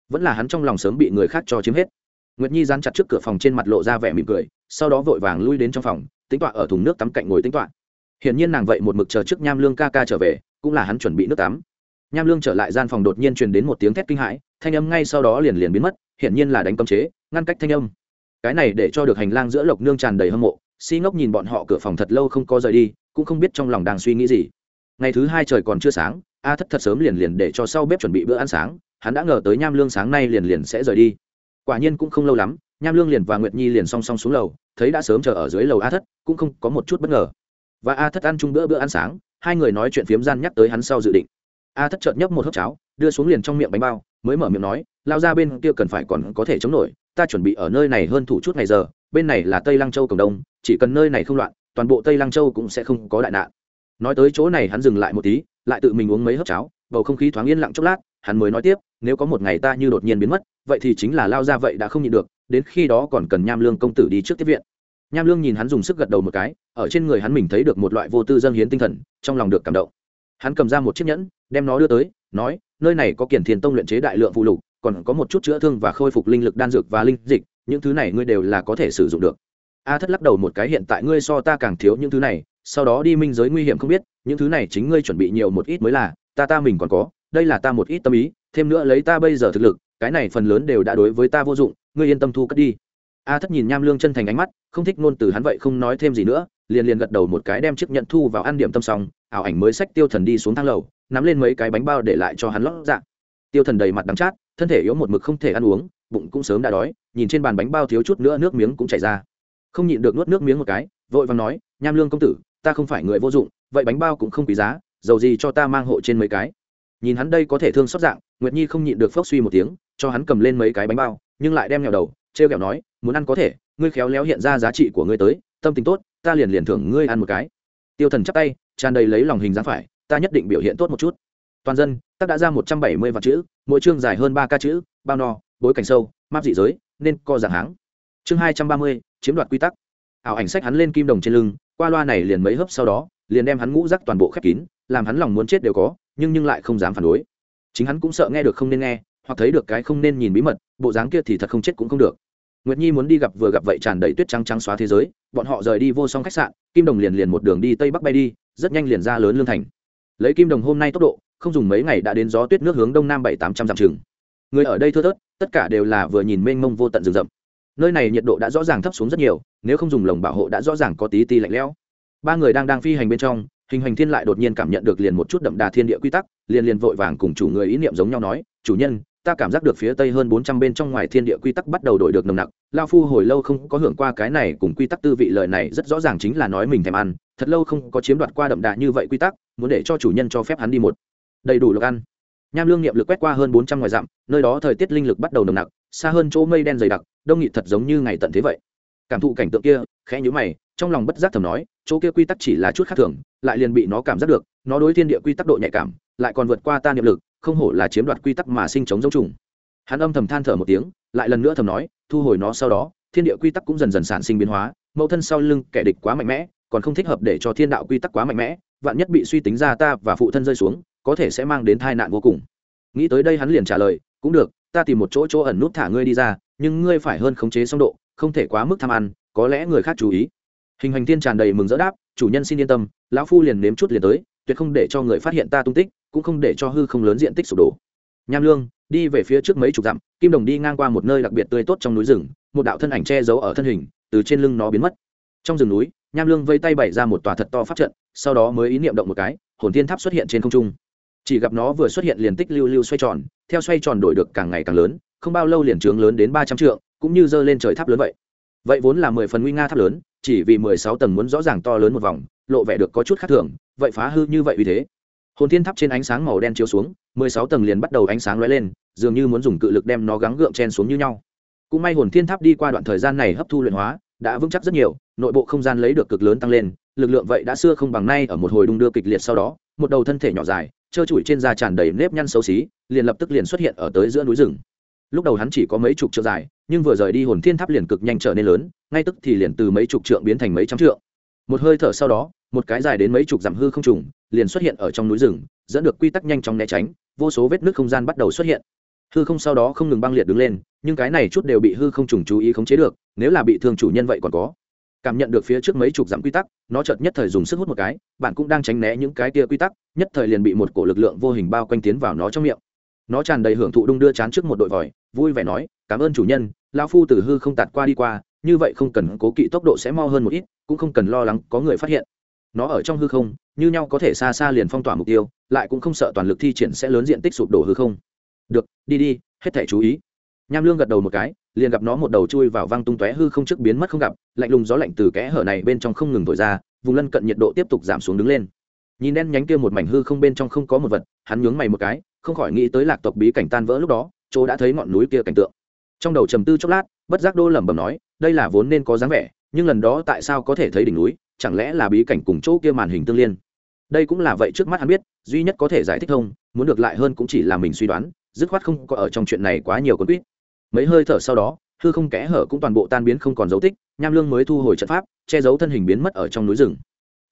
Vẫn là hắn trong lòng sớm bị người khác cho chiếm hết. Nguyệt nhi dán chặt trước cửa phòng trên mặt lộ ra vẻ mỉm cười, sau đó vội vàng lui đến trong phòng tính tọa ở thùng nước tắm cạnh ngồi tính tọa. Hiển nhiên nàng vậy một mực chờ trước nham lương ca ca trở về, cũng là hắn chuẩn bị nước tắm. Nham lương trở lại gian phòng đột nhiên truyền đến một tiếng thét kinh hãi, thanh âm ngay sau đó liền liền biến mất, hiển nhiên là đánh cấm chế, ngăn cách thanh âm. Cái này để cho được hành lang giữa lộc nương tràn đầy hâm mộ si ngốc nhìn bọn họ cửa phòng thật lâu không có rời đi, cũng không biết trong lòng đang suy nghĩ gì. Ngày thứ hai trời còn chưa sáng, a thất thật sớm liền liền để cho sau bếp chuẩn bị bữa ăn sáng, hắn đã ngờ tới nham lương sáng nay liền liền sẽ rời đi. Quả nhiên cũng không lâu lắm, nham lương liền và nguyệt nhi liền song song xuống lầu, thấy đã sớm chờ ở dưới lầu a thất, cũng không có một chút bất ngờ. Và a thất ăn chung bữa bữa ăn sáng, hai người nói chuyện phiếm gian nhắc tới hắn sau dự định. A thất chợt nhấp một hớp cháo, đưa xuống liền trong miệng bánh bao, mới mở miệng nói, lao ra bên kia cần phải còn có thể chống nổi, ta chuẩn bị ở nơi này hơn thủ chút ngày giờ bên này là tây lăng châu cộng đông chỉ cần nơi này không loạn, toàn bộ tây lăng châu cũng sẽ không có đại nạn. Nói tới chỗ này hắn dừng lại một tí, lại tự mình uống mấy hớp cháo, bầu không khí thoáng yên lặng chốc lát, hắn mới nói tiếp, nếu có một ngày ta như đột nhiên biến mất, vậy thì chính là lao ra vậy đã không nhịn được, đến khi đó còn cần nham lương công tử đi trước tiếp viện. Nham lương nhìn hắn dùng sức gật đầu một cái, ở trên người hắn mình thấy được một loại vô tư dâng hiến tinh thần, trong lòng được cảm động. Hắn cầm ra một chiếc nhẫn, đem nó đưa tới, nói, nơi này có kiển thiền tông luyện chế đại lượng phụ lục, còn có một chút chữa thương và khôi phục linh lực đan dược và linh dịch những thứ này ngươi đều là có thể sử dụng được. A thất lắc đầu một cái, hiện tại ngươi so ta càng thiếu những thứ này, sau đó đi minh giới nguy hiểm không biết, những thứ này chính ngươi chuẩn bị nhiều một ít mới là, ta ta mình còn có, đây là ta một ít tâm ý, thêm nữa lấy ta bây giờ thực lực, cái này phần lớn đều đã đối với ta vô dụng, ngươi yên tâm thu cất đi. A thất nhìn nham lương chân thành ánh mắt, không thích ngôn từ hắn vậy không nói thêm gì nữa, liền liền gật đầu một cái đem chiếc nhận thu vào ăn điểm tâm xong, ảo ảnh mới sách tiêu thần đi xuống thang lầu, nắm lên mấy cái bánh bao để lại cho hắn lót dạ tiêu thần đầy mặt đắng chát, thân thể yếu một mực không thể ăn uống bụng cũng sớm đã đói, nhìn trên bàn bánh bao thiếu chút nữa nước miếng cũng chảy ra. Không nhịn được nuốt nước miếng một cái, vội vàng nói, nham lương công tử, ta không phải người vô dụng, vậy bánh bao cũng không quý giá, dầu gì cho ta mang hộ trên mấy cái. Nhìn hắn đây có thể thương xót dạng, nguyệt nhi không nhịn được phốc suy một tiếng, cho hắn cầm lên mấy cái bánh bao, nhưng lại đem nghèo đầu, trêu kẹo nói, muốn ăn có thể, ngươi khéo léo hiện ra giá trị của ngươi tới, tâm tình tốt, ta liền liền thưởng ngươi ăn một cái. Tiêu thần chắp tay, tràn đầy lấy lòng hình dáng phải, ta nhất định biểu hiện tốt một chút. Toàn dân tác đã ra một trăm bảy mươi vạn chữ, mỗi chương dài hơn ba ca chữ, bao no bối cảnh sâu, map dị giới, nên co dạng háng. Chương hai trăm ba mươi, chiếm đoạt quy tắc. Ảo ảnh sách hắn lên kim đồng trên lưng, qua loa này liền mấy hớp sau đó, liền đem hắn ngũ rắc toàn bộ khép kín, làm hắn lòng muốn chết đều có, nhưng nhưng lại không dám phản đối. Chính hắn cũng sợ nghe được không nên nghe, hoặc thấy được cái không nên nhìn bí mật, bộ dáng kia thì thật không chết cũng không được. Nguyệt nhi muốn đi gặp vừa gặp vậy tràn đầy tuyết trắng trắng xóa thế giới, bọn họ rời đi vô song khách sạn, kim đồng liền liền một đường đi tây bắc bay đi, rất nhanh liền ra lớn lương thành. Lấy kim đồng hôm nay tốc độ, không dùng mấy ngày đã đến gió tuyết nước hướng đông nam bảy tám trăm dặm chừng người ở đây thưa thớt, tất cả đều là vừa nhìn mênh mông vô tận rừng rậm. Nơi này nhiệt độ đã rõ ràng thấp xuống rất nhiều, nếu không dùng lồng bảo hộ đã rõ ràng có tí ti lạnh lẽo. Ba người đang đang phi hành bên trong, hình hành thiên lại đột nhiên cảm nhận được liền một chút đậm đà thiên địa quy tắc, liền liền vội vàng cùng chủ người ý niệm giống nhau nói, chủ nhân, ta cảm giác được phía tây hơn bốn trăm bên trong ngoài thiên địa quy tắc bắt đầu đổi được nồng nặc. Lao phu hồi lâu không có hưởng qua cái này cùng quy tắc tư vị lời này, rất rõ ràng chính là nói mình thèm ăn, thật lâu không có chiếm đoạt qua đậm đà như vậy quy tắc, muốn để cho chủ nhân cho phép hắn đi một. Đầy đủ lộc ăn nham lương nghiệm lực quét qua hơn bốn trăm ngoài dặm, nơi đó thời tiết linh lực bắt đầu nồng nặc, xa hơn chỗ mây đen dày đặc, đông nghị thật giống như ngày tận thế vậy. Cảm thụ cảnh tượng kia, khẽ nhữ mày, trong lòng bất giác thầm nói, chỗ kia quy tắc chỉ là chút khác thường, lại liền bị nó cảm giác được, nó đối thiên địa quy tắc độ nhạy cảm, lại còn vượt qua ta niệm lực, không hổ là chiếm đoạt quy tắc mà sinh chống giống trùng. Hắn âm thầm than thở một tiếng, lại lần nữa thầm nói, thu hồi nó sau đó, thiên địa quy tắc cũng dần dần sản sinh biến hóa, mẫu thân sau lưng kẻ địch quá mạnh mẽ, còn không thích hợp để cho thiên đạo quy tắc quá mạnh mẽ, vạn nhất bị suy tính ra ta và phụ thân rơi xuống có thể sẽ mang đến tai nạn vô cùng. Nghĩ tới đây hắn liền trả lời, cũng được, ta tìm một chỗ chỗ ẩn nút thả ngươi đi ra, nhưng ngươi phải hơn khống chế song độ, không thể quá mức tham ăn, có lẽ người khác chú ý. Hình hành tiên tràn đầy mừng rỡ đáp, chủ nhân xin yên tâm, lão phu liền nếm chút liền tới, tuyệt không để cho người phát hiện ta tung tích, cũng không để cho hư không lớn diện tích sụp đổ. Nham lương, đi về phía trước mấy chục dặm, kim đồng đi ngang qua một nơi đặc biệt tươi tốt trong núi rừng, một đạo thân ảnh che giấu ở thân hình, từ trên lưng nó biến mất. Trong rừng núi, nham lương vây tay bày ra một tòa thật to pháp trận, sau đó mới ý niệm động một cái, hồn thiên tháp xuất hiện trên không trung chỉ gặp nó vừa xuất hiện liền tích lưu lưu xoay tròn, theo xoay tròn đổi được càng ngày càng lớn, không bao lâu liền trướng lớn đến ba trăm trượng, cũng như dơ lên trời tháp lớn vậy. Vậy vốn là mười phần nguy nga tháp lớn, chỉ vì mười sáu tầng muốn rõ ràng to lớn một vòng, lộ vẻ được có chút khác thường, vậy phá hư như vậy vì thế. Hồn thiên tháp trên ánh sáng màu đen chiếu xuống, mười sáu tầng liền bắt đầu ánh sáng lóe lên, dường như muốn dùng cự lực đem nó gắng gượng chen xuống như nhau. Cũng may hồn thiên tháp đi qua đoạn thời gian này hấp thu luyện hóa, đã vững chắc rất nhiều, nội bộ không gian lấy được cực lớn tăng lên, lực lượng vậy đã xưa không bằng nay ở một hồi đung đưa kịch liệt sau đó, một đầu thân thể nhỏ dài trơ trụi trên da tràn đầy nếp nhăn xấu xí, liền lập tức liền xuất hiện ở tới giữa núi rừng. Lúc đầu hắn chỉ có mấy chục trượng dài, nhưng vừa rời đi hồn thiên tháp liền cực nhanh trở nên lớn, ngay tức thì liền từ mấy chục trượng biến thành mấy trăm trượng. Một hơi thở sau đó, một cái dài đến mấy chục dặm hư không trùng liền xuất hiện ở trong núi rừng, dẫn được quy tắc nhanh chóng né tránh, vô số vết nước không gian bắt đầu xuất hiện. Hư không sau đó không ngừng băng liệt đứng lên, nhưng cái này chút đều bị hư không trùng chú ý khống chế được, nếu là bị thương chủ nhân vậy còn có cảm nhận được phía trước mấy chục dặm quy tắc, nó chợt nhất thời dùng sức hút một cái, bạn cũng đang tránh né những cái tia quy tắc, nhất thời liền bị một cổ lực lượng vô hình bao quanh tiến vào nó trong miệng. Nó tràn đầy hưởng thụ đung đưa chán trước một đội vòi, vui vẻ nói, cảm ơn chủ nhân lao phu từ hư không tạt qua đi qua, như vậy không cần cố kỵ tốc độ sẽ mo hơn một ít, cũng không cần lo lắng có người phát hiện. Nó ở trong hư không, như nhau có thể xa xa liền phong tỏa mục tiêu, lại cũng không sợ toàn lực thi triển sẽ lớn diện tích sụp đổ hư không. Được, đi đi, hết thể chú ý. Nham lương gật đầu một cái liền gặp nó một đầu chui vào văng tung tóe hư không trước biến mất không gặp, lạnh lùng gió lạnh từ kẽ hở này bên trong không ngừng thổi ra, vùng lân cận nhiệt độ tiếp tục giảm xuống đứng lên. Nhìn đen nhánh kia một mảnh hư không bên trong không có một vật, hắn nhướng mày một cái, không khỏi nghĩ tới lạc tộc bí cảnh tan vỡ lúc đó, chỗ đã thấy ngọn núi kia cảnh tượng. Trong đầu trầm tư chốc lát, bất giác đô lẩm bẩm nói, đây là vốn nên có dáng vẻ, nhưng lần đó tại sao có thể thấy đỉnh núi, chẳng lẽ là bí cảnh cùng chỗ kia màn hình tương liên? Đây cũng là vậy trước mắt hắn biết, duy nhất có thể giải thích thông, muốn được lại hơn cũng chỉ là mình suy đoán, dứt khoát không có ở trong chuyện này quá nhiều con quýt mấy hơi thở sau đó, hư không kẽ hở cũng toàn bộ tan biến không còn dấu tích, nham lương mới thu hồi trận pháp, che giấu thân hình biến mất ở trong núi rừng.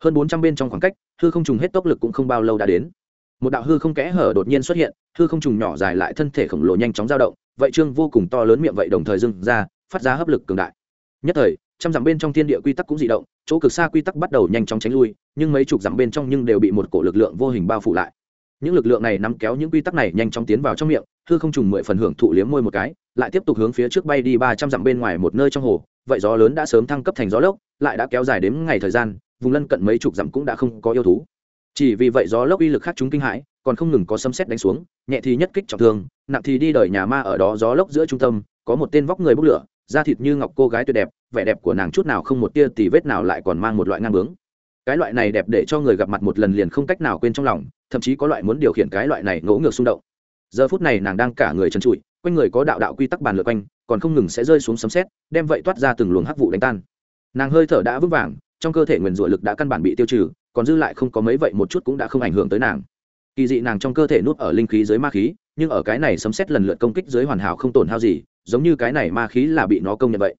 Hơn bốn trăm bên trong khoảng cách, hư không trùng hết tốc lực cũng không bao lâu đã đến. Một đạo hư không kẽ hở đột nhiên xuất hiện, hư không trùng nhỏ dài lại thân thể khổng lồ nhanh chóng dao động, vậy trương vô cùng to lớn miệng vậy đồng thời dưng ra, phát ra hấp lực cường đại. Nhất thời, trăm dặm bên trong thiên địa quy tắc cũng dị động, chỗ cực xa quy tắc bắt đầu nhanh chóng tránh lui, nhưng mấy chục dặm bên trong nhưng đều bị một cổ lực lượng vô hình bao phủ lại những lực lượng này nắm kéo những quy tắc này nhanh chóng tiến vào trong miệng, hư không trùng mười phần hưởng thụ liếm môi một cái, lại tiếp tục hướng phía trước bay đi ba trăm dặm bên ngoài một nơi trong hồ. Vậy gió lớn đã sớm thăng cấp thành gió lốc, lại đã kéo dài đến ngày thời gian, vùng lân cận mấy chục dặm cũng đã không có yêu thú. Chỉ vì vậy gió lốc uy lực khác chúng kinh hãi, còn không ngừng có sấm sét đánh xuống, nhẹ thì nhất kích trọng thương, nặng thì đi đời nhà ma ở đó gió lốc giữa trung tâm, có một tên vóc người bốc lửa, da thịt như ngọc cô gái tuyệt đẹp, vẻ đẹp của nàng chút nào không một tia tì vết nào lại còn mang một loại ngang bướng cái loại này đẹp để cho người gặp mặt một lần liền không cách nào quên trong lòng, thậm chí có loại muốn điều khiển cái loại này ngỗ ngược xung động. Giờ phút này nàng đang cả người trần trụi, quanh người có đạo đạo quy tắc bàn lượt quanh, còn không ngừng sẽ rơi xuống sấm xét đem vậy toát ra từng luồng hắc vụ đánh tan. Nàng hơi thở đã vững vàng, trong cơ thể nguyền rủa lực đã căn bản bị tiêu trừ, còn dư lại không có mấy vậy một chút cũng đã không ảnh hưởng tới nàng. Kỳ dị nàng trong cơ thể nuốt ở linh khí dưới ma khí, nhưng ở cái này sấm xét lần lượt công kích dưới hoàn hảo không tổn hao gì, giống như cái này ma khí là bị nó công nhận vậy.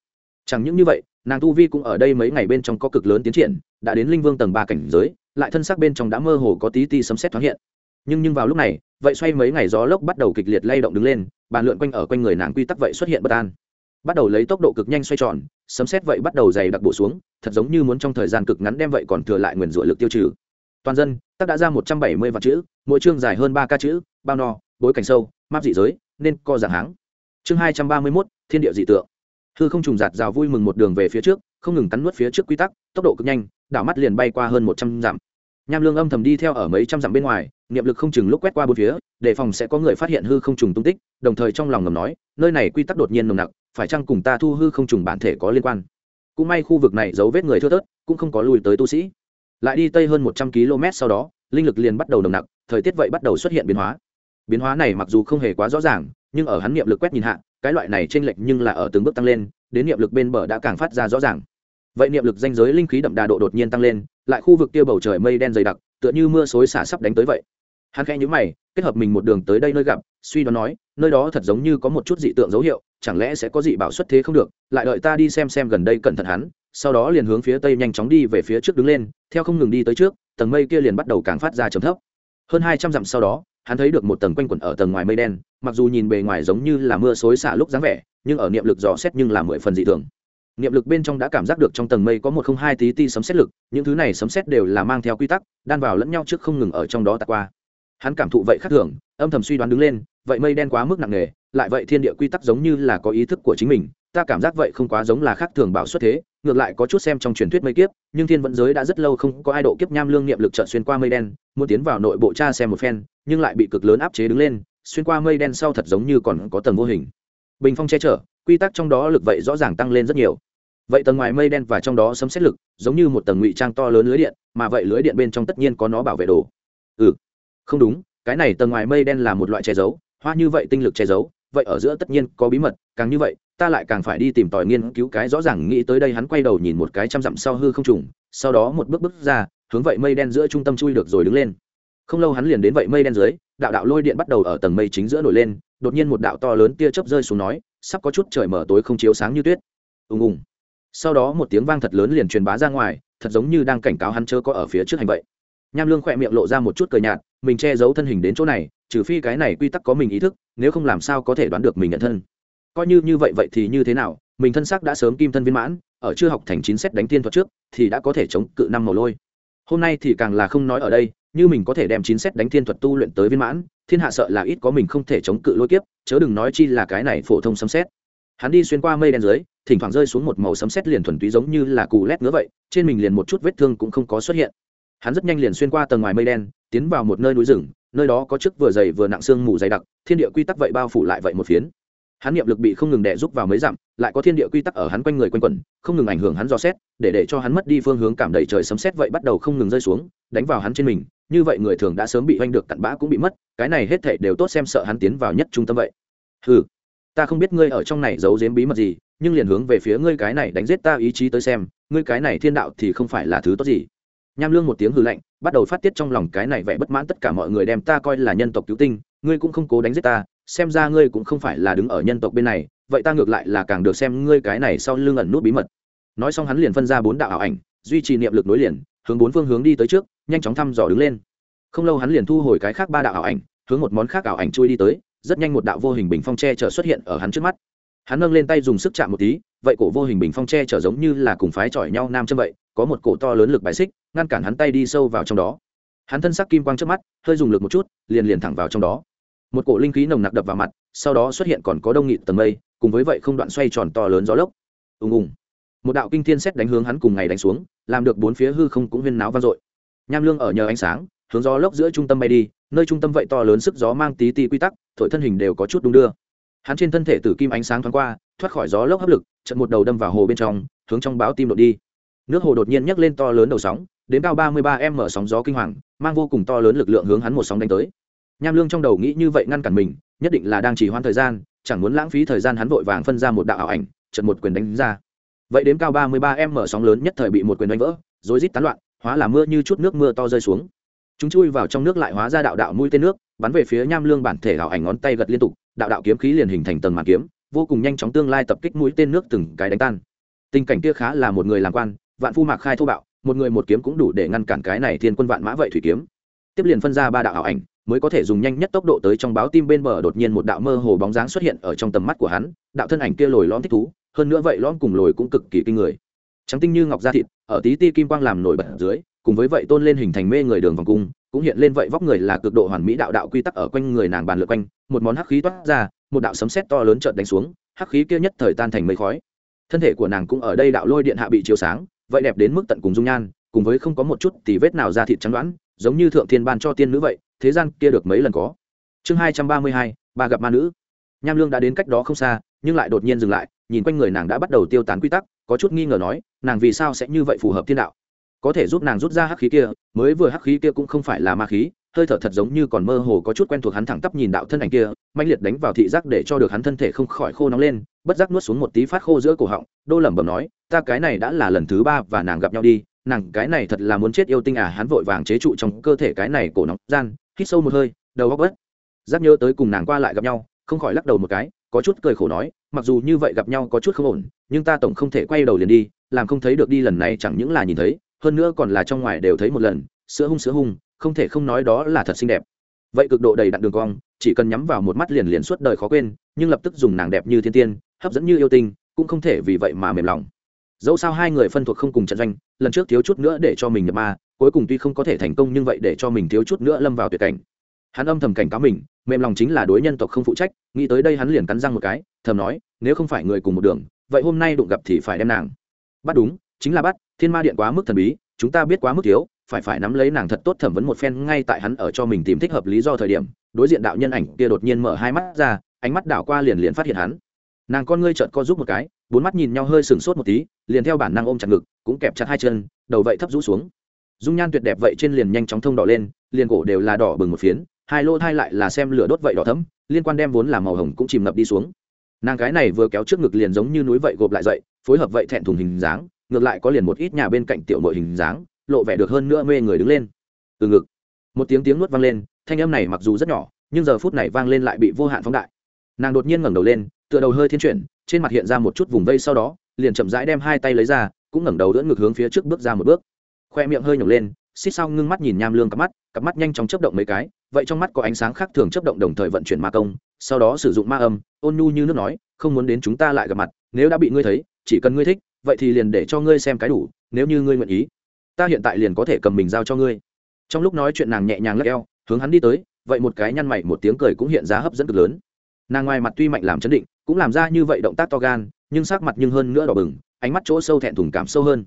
Chẳng những như vậy nàng tu vi cũng ở đây mấy ngày bên trong có cực lớn tiến triển, đã đến linh vương tầng ba cảnh giới, lại thân xác bên trong đã mơ hồ có tí ti sấm xét thoáng hiện. Nhưng nhưng vào lúc này, vậy xoay mấy ngày gió lốc bắt đầu kịch liệt lay động đứng lên, bàn lượn quanh ở quanh người nàng quy tắc vậy xuất hiện bất an. Bắt đầu lấy tốc độ cực nhanh xoay tròn, sấm xét vậy bắt đầu dày đặc bổ xuống, thật giống như muốn trong thời gian cực ngắn đem vậy còn thừa lại nguyền rủa lực tiêu trừ. Toàn dân tác đã ra một trăm bảy mươi vạn chữ, mỗi chương dài hơn ba ca chữ, bao no, bối cảnh sâu, map dị giới, nên co dạng háng. Chương hai trăm ba mươi mốt, thiên địa dị tượng hư không trùng giạt rào vui mừng một đường về phía trước, không ngừng cắn nuốt phía trước quy tắc, tốc độ cực nhanh, đảo mắt liền bay qua hơn một trăm dặm. Nham lương âm thầm đi theo ở mấy trăm dặm bên ngoài, niệm lực không chừng lúc quét qua bốn phía đề phòng sẽ có người phát hiện hư không trùng tung tích, đồng thời trong lòng ngầm nói, nơi này quy tắc đột nhiên nồng nặc, phải chăng cùng ta thu hư không trùng bản thể có liên quan? Cũng may khu vực này dấu vết người thưa thớt, cũng không có lùi tới tu sĩ. Lại đi tây hơn một trăm km sau đó, linh lực liền bắt đầu nồng nặc, thời tiết vậy bắt đầu xuất hiện biến hóa. Biến hóa này mặc dù không hề quá rõ ràng, nhưng ở hắn niệm lực quét nhìn hạ cái loại này chênh lệch nhưng là ở từng bước tăng lên, đến niệm lực bên bờ đã càng phát ra rõ ràng. Vậy niệm lực danh giới linh khí đậm đà độ đột nhiên tăng lên, lại khu vực kia bầu trời mây đen dày đặc, tựa như mưa xối xả sắp đánh tới vậy. Hắn khẽ nhíu mày, kết hợp mình một đường tới đây nơi gặp, suy đoán nói, nơi đó thật giống như có một chút dị tượng dấu hiệu, chẳng lẽ sẽ có dị bảo xuất thế không được, lại đợi ta đi xem xem gần đây cẩn thận hắn, sau đó liền hướng phía tây nhanh chóng đi về phía trước đứng lên, theo không ngừng đi tới trước, tầng mây kia liền bắt đầu càng phát ra trầm thấp hơn hai trăm dặm sau đó, hắn thấy được một tầng quanh quẩn ở tầng ngoài mây đen, mặc dù nhìn bề ngoài giống như là mưa xối xả lúc dáng vẻ, nhưng ở niệm lực dò xét nhưng là mười phần dị thường. Niệm lực bên trong đã cảm giác được trong tầng mây có một không hai tí ti sấm xét lực, những thứ này sấm xét đều là mang theo quy tắc, đan vào lẫn nhau trước không ngừng ở trong đó tạt qua. Hắn cảm thụ vậy khác thường, âm thầm suy đoán đứng lên, vậy mây đen quá mức nặng nề lại vậy thiên địa quy tắc giống như là có ý thức của chính mình, ta cảm giác vậy không quá giống là khác thường bảo xuất thế, ngược lại có chút xem trong truyền thuyết mây kiếp, nhưng thiên vận giới đã rất lâu không có ai độ kiếp nham lương niệm lực trợ xuyên qua mây đen, muốn tiến vào nội bộ cha xem một phen, nhưng lại bị cực lớn áp chế đứng lên, xuyên qua mây đen sau thật giống như còn có tầng vô hình. Bình phong che chở, quy tắc trong đó lực vậy rõ ràng tăng lên rất nhiều. Vậy tầng ngoài mây đen và trong đó sấm xét lực, giống như một tầng ngụy trang to lớn lưới điện, mà vậy lưới điện bên trong tất nhiên có nó bảo vệ đồ. Ừ không đúng, cái này tầng ngoài mây đen là một loại che giấu, hoa như vậy tinh lực che giấu vậy ở giữa tất nhiên có bí mật, càng như vậy, ta lại càng phải đi tìm tòi nghiên cứu cái rõ ràng nghĩ tới đây hắn quay đầu nhìn một cái trăm dặm sau hư không trùng, sau đó một bước bước ra, hướng vậy mây đen giữa trung tâm chui được rồi đứng lên. Không lâu hắn liền đến vậy mây đen dưới, đạo đạo lôi điện bắt đầu ở tầng mây chính giữa nổi lên, đột nhiên một đạo to lớn tia chớp rơi xuống nói, sắp có chút trời mở tối không chiếu sáng như tuyết. Ùng ùng. Sau đó một tiếng vang thật lớn liền truyền bá ra ngoài, thật giống như đang cảnh cáo hắn chớ có ở phía trước hành vậy. Nham lương khỏe miệng lộ ra một chút cười nhạt, mình che giấu thân hình đến chỗ này trừ phi cái này quy tắc có mình ý thức, nếu không làm sao có thể đoán được mình nhận thân. Coi như như vậy vậy thì như thế nào, mình thân xác đã sớm kim thân viên mãn, ở chưa học thành chín xét đánh tiên thuật trước, thì đã có thể chống cự năm màu lôi. Hôm nay thì càng là không nói ở đây, như mình có thể đem chín xét đánh thiên thuật tu luyện tới viên mãn, thiên hạ sợ là ít có mình không thể chống cự lôi kiếp, chớ đừng nói chi là cái này phổ thông sấm xét. Hắn đi xuyên qua mây đen dưới, thỉnh thoảng rơi xuống một màu sấm xét liền thuần túy giống như là cù lét nữa vậy, trên mình liền một chút vết thương cũng không có xuất hiện. Hắn rất nhanh liền xuyên qua tầng ngoài mây đen, tiến vào một nơi núi rừng nơi đó có chức vừa dày vừa nặng xương mù dày đặc, thiên địa quy tắc vậy bao phủ lại vậy một phiến. Hắn niệm lực bị không ngừng đè giúp vào mấy dặm, lại có thiên địa quy tắc ở hắn quanh người quanh quẩn, không ngừng ảnh hưởng hắn do xét, để để cho hắn mất đi phương hướng cảm đầy trời sấm xét vậy bắt đầu không ngừng rơi xuống, đánh vào hắn trên mình. Như vậy người thường đã sớm bị oanh được cặn bã cũng bị mất, cái này hết thảy đều tốt xem sợ hắn tiến vào nhất trung tâm vậy. Ừ ta không biết ngươi ở trong này giấu giếm bí mật gì, nhưng liền hướng về phía ngươi cái này đánh giết ta ý chí tới xem, ngươi cái này thiên đạo thì không phải là thứ tốt gì. Nham lương một tiếng hư lạnh bắt đầu phát tiết trong lòng cái này vẻ bất mãn tất cả mọi người đem ta coi là nhân tộc cứu tinh, ngươi cũng không cố đánh giết ta, xem ra ngươi cũng không phải là đứng ở nhân tộc bên này, vậy ta ngược lại là càng được xem ngươi cái này sau lưng ẩn nút bí mật. Nói xong hắn liền phân ra bốn đạo ảo ảnh, duy trì niệm lực nối liền, hướng bốn phương hướng đi tới trước, nhanh chóng thăm dò đứng lên. Không lâu hắn liền thu hồi cái khác ba đạo ảo ảnh, hướng một món khác ảo ảnh chui đi tới, rất nhanh một đạo vô hình bình phong tre chở xuất hiện ở hắn trước mắt hắn nâng lên tay dùng sức chạm một tí, vậy cổ vô hình bình phong tre trở giống như là cùng phái chọi nhau nam châm vậy, có một cổ to lớn lực bài xích, ngăn cản hắn tay đi sâu vào trong đó. Hắn thân sắc kim quang trước mắt, hơi dùng lực một chút, liền liền thẳng vào trong đó. Một cổ linh khí nồng nặc đập vào mặt, sau đó xuất hiện còn có đông nghịt tầng mây, cùng với vậy không đoạn xoay tròn to lớn gió lốc. Ùng ùng. Một đạo kinh thiên xét đánh hướng hắn cùng ngày đánh xuống, làm được bốn phía hư không cũng huyên náo vang dội. Nham lương ở nhờ ánh sáng, hướng gió lốc giữa trung tâm bay đi, nơi trung tâm vậy to lớn sức gió mang tí ti quy tắc, thổi thân hình đều có chút đung đưa hắn trên thân thể tử kim ánh sáng thoáng qua, thoát khỏi gió lốc hấp lực trận một đầu đâm vào hồ bên trong, hướng trong báo tim đột đi. Nước hồ đột nhiên nhấc lên to lớn đầu sóng, đến cao ba mươi ba m sóng gió kinh hoàng, mang vô cùng to lớn lực lượng hướng hắn một sóng đánh tới. Nham lương trong đầu nghĩ như vậy ngăn cản mình, nhất định là đang chỉ hoãn thời gian, chẳng muốn lãng phí thời gian hắn vội vàng phân ra một đạo ảo ảnh trận một quyền đánh ra. Vậy đến cao ba mươi ba em mở sóng lớn nhất thời bị một quyền đánh vỡ, rối rít tán loạn, hóa là mưa như chút nước mưa to rơi xuống. Chúng chui vào trong nước lại hóa ra đạo đạo mũi tên nước, bắn về phía nham lương bản thể ảo ảnh ngón tay gật liên tục đạo đạo kiếm khí liền hình thành tầng màn kiếm, vô cùng nhanh chóng tương lai tập kích mũi tên nước từng cái đánh tan. Tình cảnh kia khá là một người làm quan, vạn phu mạc khai thô bạo, một người một kiếm cũng đủ để ngăn cản cái này thiên quân vạn mã vậy thủy kiếm. Tiếp liền phân ra ba đạo ảo ảnh, mới có thể dùng nhanh nhất tốc độ tới trong báo tim bên bờ đột nhiên một đạo mơ hồ bóng dáng xuất hiện ở trong tầm mắt của hắn, đạo thân ảnh kia lồi lõm thích thú, hơn nữa vậy lõm cùng lồi cũng cực kỳ kinh người. Trắng tinh như ngọc da thịt, ở tí ti kim quang làm nổi bật dưới, cùng với vậy tôn lên hình thành mê người đường vòng cung cũng hiện lên vậy vóc người là cực độ hoàn mỹ đạo đạo quy tắc ở quanh người nàng bàn lượt quanh, một món hắc khí toát ra, một đạo sấm sét to lớn chợt đánh xuống, hắc khí kia nhất thời tan thành mây khói. Thân thể của nàng cũng ở đây đạo lôi điện hạ bị chiếu sáng, vậy đẹp đến mức tận cùng dung nhan, cùng với không có một chút tì vết nào ra thịt trắng đoán, giống như thượng thiên ban cho tiên nữ vậy, thế gian kia được mấy lần có. Chương hai trăm ba mươi hai, ba gặp ma nữ. Nham lương đã đến cách đó không xa, nhưng lại đột nhiên dừng lại, nhìn quanh người nàng đã bắt đầu tiêu tán quy tắc, có chút nghi ngờ nói, nàng vì sao sẽ như vậy phù hợp thiên đạo? Có thể giúp nàng rút ra hắc khí kia, mới vừa hắc khí kia cũng không phải là ma khí, hơi thở thật giống như còn mơ hồ có chút quen thuộc hắn thẳng tắp nhìn đạo thân ảnh kia mạnh liệt đánh vào thị giác để cho được hắn thân thể không khỏi khô nóng lên, bất giác nuốt xuống một tí phát khô giữa cổ họng, đô lẩm bẩm nói, ta cái này đã là lần thứ ba và nàng gặp nhau đi, nàng cái này thật là muốn chết yêu tinh à hắn vội vàng chế trụ trong cơ thể cái này cổ nóng gian, hít sâu một hơi, đầu góc bớt giác nhớ tới cùng nàng qua lại gặp nhau, không khỏi lắc đầu một cái, có chút cười khổ nói, mặc dù như vậy gặp nhau có chút không ổn, nhưng ta tổng không thể quay đầu liền đi, làm không thấy được đi lần này chẳng những là nhìn thấy hơn nữa còn là trong ngoài đều thấy một lần, sữa hung sữa hung, không thể không nói đó là thật xinh đẹp. Vậy cực độ đầy đặn đường cong, chỉ cần nhắm vào một mắt liền liền suốt đời khó quên, nhưng lập tức dùng nàng đẹp như thiên tiên, hấp dẫn như yêu tinh, cũng không thể vì vậy mà mềm lòng. Dẫu sao hai người phân thuộc không cùng trận doanh, lần trước thiếu chút nữa để cho mình nhập ma, cuối cùng tuy không có thể thành công nhưng vậy để cho mình thiếu chút nữa lâm vào tuyệt cảnh. Hắn âm thầm cảnh cáo mình, mềm lòng chính là đối nhân tộc không phụ trách, nghĩ tới đây hắn liền cắn răng một cái, thầm nói, nếu không phải người cùng một đường, vậy hôm nay đụng gặp thì phải đem nàng. Bắt đúng, chính là bắt thiên ma điện quá mức thần bí, chúng ta biết quá mức thiếu, phải phải nắm lấy nàng thật tốt thẩm vấn một phen ngay tại hắn ở cho mình tìm thích hợp lý do thời điểm, đối diện đạo nhân ảnh kia đột nhiên mở hai mắt ra, ánh mắt đảo qua liền liền phát hiện hắn. Nàng con ngươi trợn co giúp một cái, bốn mắt nhìn nhau hơi sừng sốt một tí, liền theo bản năng ôm chặt ngực, cũng kẹp chặt hai chân, đầu vậy thấp rũ xuống. Dung nhan tuyệt đẹp vậy trên liền nhanh chóng thông đỏ lên, liền cổ đều là đỏ bừng một phiến, hai lô thai lại là xem lửa đốt vậy đỏ thấm liên quan đem vốn là màu hồng cũng chìm ngập đi xuống. Nàng cái này vừa kéo trước ngực liền giống như núi vậy gộp lại dậy, phối hợp vậy thẹn thùng hình dáng ngược lại có liền một ít nhà bên cạnh tiểu nội hình dáng, lộ vẻ được hơn nữa mê người đứng lên. Từ ngực, một tiếng tiếng nuốt vang lên, thanh âm này mặc dù rất nhỏ, nhưng giờ phút này vang lên lại bị vô hạn phóng đại. Nàng đột nhiên ngẩng đầu lên, tựa đầu hơi thiên chuyển, trên mặt hiện ra một chút vùng vây sau đó, liền chậm rãi đem hai tay lấy ra, cũng ngẩng đầu đỡ ngực hướng phía trước bước ra một bước. Khoe miệng hơi nhổng lên xích sau ngưng mắt nhìn nham lương cặp mắt cặp mắt nhanh chóng chấp động mấy cái, vậy trong mắt có ánh sáng khác thường chấp động đồng thời vận chuyển ma công, sau đó sử dụng ma âm, ôn nhu như nước nói, không muốn đến chúng ta lại gặp mặt, nếu đã bị ngươi thấy, chỉ cần ngươi thích vậy thì liền để cho ngươi xem cái đủ, nếu như ngươi nguyện ý. Ta hiện tại liền có thể cầm mình giao cho ngươi. Trong lúc nói chuyện nàng nhẹ nhàng lắc eo, hướng hắn đi tới, vậy một cái nhăn mày, một tiếng cười cũng hiện ra hấp dẫn cực lớn. Nàng ngoài mặt tuy mạnh làm chấn định, cũng làm ra như vậy động tác to gan, nhưng sắc mặt nhưng hơn nữa đỏ bừng, ánh mắt chỗ sâu thẹn thùng cảm sâu hơn.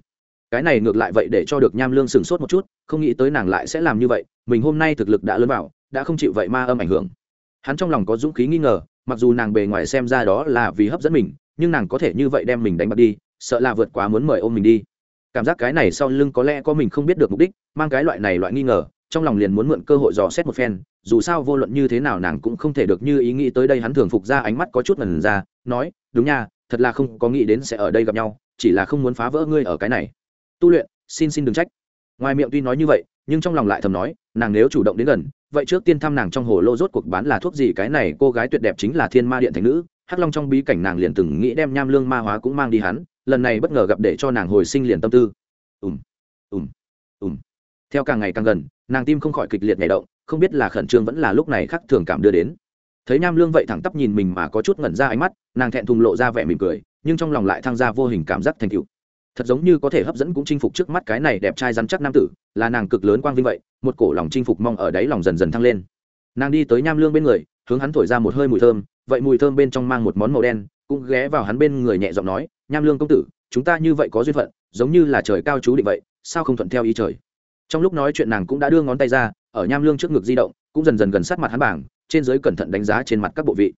Cái này ngược lại vậy để cho được nham lương sừng sốt một chút, không nghĩ tới nàng lại sẽ làm như vậy, mình hôm nay thực lực đã lớn vào, đã không chịu vậy ma âm ảnh hưởng. Hắn trong lòng có dũng khí nghi ngờ, mặc dù nàng bề ngoài xem ra đó là vì hấp dẫn mình, nhưng nàng có thể như vậy đem mình đánh bật đi sợ là vượt quá muốn mời ôm mình đi. Cảm giác cái này sau lưng có lẽ có mình không biết được mục đích, mang cái loại này loại nghi ngờ, trong lòng liền muốn mượn cơ hội dò xét một phen, dù sao vô luận như thế nào nàng cũng không thể được như ý nghĩ tới đây, hắn thường phục ra ánh mắt có chút ngần ra, nói, đúng nha, thật là không có nghĩ đến sẽ ở đây gặp nhau, chỉ là không muốn phá vỡ ngươi ở cái này. Tu luyện, xin xin đừng trách. Ngoài miệng tuy nói như vậy, nhưng trong lòng lại thầm nói, nàng nếu chủ động đến gần, vậy trước tiên thăm nàng trong hồ lô rốt cuộc bán là thuốc gì, cái này cô gái tuyệt đẹp chính là thiên ma điện thành nữ, hắc long trong bí cảnh nàng liền từng nghĩ đem nham lương ma hóa cũng mang đi hắn lần này bất ngờ gặp để cho nàng hồi sinh liền tâm tư. Ùm ùm ùm. Theo càng ngày càng gần, nàng tim không khỏi kịch liệt nhảy động, không biết là khẩn trương vẫn là lúc này khắc thường cảm đưa đến. Thấy nham lương vậy thẳng tắp nhìn mình mà có chút ngẩn ra ánh mắt, nàng thẹn thùng lộ ra vẻ mỉm cười, nhưng trong lòng lại thăng ra vô hình cảm giác thành cựu thật giống như có thể hấp dẫn cũng chinh phục trước mắt cái này đẹp trai rắn chắc nam tử, là nàng cực lớn quang vinh vậy, một cổ lòng chinh phục mong ở đáy lòng dần dần thăng lên. Nàng đi tới nham lương bên người, hướng hắn thổi ra một hơi mùi thơm, vậy mùi thơm bên trong mang một món màu đen, cũng ghé vào hắn bên người nhẹ giọng nói nham lương công tử, chúng ta như vậy có duyên phận, giống như là trời cao chú định vậy, sao không thuận theo ý trời? Trong lúc nói chuyện nàng cũng đã đưa ngón tay ra, ở nham lương trước ngực di động, cũng dần dần gần sát mặt hắn bảng, trên giới cẩn thận đánh giá trên mặt các bộ vị.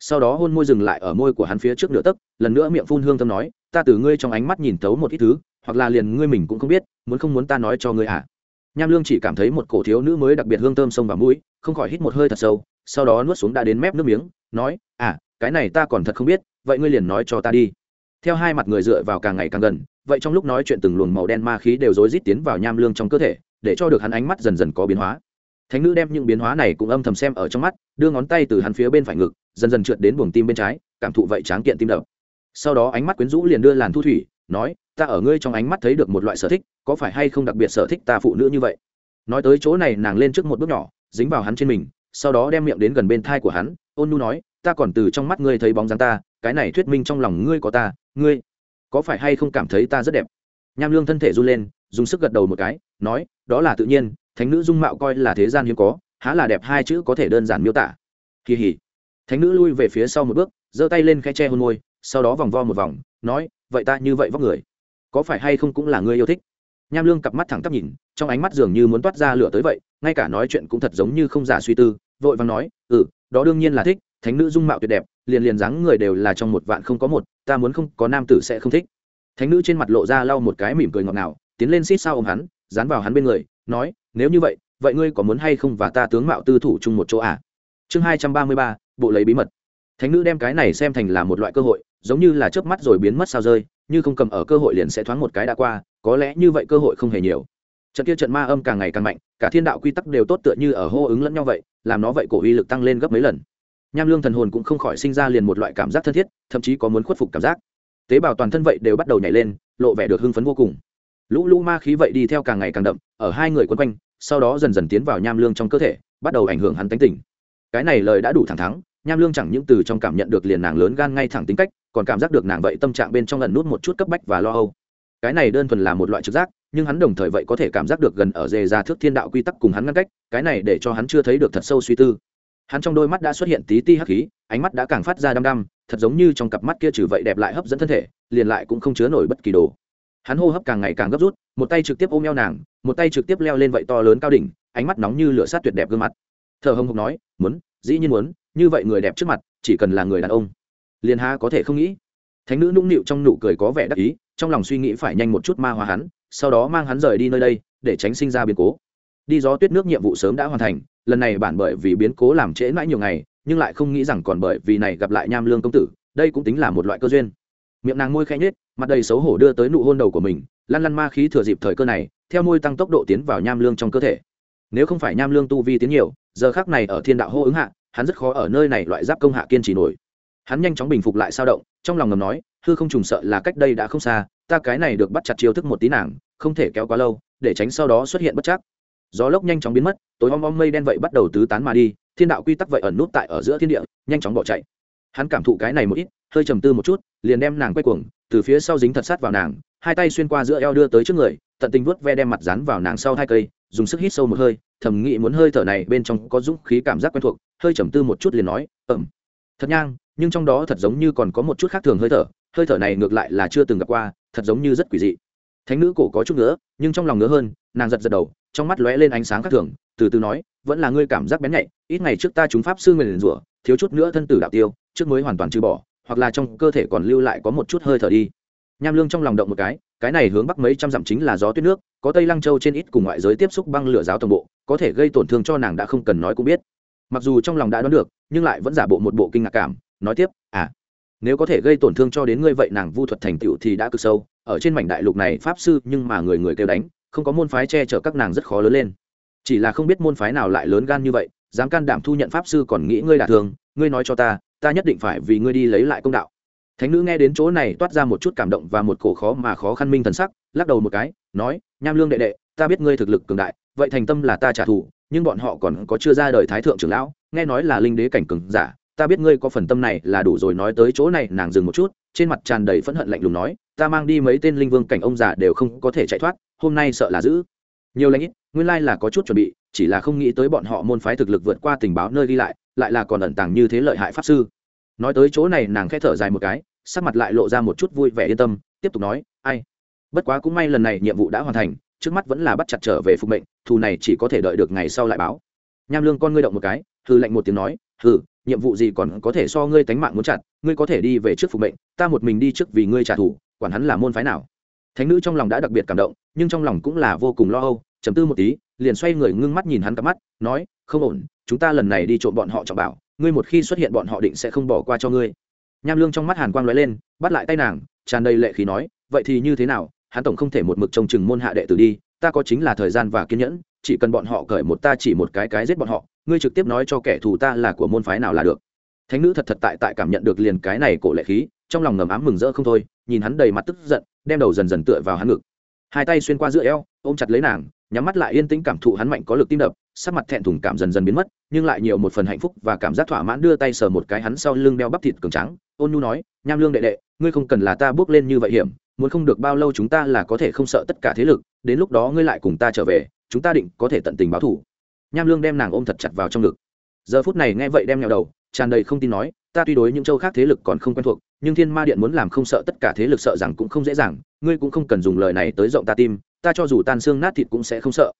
Sau đó hôn môi dừng lại ở môi của hắn phía trước nửa tấc, lần nữa miệng phun hương thơm nói, ta từ ngươi trong ánh mắt nhìn thấu một ít thứ, hoặc là liền ngươi mình cũng không biết, muốn không muốn ta nói cho ngươi à? Nham lương chỉ cảm thấy một cổ thiếu nữ mới đặc biệt hương thơm sông vào mũi, không khỏi hít một hơi thật sâu, sau đó nuốt xuống đã đến mép nước miếng, nói à cái này ta còn thật không biết, vậy ngươi liền nói cho ta đi theo hai mặt người dựa vào càng ngày càng gần, vậy trong lúc nói chuyện từng luồng màu đen ma khí đều rối rít tiến vào nham lương trong cơ thể, để cho được hắn ánh mắt dần dần có biến hóa. Thánh nữ đem những biến hóa này cũng âm thầm xem ở trong mắt, đưa ngón tay từ hắn phía bên phải ngực, dần dần trượt đến buồng tim bên trái, cảm thụ vậy tráng kiện tim đập. Sau đó ánh mắt quyến rũ liền đưa làn thu thủy, nói, ta ở ngươi trong ánh mắt thấy được một loại sở thích, có phải hay không đặc biệt sở thích ta phụ nữ như vậy? Nói tới chỗ này nàng lên trước một bước nhỏ, dính vào hắn trên mình, sau đó đem miệng đến gần bên thai của hắn, ôn nu nói, ta còn từ trong mắt ngươi thấy bóng dáng ta, cái này thuyết minh trong lòng ngươi có ta ngươi có phải hay không cảm thấy ta rất đẹp? Nham lương thân thể run lên, dùng sức gật đầu một cái, nói, đó là tự nhiên, thánh nữ dung mạo coi là thế gian hiếm có, há là đẹp hai chữ có thể đơn giản miêu tả. Kỳ hỉ. Thánh nữ lui về phía sau một bước, giơ tay lên khe che hôn môi, sau đó vòng vo một vòng, nói, vậy ta như vậy vóc người, có phải hay không cũng là ngươi yêu thích? Nham lương cặp mắt thẳng tắp nhìn, trong ánh mắt dường như muốn toát ra lửa tới vậy, ngay cả nói chuyện cũng thật giống như không giả suy tư, vội vàng nói ừ đó đương nhiên là thích thánh nữ dung mạo tuyệt đẹp, liền liền dáng người đều là trong một vạn không có một, ta muốn không có nam tử sẽ không thích. Thánh nữ trên mặt lộ ra lau một cái mỉm cười ngọt ngào, tiến lên xít sao ôm hắn, dán vào hắn bên người, nói, nếu như vậy vậy ngươi có muốn hay không và ta tướng mạo tư thủ chung một chỗ à? Chương hai trăm ba mươi ba, bộ lấy bí mật. Thánh nữ đem cái này xem thành là một loại cơ hội, giống như là chớp mắt rồi biến mất sao rơi, như không cầm ở cơ hội liền sẽ thoáng một cái đã qua, có lẽ như vậy cơ hội không hề nhiều. Trận kia trận ma âm càng ngày càng mạnh, cả thiên đạo quy tắc đều tốt tựa như ở hô ứng lẫn nhau vậy, làm nó vậy cổ uy lực tăng lên gấp mấy lần nham lương thần hồn cũng không khỏi sinh ra liền một loại cảm giác thân thiết, thậm chí có muốn khuất phục cảm giác. Tế bào toàn thân vậy đều bắt đầu nhảy lên, lộ vẻ được hưng phấn vô cùng. Lũ lũ ma khí vậy đi theo càng ngày càng đậm, ở hai người quấn quanh, sau đó dần dần tiến vào nham lương trong cơ thể, bắt đầu ảnh hưởng hắn tánh tình. Cái này lời đã đủ thẳng thắng nham lương chẳng những từ trong cảm nhận được liền nàng lớn gan ngay thẳng tính cách, còn cảm giác được nàng vậy tâm trạng bên trong lần nút một chút cấp bách và lo âu. Cái này đơn thuần là một loại trực giác, nhưng hắn đồng thời vậy có thể cảm giác được gần ở dề ra thước thiên đạo quy tắc cùng hắn ngăn cách, cái này để cho hắn chưa thấy được thật sâu suy tư hắn trong đôi mắt đã xuất hiện tí ti hắc khí, ánh mắt đã càng phát ra đăm đăm, thật giống như trong cặp mắt kia trừ vậy đẹp lại hấp dẫn thân thể, liền lại cũng không chứa nổi bất kỳ đồ. Hắn hô hấp càng ngày càng gấp rút, một tay trực tiếp ôm eo nàng, một tay trực tiếp leo lên vậy to lớn cao đỉnh, ánh mắt nóng như lửa sát tuyệt đẹp gương mặt. Thờ hồng hộc nói, muốn, dĩ nhiên muốn, như vậy người đẹp trước mặt, chỉ cần là người đàn ông. Liền ha có thể không nghĩ. Thánh nữ nũng nịu trong nụ cười có vẻ đắc ý, trong lòng suy nghĩ phải nhanh một chút ma hóa hắn, sau đó mang hắn rời đi nơi đây, để tránh sinh ra biến cố đi gió tuyết nước nhiệm vụ sớm đã hoàn thành, lần này bản bởi vì biến cố làm trễ mãi nhiều ngày, nhưng lại không nghĩ rằng còn bởi vì này gặp lại nham lương công tử, đây cũng tính là một loại cơ duyên. Miệng nàng môi khẽ nhết mặt đầy xấu hổ đưa tới nụ hôn đầu của mình, lăn lăn ma khí thừa dịp thời cơ này, theo môi tăng tốc độ tiến vào nham lương trong cơ thể. Nếu không phải nham lương tu vi tiến nhiều, giờ khác này ở thiên đạo hô ứng hạ, hắn rất khó ở nơi này loại giáp công hạ kiên trì nổi. Hắn nhanh chóng bình phục lại sao động, trong lòng ngầm nói, hư không trùng sợ là cách đây đã không xa, ta cái này được bắt chặt chiêu thức một tí nàng, không thể kéo quá lâu, để tránh sau đó xuất hiện bất chắc gió lốc nhanh chóng biến mất, tối om om mây đen vậy bắt đầu tứ tán mà đi, thiên đạo quy tắc vậy ẩn nút tại ở giữa thiên địa, nhanh chóng bỏ chạy. Hắn cảm thụ cái này một ít, hơi trầm tư một chút, liền đem nàng quay cuồng, từ phía sau dính thật sát vào nàng, hai tay xuyên qua giữa eo đưa tới trước người, tận tình vuốt ve đem mặt dán vào nàng sau hai cây, dùng sức hít sâu một hơi, thầm nghĩ muốn hơi thở này bên trong có dũng khí cảm giác quen thuộc, hơi trầm tư một chút liền nói ẩm thật nhang, nhưng trong đó thật giống như còn có một chút khác thường hơi thở hơi thở này ngược lại là chưa từng gặp qua, thật giống như rất quỷ dị thánh nữ cổ có chút nữa nhưng trong lòng ngứa hơn, nàng giật giật đầu, trong mắt lóe lên ánh sáng khác thường, từ từ nói, vẫn là ngươi cảm giác bén nhạy, ít ngày trước ta chúng pháp sư nguyền rủa, thiếu chút nữa thân tử đạo tiêu, trước mới hoàn toàn trừ bỏ, hoặc là trong cơ thể còn lưu lại có một chút hơi thở đi. Nham lương trong lòng động một cái cái này hướng bắc mấy trăm dặm chính là gió tuyết nước, có tây lăng châu trên ít cùng ngoại giới tiếp xúc băng lửa giáo toàn bộ, có thể gây tổn thương cho nàng đã không cần nói cũng biết. Mặc dù trong lòng đã đoán được, nhưng lại vẫn giả bộ một bộ kinh ngạc cảm, nói tiếp à nếu có thể gây tổn thương cho đến ngươi vậy nàng vu thuật thành tựu thì đã cực sâu, ở trên mảnh đại lục này pháp sư nhưng mà người người kêu đánh, không có môn phái che chở các nàng rất khó lớn lên. Chỉ là không biết môn phái nào lại lớn gan như vậy, dám can đảm thu nhận pháp sư còn nghĩ ngươi đả thương, ngươi nói cho ta ta nhất định phải vì ngươi đi lấy lại công đạo. Thánh nữ nghe đến chỗ này toát ra một chút cảm động và một cổ khó mà khó khăn minh thần sắc, lắc đầu một cái, nói, nham lương đệ đệ, ta biết ngươi thực lực cường đại, vậy thành tâm là ta trả thù, nhưng bọn họ còn có chưa ra đời thái thượng trưởng lão, nghe nói là linh đế cảnh cường giả ta biết ngươi có phần tâm này là đủ rồi, nói tới chỗ này, nàng dừng một chút, trên mặt tràn đầy phẫn hận lạnh lùng nói, ta mang đi mấy tên linh vương cảnh ông già đều không có thể chạy thoát, hôm nay sợ là giữ nhiều lãnh ít, nguyên lai là có chút chuẩn bị, chỉ là không nghĩ tới bọn họ môn phái thực lực vượt qua tình báo nơi đi lại lại là còn ẩn tàng như thế lợi hại pháp sư. Nói tới chỗ này, nàng khẽ thở dài một cái, sắc mặt lại lộ ra một chút vui vẻ yên tâm, tiếp tục nói, ai, bất quá cũng may lần này nhiệm vụ đã hoàn thành, trước mắt vẫn là bắt chặt trở về phục mệnh, thù này chỉ có thể đợi được ngày sau lại báo. Nham lương con ngươi động một cái hư lệnh một tiếng nói, hừ nhiệm vụ gì còn có thể so ngươi tánh mạng muốn chặt, ngươi có thể đi về trước phục mệnh, ta một mình đi trước vì ngươi trả thù, quản hắn là môn phái nào. Thánh nữ trong lòng đã đặc biệt cảm động, nhưng trong lòng cũng là vô cùng lo âu chấm tư một tí, liền xoay người ngưng mắt nhìn hắn cặp mắt, nói, không ổn, chúng ta lần này đi trộm bọn họ trọng bảo, ngươi một khi xuất hiện bọn họ định sẽ không bỏ qua cho ngươi. Nham lương trong mắt hàn quang lóe lên, bắt lại tay nàng, tràn đầy lệ khí nói, vậy thì như thế nào, hắn tổng không thể một mực trông chừng môn hạ đệ tử đi, ta có chính là thời gian và kiên nhẫn, chỉ cần bọn họ cởi một ta chỉ một cái cái giết bọn họ ngươi trực tiếp nói cho kẻ thù ta là của môn phái nào là được. Thánh nữ thật thật tại tại cảm nhận được liền cái này cổ lệ khí, trong lòng ngầm ám mừng rỡ không thôi, nhìn hắn đầy mặt tức giận, đem đầu dần dần tựa vào hắn ngực. Hai tay xuyên qua giữa eo, ôm chặt lấy nàng, nhắm mắt lại yên tĩnh cảm thụ hắn mạnh có lực tim đập, sắc mặt thẹn thùng cảm dần dần biến mất, nhưng lại nhiều một phần hạnh phúc và cảm giác thỏa mãn đưa tay sờ một cái hắn sau lưng đeo bắp thịt cường trắng ôn nhu nói, nham lương đệ đệ, ngươi không cần là ta bước lên như vậy hiểm, muốn không được bao lâu chúng ta là có thể không sợ tất cả thế lực, đến lúc đó ngươi lại cùng ta trở về, chúng ta định có thể tận tình báo thủ nham lương đem nàng ôm thật chặt vào trong ngực. Giờ phút này nghe vậy đem nhào đầu, tràn đầy không tin nói, ta tuy đối những châu khác thế lực còn không quen thuộc, nhưng thiên ma điện muốn làm không sợ tất cả thế lực sợ rằng cũng không dễ dàng, ngươi cũng không cần dùng lời này tới rộng ta tim, ta cho dù tan xương nát thịt cũng sẽ không sợ.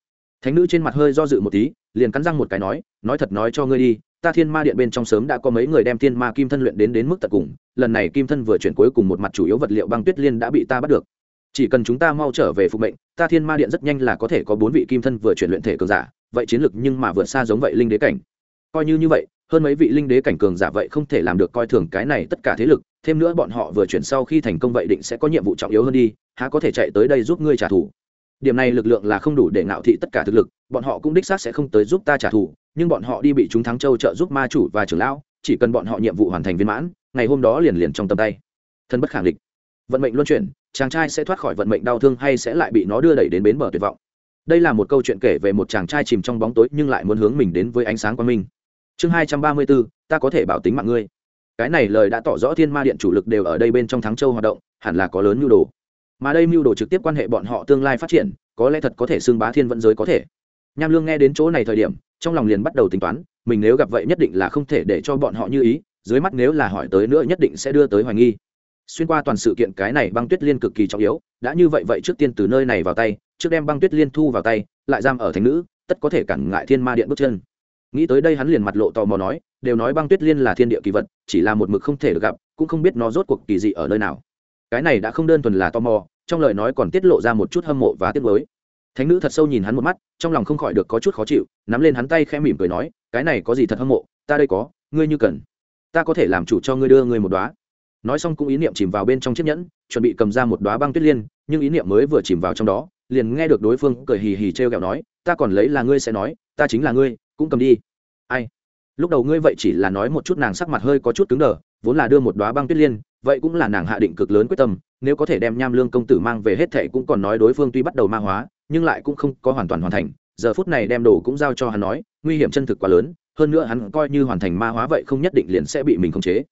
Thánh nữ trên mặt hơi do dự một tí, liền cắn răng một cái nói nói thật nói cho ngươi đi, ta thiên ma điện bên trong sớm đã có mấy người đem thiên ma kim thân luyện đến đến mức tận cùng, lần này kim thân vừa chuyển cuối cùng một mặt chủ yếu vật liệu băng tuyết liên đã bị ta bắt được. Chỉ cần chúng ta mau trở về phục mệnh ta thiên ma điện rất nhanh là có thể có bốn vị kim thân vừa chuyển luyện thể cường giả, vậy chiến lực nhưng mà vượt xa giống vậy linh đế cảnh. Coi như như vậy, hơn mấy vị linh đế cảnh cường giả vậy không thể làm được coi thường cái này tất cả thế lực, thêm nữa bọn họ vừa chuyển sau khi thành công vậy định sẽ có nhiệm vụ trọng yếu hơn đi, há có thể chạy tới đây giúp ngươi trả thù. Điểm này lực lượng là không đủ để ngạo thị tất cả thực lực, bọn họ cũng đích xác sẽ không tới giúp ta trả thù, nhưng bọn họ đi bị chúng thắng châu trợ giúp ma chủ và trưởng lão, chỉ cần bọn họ nhiệm vụ hoàn thành viên mãn, ngày hôm đó liền liền trong tầm tay. Thân bất khẳng định vận mệnh luân chuyển, chàng trai sẽ thoát khỏi vận mệnh đau thương hay sẽ lại bị nó đưa đẩy đến bến bờ tuyệt vọng. Đây là một câu chuyện kể về một chàng trai chìm trong bóng tối nhưng lại muốn hướng mình đến với ánh sáng quang minh. Chương hai trăm ba mươi bốn, ta có thể bảo tính mạng ngươi. Cái này lời đã tỏ rõ thiên ma điện chủ lực đều ở đây bên trong thắng châu hoạt động, hẳn là có lớn mưu đồ. Mà đây mưu đồ trực tiếp quan hệ bọn họ tương lai phát triển, có lẽ thật có thể xưng bá thiên vận giới có thể. Nham lương nghe đến chỗ này thời điểm, trong lòng liền bắt đầu tính toán, mình nếu gặp vậy nhất định là không thể để cho bọn họ như ý, dưới mắt nếu là hỏi tới nữa nhất định sẽ đưa tới hoài nghi xuyên qua toàn sự kiện, cái này băng tuyết liên cực kỳ trọng yếu, đã như vậy vậy trước tiên từ nơi này vào tay, trước đem băng tuyết liên thu vào tay, lại giam ở thành nữ, tất có thể cản ngại thiên ma điện bước chân. Nghĩ tới đây hắn liền mặt lộ tò mò nói, đều nói băng tuyết liên là thiên địa kỳ vật, chỉ là một mực không thể được gặp, cũng không biết nó rốt cuộc kỳ dị ở nơi nào. Cái này đã không đơn thuần là tò mò, trong lời nói còn tiết lộ ra một chút hâm mộ và tiếc nuối. Thánh nữ thật sâu nhìn hắn một mắt, trong lòng không khỏi được có chút khó chịu, nắm lên hắn tay khẽ mỉm cười nói, cái này có gì thật hâm mộ? Ta đây có, ngươi như cần. Ta có thể làm chủ cho ngươi đưa ngươi một đoá nói xong cũng ý niệm chìm vào bên trong chiếc nhẫn, chuẩn bị cầm ra một đoá băng tuyết liên, nhưng ý niệm mới vừa chìm vào trong đó, liền nghe được đối phương cười hì hì t r e o kẹo nói, ta còn lấy là ngươi sẽ nói, ta chính là ngươi, cũng cầm đi. Ai? Lúc đầu ngươi vậy chỉ là nói một chút nàng sắc mặt hơi có chút cứng đờ, vốn là đưa một đoá băng tuyết liên, vậy cũng là nàng hạ định cực lớn quyết tâm, nếu có thể đem nham lương công tử mang về hết thệ cũng còn nói đối phương tuy bắt đầu ma hóa, nhưng lại cũng không có hoàn toàn hoàn thành, giờ phút này đem đồ cũng giao cho hắn nói, nguy hiểm chân thực quá lớn, hơn nữa hắn coi như hoàn thành ma hóa vậy không nhất định liền sẽ bị mình khống chế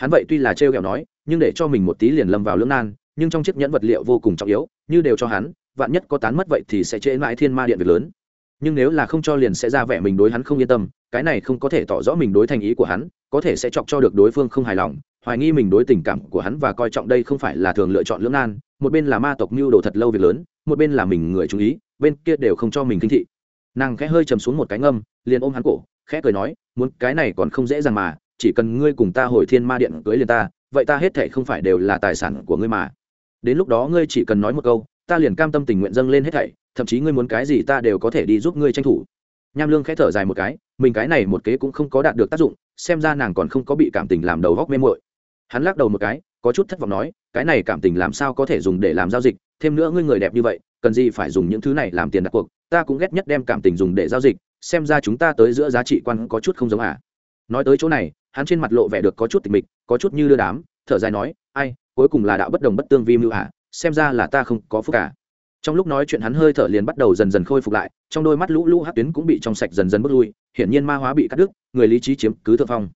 hắn vậy tuy là trêu ghẹo nói, nhưng để cho mình một tí liền lâm vào lưỡng nan, nhưng trong chiếc nhẫn vật liệu vô cùng trọng yếu, như đều cho hắn, vạn nhất có tán mất vậy thì sẽ trễ mãi thiên ma điện việc lớn. Nhưng nếu là không cho liền sẽ ra vẻ mình đối hắn không yên tâm, cái này không có thể tỏ rõ mình đối thành ý của hắn, có thể sẽ chọc cho được đối phương không hài lòng, hoài nghi mình đối tình cảm của hắn và coi trọng đây không phải là thường lựa chọn lưỡng nan, một bên là ma tộc mưu đồ thật lâu việc lớn, một bên là mình người chú ý, bên kia đều không cho mình kinh thị. Nàng khẽ hơi chầm xuống một cái ngâm, liền ôm hắn cổ, khẽ cười nói, muốn cái này còn không dễ dàng mà chỉ cần ngươi cùng ta hồi thiên ma điện cưới liền ta, vậy ta hết thệ không phải đều là tài sản của ngươi mà. Đến lúc đó ngươi chỉ cần nói một câu, ta liền cam tâm tình nguyện dâng lên hết thảy, thậm chí ngươi muốn cái gì ta đều có thể đi giúp ngươi tranh thủ. Nham lương khẽ thở dài một cái, mình cái này một kế cũng không có đạt được tác dụng, xem ra nàng còn không có bị cảm tình làm đầu góc mê mội hắn lắc đầu một cái, có chút thất vọng nói, cái này cảm tình làm sao có thể dùng để làm giao dịch, thêm nữa ngươi người đẹp như vậy, cần gì phải dùng những thứ này làm tiền đặt cuộc, ta cũng ghét nhất đem cảm tình dùng để giao dịch, xem ra chúng ta tới giữa giá trị quan có chút không giống à. Nói tới chỗ này hắn trên mặt lộ vẻ được có chút tịch mịch, có chút như đưa đám, thở dài nói, ai, cuối cùng là đạo bất đồng bất tương vi mưu à xem ra là ta không có phúc cả. Trong lúc nói chuyện hắn hơi thở liền bắt đầu dần dần khôi phục lại, trong đôi mắt lũ lũ hát tuyến cũng bị trong sạch dần dần bước lui, hiển nhiên ma hóa bị cắt đứt, người lý trí chiếm cứ thượng phong.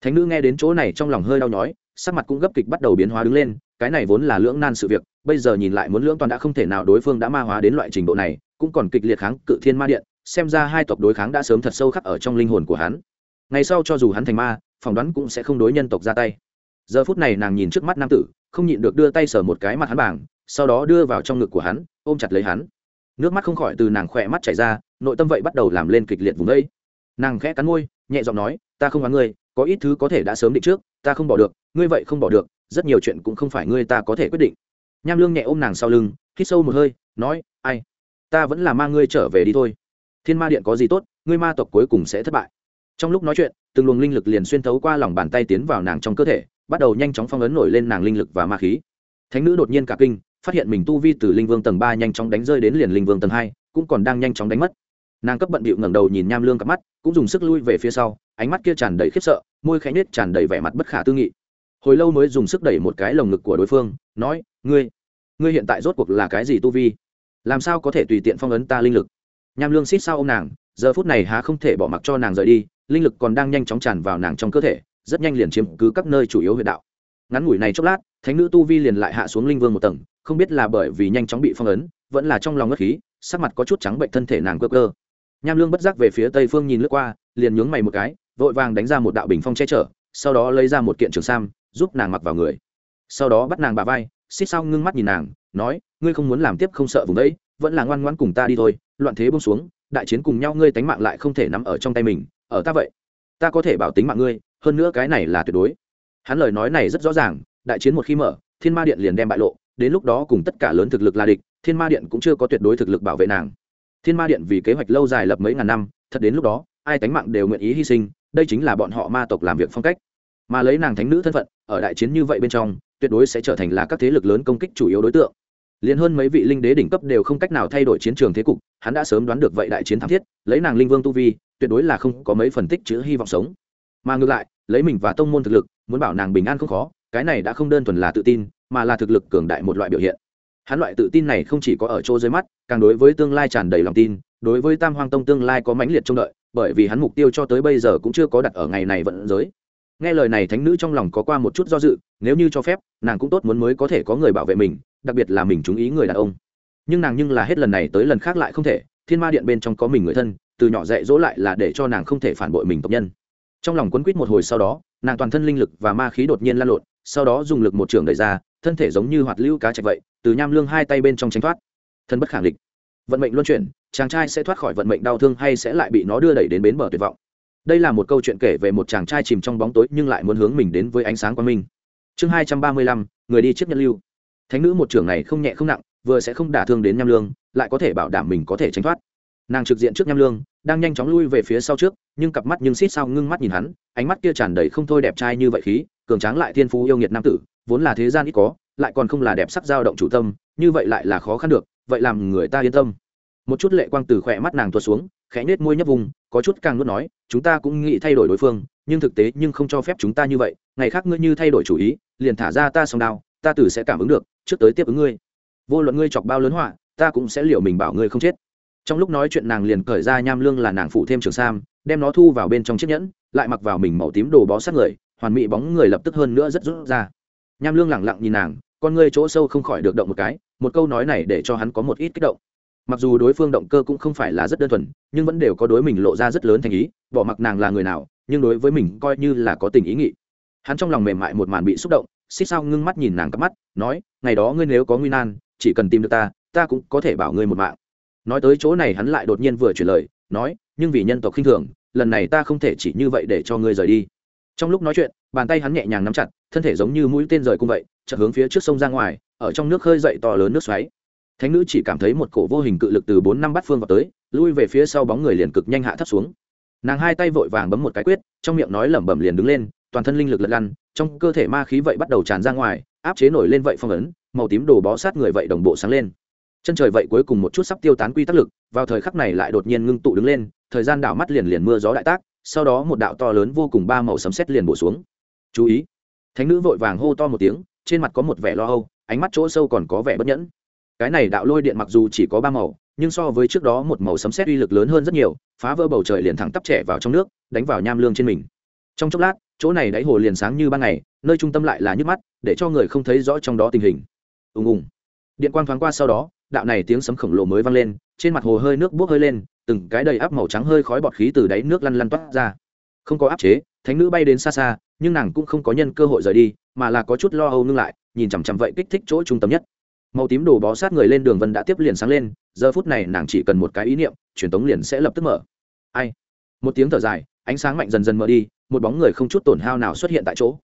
Thánh nữ nghe đến chỗ này trong lòng hơi đau nhói, sắc mặt cũng gấp kịch bắt đầu biến hóa đứng lên, cái này vốn là lưỡng nan sự việc, bây giờ nhìn lại muốn lưỡng toàn đã không thể nào đối phương đã ma hóa đến loại trình độ này, cũng còn kịch liệt kháng cự thiên ma điện, xem ra hai tộc đối kháng đã sớm thật sâu khắc ở trong linh hồn của hắn. Ngày sau cho dù hắn thành ma phỏng đoán cũng sẽ không đối nhân tộc ra tay. Giờ phút này nàng nhìn trước mắt nam tử, không nhịn được đưa tay sờ một cái mặt hắn bảng, sau đó đưa vào trong ngực của hắn, ôm chặt lấy hắn. Nước mắt không khỏi từ nàng khỏe mắt chảy ra, nội tâm vậy bắt đầu làm lên kịch liệt vùng đây nàng khẽ cắn môi, nhẹ giọng nói, ta không oán ngươi, có ít thứ có thể đã sớm định trước, ta không bỏ được, ngươi vậy không bỏ được, rất nhiều chuyện cũng không phải ngươi ta có thể quyết định. Nham lương nhẹ ôm nàng sau lưng, hít sâu một hơi, nói, ai, ta vẫn là mang ngươi trở về đi thôi. Thiên ma điện có gì tốt, ngươi ma tộc cuối cùng sẽ thất bại trong lúc nói chuyện, từng luồng linh lực liền xuyên thấu qua lòng bàn tay tiến vào nàng trong cơ thể, bắt đầu nhanh chóng phong ấn nổi lên nàng linh lực và ma khí. Thánh nữ đột nhiên cả kinh, phát hiện mình tu vi từ linh vương tầng ba nhanh chóng đánh rơi đến liền linh vương tầng hai, cũng còn đang nhanh chóng đánh mất. Nàng cấp bận bịu ngẩng đầu nhìn nham lương cặp mắt, cũng dùng sức lui về phía sau, ánh mắt kia tràn đầy khiếp sợ, môi khẽ nết tràn đầy vẻ mặt bất khả tư nghị. Hồi lâu mới dùng sức đẩy một cái lồng ngực của đối phương, nói, ngươi ngươi hiện tại rốt cuộc là cái gì tu vi? Làm sao có thể tùy tiện phong ấn ta linh lực? Nham lương xít sao ô m nàng, giờ phút này há không thể bỏ mặc cho nàng rời đi linh lực còn đang nhanh chóng tràn vào nàng trong cơ thể, rất nhanh liền chiếm cứ các nơi chủ yếu huyệt đạo. Ngắn ngủi này chốc lát, thánh nữ tu vi liền lại hạ xuống linh vương một tầng, không biết là bởi vì nhanh chóng bị phong ấn, vẫn là trong lòng ngất khí, sắc mặt có chút trắng bệnh thân thể nàng cơ cơ. Nham lương bất giác về phía tây phương nhìn lướt qua, liền nhướng mày một cái, vội vàng đánh ra một đạo bình phong che chở, sau đó lấy ra một kiện trường sam, giúp nàng mặc vào người. Sau đó bắt nàng bà vai, xích sao ngưng mắt nhìn nàng, nói, ngươi không muốn làm tiếp không sợ vùng đấy, vẫn là ngoan ngoan cùng ta đi thôi, loạn thế bông xuống, đại chiến cùng nhau ngươi tánh mạng lại không thể nắm ở trong tay mình ở ta vậy. Ta có thể bảo tính mạng ngươi, hơn nữa cái này là tuyệt đối. Hắn lời nói này rất rõ ràng, đại chiến một khi mở, thiên ma điện liền đem bại lộ, đến lúc đó cùng tất cả lớn thực lực là địch, thiên ma điện cũng chưa có tuyệt đối thực lực bảo vệ nàng. Thiên ma điện vì kế hoạch lâu dài lập mấy ngàn năm, thật đến lúc đó, ai tánh mạng đều nguyện ý hy sinh, đây chính là bọn họ ma tộc làm việc phong cách. Mà lấy nàng thánh nữ thân phận, ở đại chiến như vậy bên trong, tuyệt đối sẽ trở thành là các thế lực lớn công kích chủ yếu đối tượng. Liền hơn mấy vị linh đế đỉnh cấp đều không cách nào thay đổi chiến trường thế cục, hắn đã sớm đoán được vậy đại chiến thắng thiết, lấy nàng linh vương tu vi tuyệt đối là không có mấy phần tích chữ hy vọng sống. Mà ngược lại, lấy mình và tông môn thực lực, muốn bảo nàng bình an không khó, cái này đã không đơn thuần là tự tin, mà là thực lực cường đại một loại biểu hiện. Hắn loại tự tin này không chỉ có ở chỗ dưới mắt, càng đối với tương lai tràn đầy lòng tin, đối với tam hoang tông tương lai có mãnh liệt trông đợi, bởi vì hắn mục tiêu cho tới bây giờ cũng chưa có đặt ở ngày này vận giới. Nghe lời này thánh nữ trong lòng có qua một chút do dự, nếu như cho phép, nàng cũng tốt muốn mới có thể có người bảo vệ mình, đặc biệt là mình chú ý người đàn ông. Nhưng nàng nhưng là hết lần này tới lần khác lại không thể, thiên ma điện bên trong có mình người thân từ nhỏ dạy dỗ lại là để cho nàng không thể phản bội mình tộc nhân. Trong lòng quấn quýt một hồi sau đó, nàng toàn thân linh lực và ma khí đột nhiên lan lộn, sau đó dùng lực một trường đẩy ra, thân thể giống như hoạt lưu cá chạch vậy, từ nham lương hai tay bên trong tránh thoát. Thân bất khẳng định vận mệnh luân chuyển, chàng trai sẽ thoát khỏi vận mệnh đau thương hay sẽ lại bị nó đưa đẩy đến bến bờ tuyệt vọng. Đây là một câu chuyện kể về một chàng trai chìm trong bóng tối nhưng lại muốn hướng mình đến với ánh sáng quang minh. Chương hai trăm ba mươi lăm, người đi chiếc nhân lưu. Thánh nữ một trưởng này không nhẹ không nặng, vừa sẽ không đả thương đến nham lương, lại có thể bảo đảm mình có thể tránh thoát. Nàng trực diện trước nham lương đang nhanh chóng lui về phía sau trước, nhưng cặp mắt nhưng xít sao ngưng mắt nhìn hắn, ánh mắt kia tràn đầy không thôi đẹp trai như vậy khí, cường tráng lại thiên phú yêu nghiệt nam tử, vốn là thế gian ít có, lại còn không là đẹp sắc dao động chủ tâm, như vậy lại là khó khăn được, vậy làm người ta yên tâm. Một chút lệ quang từ khỏe mắt nàng tuột xuống, khẽ nết môi nhấp vùng, có chút càng nuốt nói, chúng ta cũng nghĩ thay đổi đối phương, nhưng thực tế nhưng không cho phép chúng ta như vậy, ngày khác ngươi như thay đổi chủ ý, liền thả ra ta xong đao, ta tử sẽ cảm ứng được, trước tới tiếp ứng ngươi. Vô luận ngươi chọc bao lớn họa, ta cũng sẽ liệu mình bảo ngươi không chết trong lúc nói chuyện nàng liền cởi ra nham lương là nàng phụ thêm trường sam, đem nó thu vào bên trong chiếc nhẫn, lại mặc vào mình màu tím đồ bó sát người, hoàn mỹ bóng người lập tức hơn nữa rất rút ra. Nham lương lẳng lặng nhìn nàng, con ngươi chỗ sâu không khỏi được động một cái, một câu nói này để cho hắn có một ít kích động. Mặc dù đối phương động cơ cũng không phải là rất đơn thuần, nhưng vẫn đều có đối mình lộ ra rất lớn thành ý, bỏ mặc nàng là người nào, nhưng đối với mình coi như là có tình ý nghị. Hắn trong lòng mềm mại một màn bị xúc động, xích sao ngưng mắt nhìn nàng cắp mắt, nói, ngày đó ngươi nếu có nguy nan, chỉ cần tìm được ta ta cũng có thể bảo ngươi một mạng nói tới chỗ này hắn lại đột nhiên vừa chuyển lời, nói, nhưng vì nhân tộc khinh thường, lần này ta không thể chỉ như vậy để cho ngươi rời đi. Trong lúc nói chuyện, bàn tay hắn nhẹ nhàng nắm chặt, thân thể giống như mũi tên rời cung vậy, chợt hướng phía trước sông ra ngoài, ở trong nước khơi dậy to lớn nước xoáy. Thánh nữ chỉ cảm thấy một cổ vô hình cự lực từ bốn năm bắt phương vào tới, lui về phía sau bóng người liền cực nhanh hạ thấp xuống. Nàng hai tay vội vàng bấm một cái quyết, trong miệng nói lẩm bẩm liền đứng lên, toàn thân linh lực lật lăn, trong cơ thể ma khí vậy bắt đầu tràn ra ngoài, áp chế nổi lên vậy phong ấn, màu tím đồ bó sát người vậy đồng bộ sáng lên chân trời vậy cuối cùng một chút sắp tiêu tán quy tắc lực, vào thời khắc này lại đột nhiên ngưng tụ đứng lên, thời gian đảo mắt liền liền mưa gió đại tác, sau đó một đạo to lớn vô cùng ba màu sấm sét liền bổ xuống. Chú ý, thánh nữ vội vàng hô to một tiếng, trên mặt có một vẻ lo âu, ánh mắt chỗ sâu còn có vẻ bất nhẫn. Cái này đạo lôi điện mặc dù chỉ có ba màu, nhưng so với trước đó một màu sấm sét uy lực lớn hơn rất nhiều, phá vỡ bầu trời liền thẳng tắp trẻ vào trong nước, đánh vào nham lương trên mình. Trong chốc lát, chỗ này đáy hồ liền sáng như ban ngày, nơi trung tâm lại là nhức mắt, để cho người không thấy rõ trong đó tình hình. Ùng ùng. Điện quang thoáng qua sau đó đạo này tiếng sấm khổng lồ mới vang lên, trên mặt hồ hơi nước bốc hơi lên, từng cái đầy áp màu trắng hơi khói bọt khí từ đáy nước lăn lăn toát ra. Không có áp chế, thánh nữ bay đến xa xa, nhưng nàng cũng không có nhân cơ hội rời đi, mà là có chút lo âu ngưng lại, nhìn chằm chằm vậy kích thích chỗ trung tâm nhất. Màu tím đồ bó sát người lên đường vân đã tiếp liền sáng lên, giờ phút này nàng chỉ cần một cái ý niệm, truyền tống liền sẽ lập tức mở. Ai? Một tiếng thở dài, ánh sáng mạnh dần dần mở đi, một bóng người không chút tổn hao nào xuất hiện tại chỗ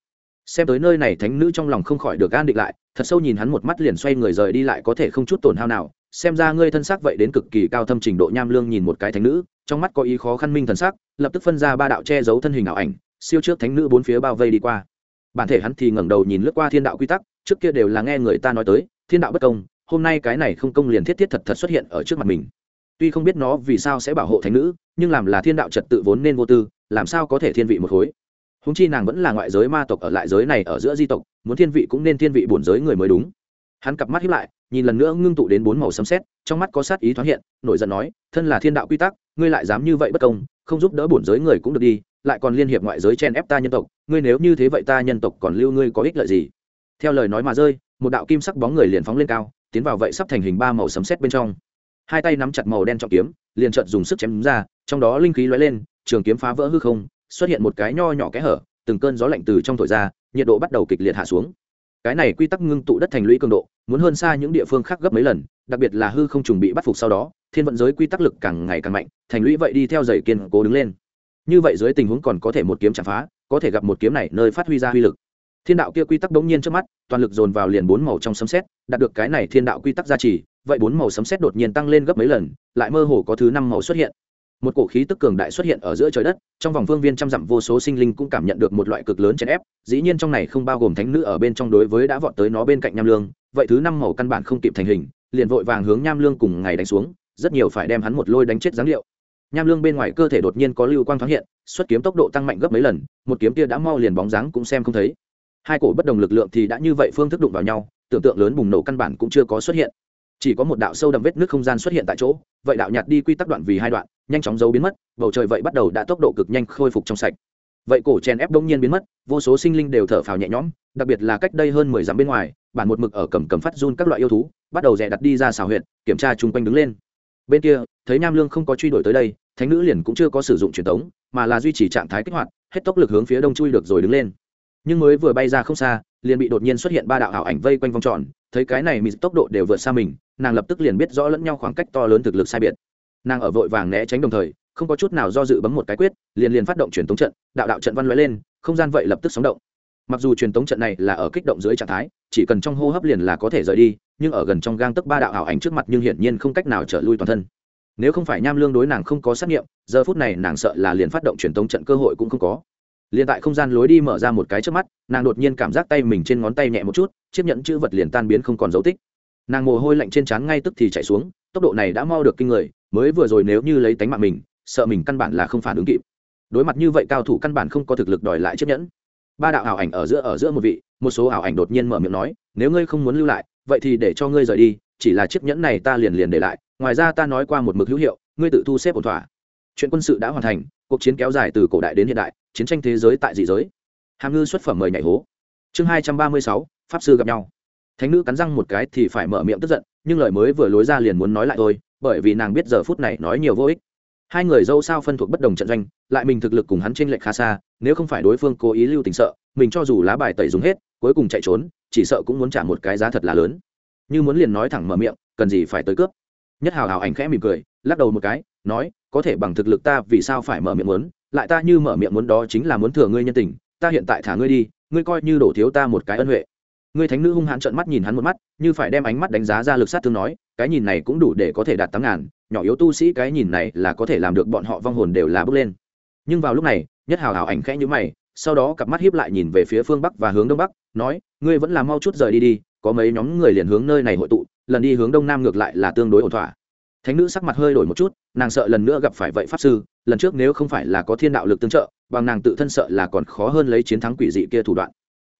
xem tới nơi này thánh nữ trong lòng không khỏi được an định lại, thật sâu nhìn hắn một mắt liền xoay người rời đi lại có thể không chút tổn hao nào. Xem ra ngươi thân xác vậy đến cực kỳ cao thâm trình độ nham lương nhìn một cái thánh nữ, trong mắt có ý khó khăn minh thần sắc, lập tức phân ra ba đạo che giấu thân hình ảo ảnh, siêu trước thánh nữ bốn phía bao vây đi qua. Bản thể hắn thì ngẩng đầu nhìn lướt qua thiên đạo quy tắc, trước kia đều là nghe người ta nói tới, thiên đạo bất công, hôm nay cái này không công liền thiết thiết thật thật xuất hiện ở trước mặt mình. Tuy không biết nó vì sao sẽ bảo hộ thánh nữ, nhưng làm là thiên đạo trật tự vốn nên vô tư, làm sao có thể thiên vị một khối húng chi nàng vẫn là ngoại giới ma tộc ở lại giới này ở giữa di tộc, muốn thiên vị cũng nên thiên vị bổn giới người mới đúng. Hắn cặp mắt hiếp lại, nhìn lần nữa ngưng tụ đến bốn màu sấm xét trong mắt có sát ý thoáng hiện, nổi giận nói, thân là thiên đạo quy tắc, ngươi lại dám như vậy bất công, không giúp đỡ bổn giới người cũng được đi, lại còn liên hiệp ngoại giới chen ép ta nhân tộc, ngươi nếu như thế vậy ta nhân tộc còn lưu ngươi có ích lợi gì? Theo lời nói mà rơi, một đạo kim sắc bóng người liền phóng lên cao, tiến vào vậy sắp thành hình ba màu sấm xét bên trong. Hai tay nắm chặt màu đen trọng kiếm, liền trợt dùng sức chém ra, trong đó linh khí lóe lên, trường kiếm phá vỡ hư không xuất hiện một cái nho nhỏ kẽ hở, từng cơn gió lạnh từ trong thổi ra, nhiệt độ bắt đầu kịch liệt hạ xuống. Cái này quy tắc ngưng tụ đất thành lũy cường độ, muốn hơn xa những địa phương khác gấp mấy lần, đặc biệt là hư không trùng bị bắt phục sau đó, thiên vận giới quy tắc lực càng ngày càng mạnh, thành lũy vậy đi theo dày kiên cố đứng lên. Như vậy dưới tình huống còn có thể một kiếm chạm phá, có thể gặp một kiếm này nơi phát huy ra uy lực. Thiên đạo kia quy tắc đống nhiên trước mắt, toàn lực dồn vào liền bốn màu trong sấm xét đạt được cái này thiên đạo quy tắc gia trì, vậy bốn màu sấm xét đột nhiên tăng lên gấp mấy lần, lại mơ hồ có thứ năm màu xuất hiện một cổ khí tức cường đại xuất hiện ở giữa trời đất, trong vòng phương viên trăm dặm vô số sinh linh cũng cảm nhận được một loại cực lớn chèn ép, dĩ nhiên trong này không bao gồm thánh nữ ở bên trong đối với đã vọt tới nó bên cạnh nham lương, vậy thứ năm màu căn bản không kịp thành hình, liền vội vàng hướng nham lương cùng ngày đánh xuống, rất nhiều phải đem hắn một lôi đánh chết giáng liệu nham lương bên ngoài cơ thể đột nhiên có lưu quang thoáng hiện, xuất kiếm tốc độ tăng mạnh gấp mấy lần, một kiếm kia đã mau liền bóng dáng cũng xem không thấy. Hai cổ bất đồng lực lượng thì đã như vậy phương thức đụng vào nhau, tưởng tượng lớn bùng nổ căn bản cũng chưa có xuất hiện chỉ có một đạo sâu đậm vết nước không gian xuất hiện tại chỗ, vậy đạo nhạt đi quy tắc đoạn vì hai đoạn, nhanh chóng giấu biến mất, bầu trời vậy bắt đầu đã tốc độ cực nhanh khôi phục trong sạch. Vậy cổ chèn ép đông nhiên biến mất, vô số sinh linh đều thở phào nhẹ nhõm, đặc biệt là cách đây hơn mười dặm bên ngoài, bản một mực ở cầm cầm phát run các loại yêu thú, bắt đầu rẻ đặt đi ra xào huyện kiểm tra chung quanh đứng lên. Bên kia, thấy nam lương không có truy đuổi tới đây, thánh nữ liền cũng chưa có sử dụng truyền thống mà là duy trì trạng thái kích hoạt, hết tốc lực hướng phía đông chui được rồi đứng lên. Nhưng mới vừa bay ra không xa, liền bị đột nhiên xuất hiện ba đạo ảo ảnh vây quanh vòng tròn, thấy cái này mịt tốc độ đều vượt xa mình nàng lập tức liền biết rõ lẫn nhau khoảng cách to lớn thực lực sai biệt. Nàng ở vội vàng né tránh đồng thời, không có chút nào do dự bấm một cái quyết, liền liền phát động truyền tống trận, đạo đạo trận văn lóe lên, không gian vậy lập tức sóng động. Mặc dù truyền tống trận này là ở kích động dưới trạng thái, chỉ cần trong hô hấp liền là có thể rời đi, nhưng ở gần trong gang tức ba đạo ảo ảnh trước mặt nhưng hiển nhiên không cách nào trở lui toàn thân. Nếu không phải nham lương đối nàng không có xét nghiệm, giờ phút này nàng sợ là liền phát động truyền tống trận cơ hội cũng không có. Liền tại không gian lối đi mở ra một cái trước mắt, nàng đột nhiên cảm giác tay mình trên ngón tay nhẹ một chút, chiếc nhẫn chữ vật liền tan biến không còn dấu tích nàng mồ hôi lạnh trên trán ngay tức thì chạy xuống, tốc độ này đã mau được kinh người, mới vừa rồi nếu như lấy tánh mạng mình, sợ mình căn bản là không phản ứng kịp. Đối mặt như vậy cao thủ căn bản không có thực lực đòi lại chiếc nhẫn. Ba đạo ảo ảnh ở giữa ở giữa một vị, một số ảo ảnh đột nhiên mở miệng nói, nếu ngươi không muốn lưu lại, vậy thì để cho ngươi rời đi, chỉ là chiếc nhẫn này ta liền liền để lại, ngoài ra ta nói qua một mực hữu hiệu, ngươi tự thu xếp ổn thỏa. Chuyện quân sự đã hoàn thành, cuộc chiến kéo dài từ cổ đại đến hiện đại, chiến tranh thế giới tại dị giới. Hàm ngư xuất phẩm mời nhảy hố. Chương hai trăm ba mươi sáu, pháp sư gặp nhau thánh nữ cắn răng một cái thì phải mở miệng tức giận, nhưng lời mới vừa lối ra liền muốn nói lại thôi, bởi vì nàng biết giờ phút này nói nhiều vô ích. Hai người dâu sao phân thuộc bất đồng trận doanh, lại mình thực lực cùng hắn trên lệch khá xa, nếu không phải đối phương cố ý lưu tình sợ, mình cho dù lá bài tẩy dùng hết, cuối cùng chạy trốn, chỉ sợ cũng muốn trả một cái giá thật là lớn. Như muốn liền nói thẳng mở miệng, cần gì phải tới cướp. Nhất hào hào ảnh khẽ mỉm cười, lắc đầu một cái, nói, có thể bằng thực lực ta vì sao phải mở miệng muốn, lại ta như mở miệng muốn đó chính là muốn thừa ngươi nhân tình, ta hiện tại thả ngươi đi, ngươi coi như đổ thiếu ta một cái ân huệ ngươi thánh nữ hung hãn trợn mắt nhìn hắn một mắt, như phải đem ánh mắt đánh giá ra lực sát thương nói, cái nhìn này cũng đủ để có thể đạt tám ngàn, nhỏ yếu tu sĩ cái nhìn này là có thể làm được bọn họ vong hồn đều là bước lên. Nhưng vào lúc này, nhất hào hào ảnh khẽ như mày, sau đó cặp mắt hiếp lại nhìn về phía phương bắc và hướng đông bắc, nói, ngươi vẫn là mau chút rời đi đi, có mấy nhóm người liền hướng nơi này hội tụ, lần đi hướng đông nam ngược lại là tương đối ổn thỏa. Thánh nữ sắc mặt hơi đổi một chút, nàng sợ lần nữa gặp phải vậy pháp sư, lần trước nếu không phải là có thiên đạo lực tương trợ, bằng nàng tự thân sợ là còn khó hơn lấy chiến thắng quỷ dị kia thủ đoạn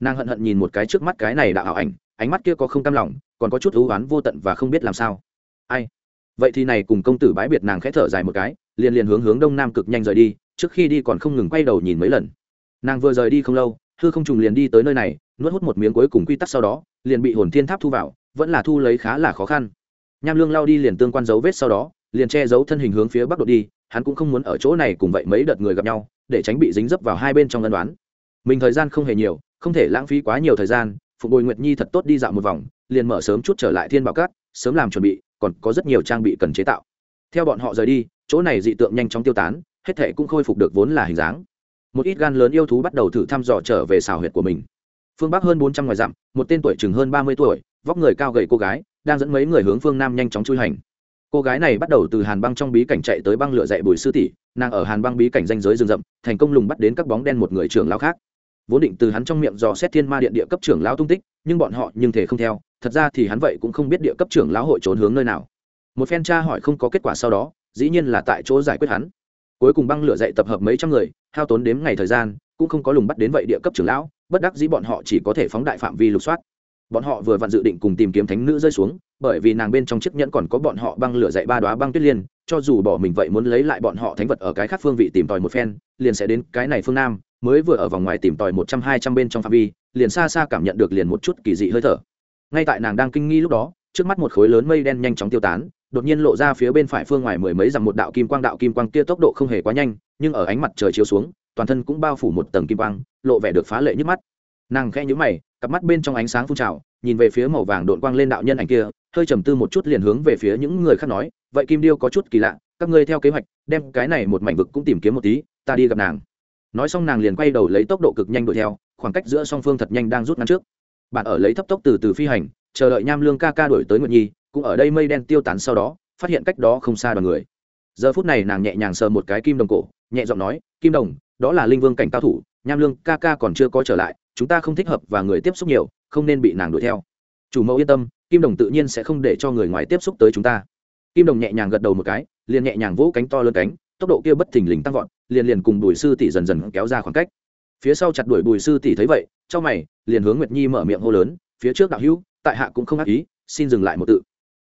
nàng hận hận nhìn một cái trước mắt cái này đạo ảo ảnh, ánh mắt kia có không cam lòng, còn có chút ưu oán vô tận và không biết làm sao. Ai? Vậy thì này cùng công tử bái biệt nàng khẽ thở dài một cái, liền liền hướng hướng đông nam cực nhanh rời đi, trước khi đi còn không ngừng quay đầu nhìn mấy lần. Nàng vừa rời đi không lâu, hư không trùng liền đi tới nơi này, nuốt hút một miếng cuối cùng quy tắc sau đó, liền bị hồn thiên tháp thu vào, vẫn là thu lấy khá là khó khăn. Nham lương lao đi liền tương quan dấu vết sau đó, liền che giấu thân hình hướng phía bắc độ đi, hắn cũng không muốn ở chỗ này cùng vậy mấy đợt người gặp nhau, để tránh bị dính dấp vào hai bên trong ân đoán mình thời gian không hề nhiều không thể lãng phí quá nhiều thời gian phục bồi nguyệt nhi thật tốt đi dạo một vòng, liền mở sớm chút trở lại thiên bảo cát, sớm làm chuẩn bị, còn có rất nhiều trang bị cần chế tạo. Theo bọn họ rời đi, chỗ này dị tượng nhanh chóng tiêu tán, hết thệ cũng khôi phục được vốn là hình dáng. Một ít gan lớn yêu thú bắt đầu thử thăm dò trở về xào huyệt của mình. Phương bắc hơn bốn trăm ngoài dặm, một tên tuổi chừng hơn ba mươi tuổi, vóc người cao gầy cô gái, đang dẫn mấy người hướng phương nam nhanh chóng chui hành. Cô gái này bắt đầu từ hàn băng trong bí cảnh chạy tới băng lửa dạy bùi sư tỷ, nàng ở hàn băng bí cảnh danh giới rừng rậm, thành công lùng bắt đến các bóng đen một người trưởng lão khác vốn định từ hắn trong miệng dò xét thiên ma điện địa cấp trưởng lão tung tích, nhưng bọn họ nhưng thể không theo, thật ra thì hắn vậy cũng không biết địa cấp trưởng lão hội trốn hướng nơi nào. Một phen tra hỏi không có kết quả sau đó, dĩ nhiên là tại chỗ giải quyết hắn. Cuối cùng băng lửa dạy tập hợp mấy trăm người, hao tốn đếm ngày thời gian, cũng không có lùng bắt đến vậy địa cấp trưởng lão, bất đắc dĩ bọn họ chỉ có thể phóng đại phạm vi lục soát. Bọn họ vừa vặn dự định cùng tìm kiếm thánh nữ rơi xuống, bởi vì nàng bên trong chiếc nhẫn còn có bọn họ băng lửa dạy ba đoá băng tuyết liên, cho dù bỏ mình vậy muốn lấy lại bọn họ thánh vật ở cái khác phương vị tìm tòi một phen, liền sẽ đến cái này phương nam mới vừa ở vòng ngoài tìm tòi một trăm hai trăm bên trong phạm vi, liền xa xa cảm nhận được liền một chút kỳ dị hơi thở. Ngay tại nàng đang kinh nghi lúc đó, trước mắt một khối lớn mây đen nhanh chóng tiêu tán, đột nhiên lộ ra phía bên phải phương ngoài mười mấy dặm một đạo kim quang, đạo kim quang kia tốc độ không hề quá nhanh, nhưng ở ánh mặt trời chiếu xuống, toàn thân cũng bao phủ một tầng kim quang, lộ vẻ được phá lệ nhức mắt. Nàng khẽ nhữ mày, cặp mắt bên trong ánh sáng phun trào, nhìn về phía màu vàng đội quang lên đạo nhân ảnh kia, hơi trầm tư một chút liền hướng về phía những người khác nói, vậy kim điêu có chút kỳ lạ, các ngươi theo kế hoạch, đem cái này một mảnh vực cũng tìm kiếm một tí, ta đi gặp nàng nói xong nàng liền quay đầu lấy tốc độ cực nhanh đuổi theo, khoảng cách giữa song phương thật nhanh đang rút ngắn trước. Bạn ở lấy thấp tốc từ từ phi hành, chờ đợi nham lương ca ca đuổi tới nguyệt nhi, cũng ở đây mây đen tiêu tán sau đó, phát hiện cách đó không xa đoàn người. Giờ phút này nàng nhẹ nhàng sờ một cái kim đồng cổ, nhẹ giọng nói, kim đồng, đó là linh vương cảnh cao thủ, nham lương ca ca còn chưa có trở lại, chúng ta không thích hợp và người tiếp xúc nhiều, không nên bị nàng đuổi theo. Chủ mẫu yên tâm, kim đồng tự nhiên sẽ không để cho người ngoài tiếp xúc tới chúng ta. Kim đồng nhẹ nhàng gật đầu một cái, liền nhẹ nhàng vỗ cánh to lớn cánh tốc độ kia bất thình lình tăng vọt, liền liền cùng bùi sư tỷ dần dần kéo ra khoảng cách. Phía sau chặt đuổi bùi sư tỷ thấy vậy trong mày, liền hướng nguyệt nhi mở miệng hô lớn, phía trước đạo hữu, tại hạ cũng không ác ý, xin dừng lại một tự.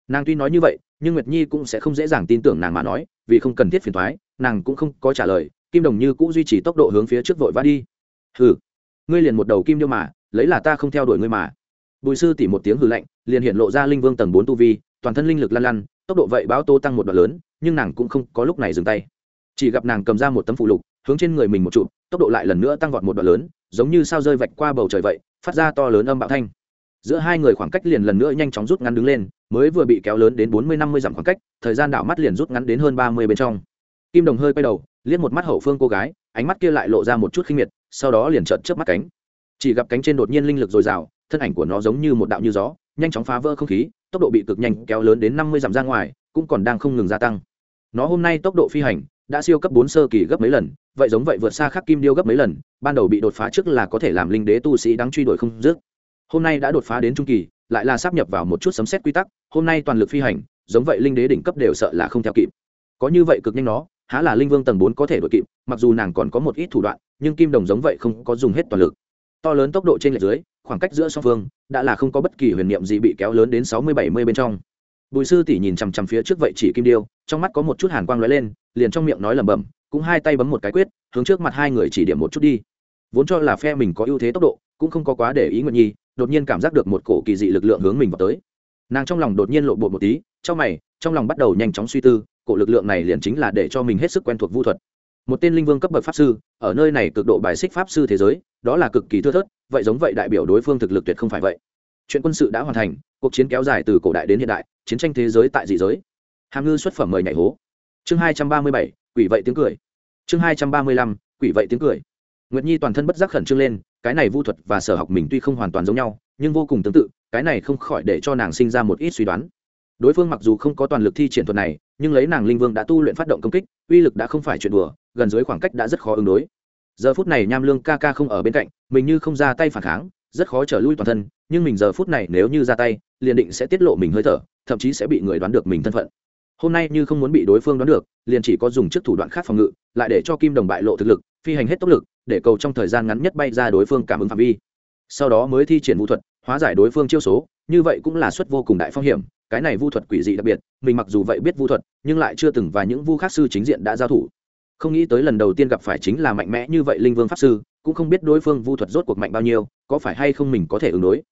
Nàng tuy nói như vậy, nhưng nguyệt nhi cũng sẽ không dễ dàng tin tưởng nàng mà nói, vì không cần thiết phiền thoái nàng cũng không có trả lời, kim đồng như cũng duy trì tốc độ hướng phía trước vội vã đi. Hừ, ngươi liền một đầu kim điêu mà, lấy là ta không theo đuổi ngươi mà. Bùi sư tỉ một tiếng hừ lạnh, liền hiện lộ ra linh vương tầng bốn tu vi, toàn thân linh lực lăn lăn, tốc độ vậy báo tô tăng một đoạn lớn, nhưng nàng cũng không có lúc này dừng tay chỉ gặp nàng cầm ra một tấm phụ lục, hướng trên người mình một chụp, tốc độ lại lần nữa tăng vọt một đoạn lớn, giống như sao rơi vạch qua bầu trời vậy, phát ra to lớn âm bạo thanh. Giữa hai người khoảng cách liền lần nữa nhanh chóng rút ngắn đứng lên, mới vừa bị kéo lớn đến bốn mươi năm mươi dặm khoảng cách, thời gian đảo mắt liền rút ngắn đến hơn ba mươi bên trong. Kim đồng hơi quay đầu, liếc một mắt hậu phương cô gái, ánh mắt kia lại lộ ra một chút khinh miệt, sau đó liền trợn chớp mắt cánh. Chỉ gặp cánh trên đột nhiên linh lực dồi dào, thân ảnh của nó giống như một đạo như gió, nhanh chóng phá vỡ không khí, tốc độ bị cực nhanh kéo lớn đến năm mươi dặm ra ngoài, cũng còn đang không ngừng gia tăng. Nó hôm nay tốc độ phi hành đã siêu cấp bốn sơ kỳ gấp mấy lần, vậy giống vậy vượt xa khắc kim điêu gấp mấy lần, ban đầu bị đột phá trước là có thể làm linh đế tu sĩ đáng truy đuổi không dứt. Hôm nay đã đột phá đến trung kỳ, lại là sắp nhập vào một chút sấm xét quy tắc, hôm nay toàn lực phi hành, giống vậy linh đế đỉnh cấp đều sợ là không theo kịp. Có như vậy cực nhanh nó, há là linh vương tầng bốn có thể đuổi kịp, mặc dù nàng còn có một ít thủ đoạn, nhưng kim đồng giống vậy không có dùng hết toàn lực. To lớn tốc độ trên lệch dưới, khoảng cách giữa song phương, đã là không có bất kỳ huyền niệm gì bị kéo lớn đến sáu mươi bảy mươi bên trong bùi sư tỷ nhìn chằm chằm phía trước vậy chỉ kim điêu, trong mắt có một chút hàn quang lóe lên, liền trong miệng nói lẩm bẩm, cũng hai tay bấm một cái quyết, hướng trước mặt hai người chỉ điểm một chút đi. Vốn cho là phe mình có ưu thế tốc độ, cũng không có quá để ý nguyện nhi, đột nhiên cảm giác được một cổ kỳ dị lực lượng hướng mình vào tới. Nàng trong lòng đột nhiên lộ bộ một tí, trong mày, trong lòng bắt đầu nhanh chóng suy tư, cổ lực lượng này liền chính là để cho mình hết sức quen thuộc vu thuật. Một tên linh vương cấp bậc pháp sư, ở nơi này cực độ bài xích pháp sư thế giới, đó là cực kỳ thưa thớt, vậy giống vậy đại biểu đối phương thực lực tuyệt không phải vậy chuyện quân sự đã hoàn thành, cuộc chiến kéo dài từ cổ đại đến hiện đại, chiến tranh thế giới tại dị giới. Hàm ngư xuất phẩm mời nhảy hố. Chương hai trăm ba mươi bảy, quỷ vậy tiếng cười. Chương hai trăm ba mươi lăm, quỷ vậy tiếng cười. Nguyệt nhi toàn thân bất giác khẩn trương lên, cái này vu thuật và sở học mình tuy không hoàn toàn giống nhau, nhưng vô cùng tương tự, cái này không khỏi để cho nàng sinh ra một ít suy đoán. Đối phương mặc dù không có toàn lực thi triển thuật này, nhưng lấy nàng linh vương đã tu luyện phát động công kích, uy lực đã không phải chuyện đùa, gần dưới khoảng cách đã rất khó ứng đối. Giờ phút này nham lương ca ca không ở bên cạnh, mình như không ra tay phản kháng, rất khó trở lui toàn thân nhưng mình giờ phút này nếu như ra tay, liền định sẽ tiết lộ mình hơi thở, thậm chí sẽ bị người đoán được mình thân phận. Hôm nay như không muốn bị đối phương đoán được, liền chỉ có dùng trước thủ đoạn khác phòng ngự, lại để cho kim đồng bại lộ thực lực, phi hành hết tốc lực, để cầu trong thời gian ngắn nhất bay ra đối phương cảm ứng phạm vi. Sau đó mới thi triển vũ thuật, hóa giải đối phương chiêu số, như vậy cũng là suất vô cùng đại phong hiểm, cái này vu thuật quỷ dị đặc biệt, mình mặc dù vậy biết vu thuật, nhưng lại chưa từng và những vu khác sư chính diện đã giao thủ. Không nghĩ tới lần đầu tiên gặp phải chính là mạnh mẽ như vậy linh vương pháp sư, cũng không biết đối phương vu thuật rốt cuộc mạnh bao nhiêu, có phải hay không mình có thể ứng đối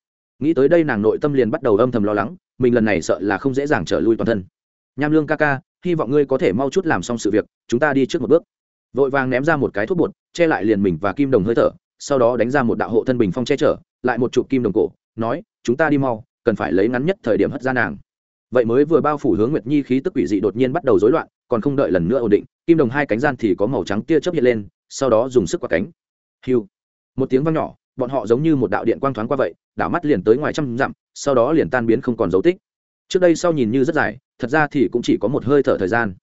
nghĩ tới đây nàng nội tâm liền bắt đầu âm thầm lo lắng, mình lần này sợ là không dễ dàng trở lui toàn thân. Nham lương ca ca, hy vọng ngươi có thể mau chút làm xong sự việc, chúng ta đi trước một bước. Vội vàng ném ra một cái thuốc bột, che lại liền mình và kim đồng hơi thở, sau đó đánh ra một đạo hộ thân bình phong che chở, lại một chụp kim đồng cổ, nói, chúng ta đi mau, cần phải lấy ngắn nhất thời điểm hất ra nàng. Vậy mới vừa bao phủ hướng nguyệt nhi khí tức quỷ dị đột nhiên bắt đầu rối loạn, còn không đợi lần nữa ổn định, kim đồng hai cánh gian thì có màu trắng tia chớp hiện lên, sau đó dùng sức quạt cánh. Hiu. Một tiếng vang nhỏ bọn họ giống như một đạo điện quang thoáng qua vậy, đảo mắt liền tới ngoài trăm dặm, sau đó liền tan biến không còn dấu tích. Trước đây sau nhìn như rất dài, thật ra thì cũng chỉ có một hơi thở thời gian.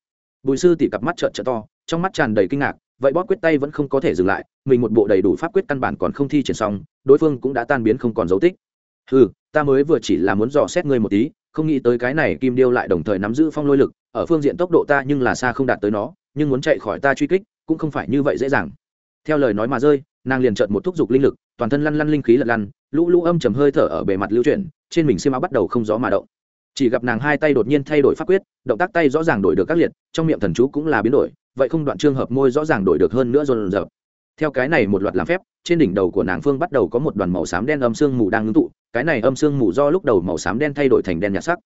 Bùi sư tỉ cặp mắt trợn trợ to, trong mắt tràn đầy kinh ngạc, vậy bóp quyết tay vẫn không có thể dừng lại, mình một bộ đầy đủ pháp quyết căn bản còn không thi triển xong, đối phương cũng đã tan biến không còn dấu tích. Ừ ta mới vừa chỉ là muốn dò xét ngươi một tí, không nghĩ tới cái này kim điêu lại đồng thời nắm giữ phong lôi lực, ở phương diện tốc độ ta nhưng là xa không đạt tới nó, nhưng muốn chạy khỏi ta truy kích, cũng không phải như vậy dễ dàng. Theo lời nói mà rơi nàng liền trợn một thúc giục linh lực, toàn thân lăn lăn linh khí lật lăn, lũ lũ âm chầm hơi thở ở bề mặt lưu chuyển, trên mình xiêm áo bắt đầu không gió mà động. Chỉ gặp nàng hai tay đột nhiên thay đổi pháp quyết, động tác tay rõ ràng đổi được các liệt, trong miệng thần chú cũng là biến đổi, vậy không đoạn trường hợp môi rõ ràng đổi được hơn nữa dồn dập. Theo cái này một loạt làm phép, trên đỉnh đầu của nàng phương bắt đầu có một đoàn màu xám đen âm sương mù đang ngưng tụ, cái này âm sương mù do lúc đầu màu xám đen thay đổi thành đen nhạt sắc.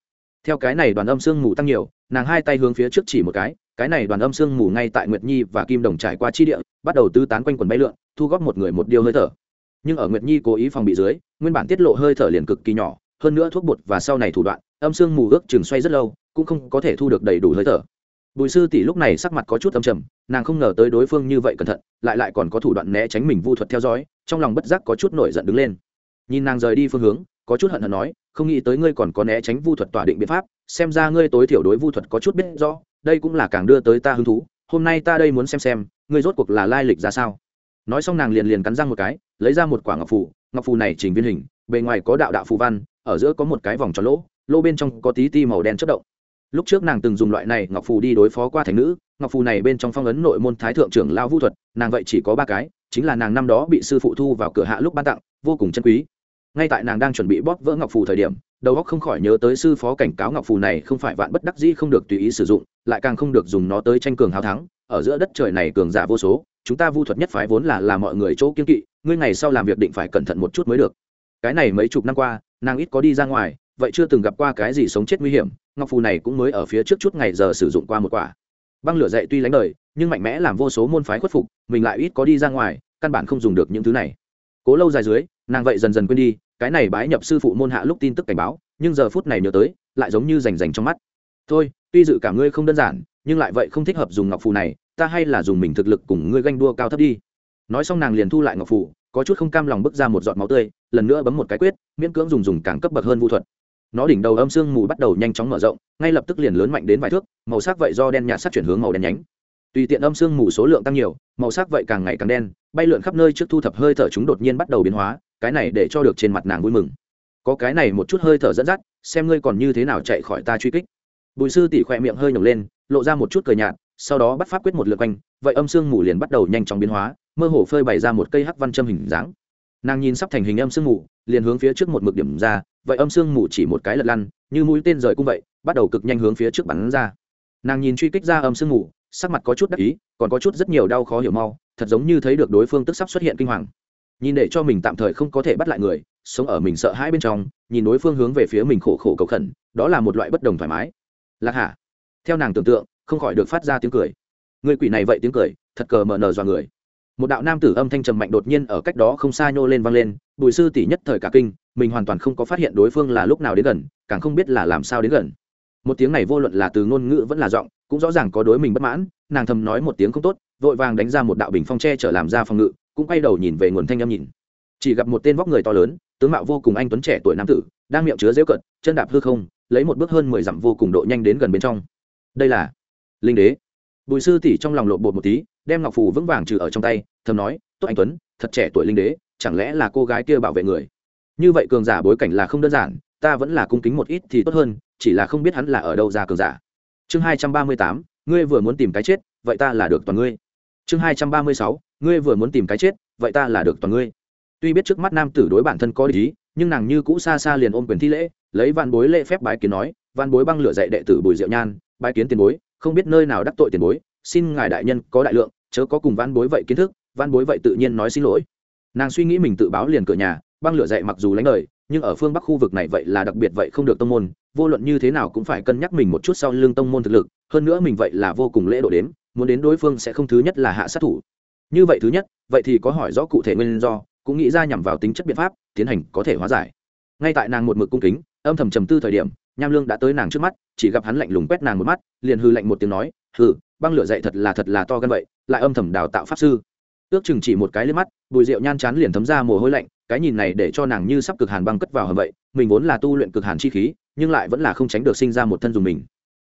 Theo cái này đoàn âm sương mù tăng nhiều, nàng hai tay hướng phía trước chỉ một cái cái này đoàn âm sương mù ngay tại nguyệt nhi và kim đồng trải qua chi địa, bắt đầu tứ tán quanh quần bay lượn, thu góp một người một điêu hơi thở. Nhưng ở nguyệt nhi cố ý phòng bị dưới, nguyên bản tiết lộ hơi thở liền cực kỳ nhỏ, hơn nữa thuốc bột và sau này thủ đoạn, âm sương mù ước chừng xoay rất lâu, cũng không có thể thu được đầy đủ hơi thở. Bùi sư tỷ lúc này sắc mặt có chút âm trầm, nàng không ngờ tới đối phương như vậy cẩn thận, lại lại còn có thủ đoạn né tránh mình vu thuật theo dõi, trong lòng bất giác có chút nổi giận đứng lên. Nhìn nàng rời đi phương hướng, có chút hận hận nói không nghĩ tới ngươi còn có né tránh vu thuật tỏa định biện pháp, xem ra ngươi tối thiểu đối vu thuật có chút biết rõ, đây cũng là càng đưa tới ta hứng thú, hôm nay ta đây muốn xem xem, ngươi rốt cuộc là lai lịch ra sao. Nói xong nàng liền liền cắn răng một cái, lấy ra một quả ngọc phù ngọc phù này chỉnh viên hình, bề ngoài có đạo đạo phù văn, ở giữa có một cái vòng tròn lỗ lỗ bên trong có tí ti màu đen chất động. Lúc trước nàng từng dùng loại này ngọc phù đi đối phó qua thành nữ, ngọc phù này bên trong phong ấn nội môn thái thượng trưởng lao vũ thuật, nàng vậy chỉ có ba cái, chính là nàng năm đó bị sư phụ thu vào cửa hạ lúc ban tặng, vô cùng chân quý ngay tại nàng đang chuẩn bị bóp vỡ ngọc phù thời điểm, đầu óc không khỏi nhớ tới sư phó cảnh cáo ngọc phù này không phải vạn bất đắc dĩ không được tùy ý sử dụng, lại càng không được dùng nó tới tranh cường hào thắng. Ở giữa đất trời này cường giả vô số, chúng ta vu thuật nhất phái vốn là là mọi người chỗ kiên kỵ, ngươi ngày sau làm việc định phải cẩn thận một chút mới được. Cái này mấy chục năm qua, nàng ít có đi ra ngoài, vậy chưa từng gặp qua cái gì sống chết nguy hiểm, ngọc phù này cũng mới ở phía trước chút ngày giờ sử dụng qua một quả. Băng lửa dậy tuy lánh đời, nhưng mạnh mẽ làm vô số môn phái khuất phục, mình lại ít có đi ra ngoài, căn bản không dùng được những thứ này. Cố lâu dài dưới nàng vậy dần dần quên đi, cái này bái nhập sư phụ môn hạ lúc tin tức cảnh báo, nhưng giờ phút này nhớ tới, lại giống như rành rành trong mắt. Thôi, tuy dự cả ngươi không đơn giản, nhưng lại vậy không thích hợp dùng ngọc phù này, ta hay là dùng mình thực lực cùng ngươi ganh đua cao thấp đi. Nói xong nàng liền thu lại ngọc phù, có chút không cam lòng bước ra một giọt máu tươi, lần nữa bấm một cái quyết, miễn cưỡng dùng dùng càng cấp bậc hơn vũ thuật. Nó đỉnh đầu âm sương mù bắt đầu nhanh chóng mở rộng, ngay lập tức liền lớn mạnh đến vài thước, màu sắc vậy do đen nhạt sắc chuyển hướng màu đen nhánh. Tùy tiện âm sương mù số lượng tăng nhiều, màu sắc vậy càng ngày càng đen, bay lượn khắp nơi trước thu thập hơi thở chúng đột nhiên bắt đầu biến hóa cái này để cho được trên mặt nàng vui mừng. Có cái này một chút hơi thở dẫn dắt, xem ngươi còn như thế nào chạy khỏi ta truy kích. Bùi sư tỉ khỏe miệng hơi nhổng lên, lộ ra một chút cờ nhạt, sau đó bắt pháp quyết một lượt quanh, vậy âm sương mù liền bắt đầu nhanh chóng biến hóa, mơ hồ phơi bày ra một cây hắc văn châm hình dáng. Nàng nhìn sắp thành hình âm sương mù, liền hướng phía trước một mực điểm ra, vậy âm sương mù chỉ một cái lật lăn, như mũi tên rời cung vậy, bắt đầu cực nhanh hướng phía trước bắn ra. Nàng nhìn truy kích ra âm sương mù, sắc mặt có chút đắc ý, còn có chút rất nhiều đau khó hiểu mau, thật giống như thấy được đối phương tức sắp xuất hiện kinh hoàng nhìn để cho mình tạm thời không có thể bắt lại người, sống ở mình sợ hãi bên trong, nhìn đối phương hướng về phía mình khổ khổ cầu khẩn, đó là một loại bất đồng thoải mái. Lạc hả theo nàng tưởng tượng, không khỏi được phát ra tiếng cười. Người quỷ này vậy tiếng cười, thật cờ mờ nờ dọa người. Một đạo nam tử âm thanh trầm mạnh đột nhiên ở cách đó không xa nhô lên vang lên, bùi sư tỷ nhất thời cả kinh, mình hoàn toàn không có phát hiện đối phương là lúc nào đến gần, càng không biết là làm sao đến gần. Một tiếng này vô luận là từ ngôn ngữ vẫn là giọng, cũng rõ ràng có đối mình bất mãn, nàng thầm nói một tiếng không tốt, vội vàng đánh ra một đạo bình phong tre trở làm ra phòng ngự cũng quay đầu nhìn về nguồn thanh âm nhìn. Chỉ gặp một tên vóc người to lớn, tướng mạo vô cùng anh tuấn trẻ tuổi nam tử, đang miệng chứa dễu cận chân đạp hư không, lấy một bước hơn mười dặm vô cùng độ nhanh đến gần bên trong. Đây là linh đế. Bùi sư tỷ trong lòng lộn bột một tí, đem ngọc phù vững vàng trừ ở trong tay, thầm nói, tốt anh tuấn, thật trẻ tuổi linh đế, chẳng lẽ là cô gái kia bảo vệ người? Như vậy cường giả bối cảnh là không đơn giản, ta vẫn là cung kính một ít thì tốt hơn, chỉ là không biết hắn là ở đâu ra cường giả. Chương hai trăm ba mươi tám, ngươi vừa muốn tìm cái chết, vậy ta là được toàn ngươi chương hai trăm ba mươi sáu, ngươi vừa muốn tìm cái chết, vậy ta là được toàn ngươi tuy biết trước mắt nam tử đối bản thân có lý nhưng nàng như cũ xa xa liền ôm quyền thi lễ, lấy văn bối lễ phép bái kiến nói văn bối băng lửa dạy đệ tử bùi diệu nhan, bái kiến tiền bối, không biết nơi nào đắc tội tiền bối, xin ngài đại nhân có đại lượng, chớ có cùng văn bối vậy kiến thức văn bối vậy tự nhiên nói xin lỗi nàng suy nghĩ mình tự báo liền cửa nhà, băng lửa dạy mặc dù lánh đời, nhưng ở phương bắc khu vực này vậy là đặc biệt vậy không được tông môn, vô luận như thế nào cũng phải cân nhắc mình một chút sau lưng tông môn thực lực, hơn nữa mình vậy là vô cùng lễ độ đến muốn đến đối phương sẽ không thứ nhất là hạ sát thủ. Như vậy thứ nhất, vậy thì có hỏi rõ cụ thể nguyên do, cũng nghĩ ra nhằm vào tính chất biện pháp, tiến hành có thể hóa giải. Ngay tại nàng một mực cung kính, âm thầm trầm tư thời điểm, nham lương đã tới nàng trước mắt, chỉ gặp hắn lạnh lùng quét nàng một mắt, liền hư lạnh một tiếng nói, hừ, băng lửa dậy thật là thật là to gan vậy, lại âm thầm đào tạo pháp sư. Ước chừng chỉ một cái lên mắt, bùi rượu nhan chán liền thấm ra mồ hôi lạnh, cái nhìn này để cho nàng như sắp cực hàn băng cất vào hầm vậy, mình vốn là tu luyện cực hàn chi khí, nhưng lại vẫn là không tránh được sinh ra một thân dùng mình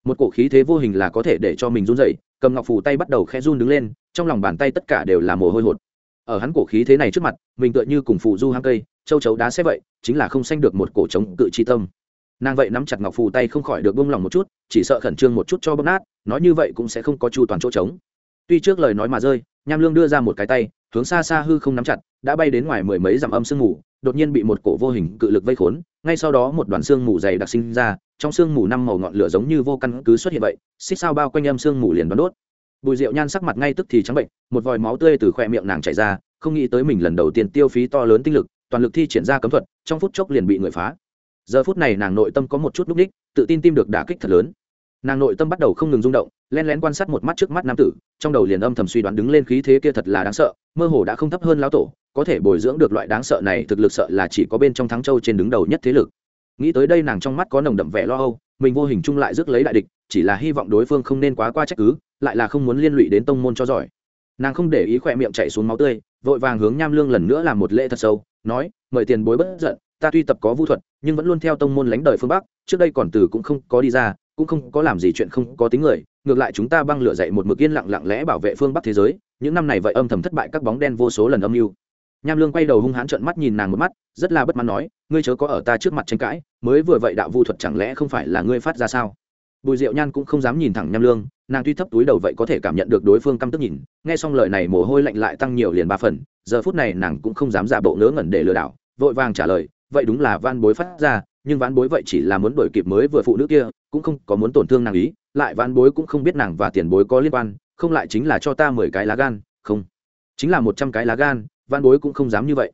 một cổ khí thế vô hình là có thể để cho mình run dậy cầm ngọc phù tay bắt đầu khẽ run đứng lên, trong lòng bàn tay tất cả đều là mồ hôi hột. Ở hắn cổ khí thế này trước mặt, mình tựa như cùng phù du hang cây, châu chấu đá xếp vậy, chính là không sanh được một cổ trống cự chi tâm. Nàng vậy nắm chặt ngọc phù tay không khỏi được bông lòng một chút, chỉ sợ khẩn trương một chút cho bấm nát, nói như vậy cũng sẽ không có chu toàn chỗ trống. Tuy trước lời nói mà rơi, nham lương đưa ra một cái tay, hướng xa xa hư không nắm chặt, đã bay đến ngoài mười mấy dặm âm sương ngủ đột nhiên bị một cổ vô hình cự lực vây khốn ngay sau đó một đoàn xương mù dày đặc sinh ra, trong xương mù năm màu ngọn lửa giống như vô căn cứ xuất hiện vậy, xích sao bao quanh âm xương mù liền bắn đốt. Bùi rượu nhan sắc mặt ngay tức thì trắng bệnh, một vòi máu tươi từ khoe miệng nàng chảy ra, không nghĩ tới mình lần đầu tiên tiêu phí to lớn tinh lực, toàn lực thi triển ra cấm thuật, trong phút chốc liền bị người phá. Giờ phút này nàng nội tâm có một chút núp ních, tự tin tim được đả kích thật lớn nàng nội tâm bắt đầu không ngừng rung động len lén quan sát một mắt trước mắt nam tử, trong đầu liền âm thầm suy đoán đứng lên khí thế kia thật là đáng sợ, mơ hồ đã không thấp hơn lão tổ, có thể bồi dưỡng được loại đáng sợ này thực lực sợ là chỉ có bên trong thắng châu trên đứng đầu nhất thế lực. Nghĩ tới đây nàng trong mắt có nồng đậm vẻ lo âu, mình vô hình chung lại rước lấy đại địch, chỉ là hy vọng đối phương không nên quá qua trách cứ, lại là không muốn liên lụy đến tông môn cho giỏi. Nàng không để ý khỏe miệng chạy xuống máu tươi, vội vàng hướng nham lương lần nữa làm một lễ thật sâu, nói, mời tiền bối bất giận, ta tuy tập có vu thuật, nhưng vẫn luôn theo tông môn lánh đời phương bắc, trước đây còn từ cũng không có đi ra cũng không có làm gì chuyện không có tính người, ngược lại chúng ta băng lửa dậy một mực yên lặng lặng lẽ bảo vệ phương bắc thế giới, những năm này vậy âm thầm thất bại các bóng đen vô số lần âm mưu. Nham lương quay đầu hung hãn trợn mắt nhìn nàng một mắt, rất là bất mãn nói, ngươi chớ có ở ta trước mặt tranh cãi, mới vừa vậy đạo vu thuật chẳng lẽ không phải là ngươi phát ra sao? Bùi diệu nhan cũng không dám nhìn thẳng nham lương, nàng tuy thấp túi đầu vậy có thể cảm nhận được đối phương căm tức nhìn, nghe xong lời này mồ hôi lạnh lại tăng nhiều liền ba phần, giờ phút này nàng cũng không dám giả bộ ngớ ngẩn để lừa đảo, vội vàng trả lời, vậy đúng là van bối phát ra, nhưng ván bối vậy chỉ là muốn đổi kịp mới vừa phụ nữ kia cũng không có muốn tổn thương nàng ý, lại ván bối cũng không biết nàng và tiền bối có liên quan, không lại chính là cho ta mười cái lá gan, không. Chính là một trăm cái lá gan ván bối cũng không dám như vậy.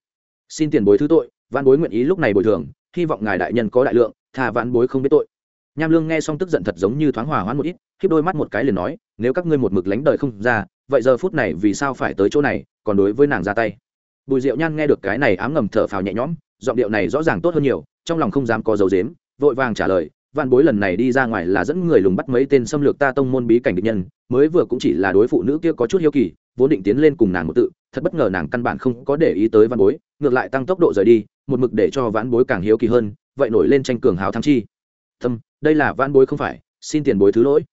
Xin tiền bối thứ tội ván bối nguyện ý lúc này bồi thường, hy vọng ngài đại nhân có đại lượng thà ván bối không biết tội. Nham lương nghe xong tức giận thật giống như thoáng hòa hoãn một ít khiếp đôi mắt một cái liền nói, nếu các ngươi một mực lánh đời không ra, vậy giờ phút này vì sao phải tới chỗ này, còn đối với nàng ra tay. Bùi diệu nhan nghe được cái này ám ngầm thở phào nhẹ nhõm, giọng điệu này rõ ràng tốt hơn nhiều, trong lòng không dám có dấu dếm vội vàng trả lời vạn bối lần này đi ra ngoài là dẫn người lùng bắt mấy tên xâm lược ta tông môn bí cảnh địch nhân, mới vừa cũng chỉ là đối phụ nữ kia có chút hiếu kỳ, vốn định tiến lên cùng nàng một tự, thật bất ngờ nàng căn bản không có để ý tới văn bối, ngược lại tăng tốc độ rời đi, một mực để cho vãn bối càng hiếu kỳ hơn, vậy nổi lên tranh cường hào thắng chi. Thâm đây là vãn bối không phải, xin tiền bối thứ lỗi.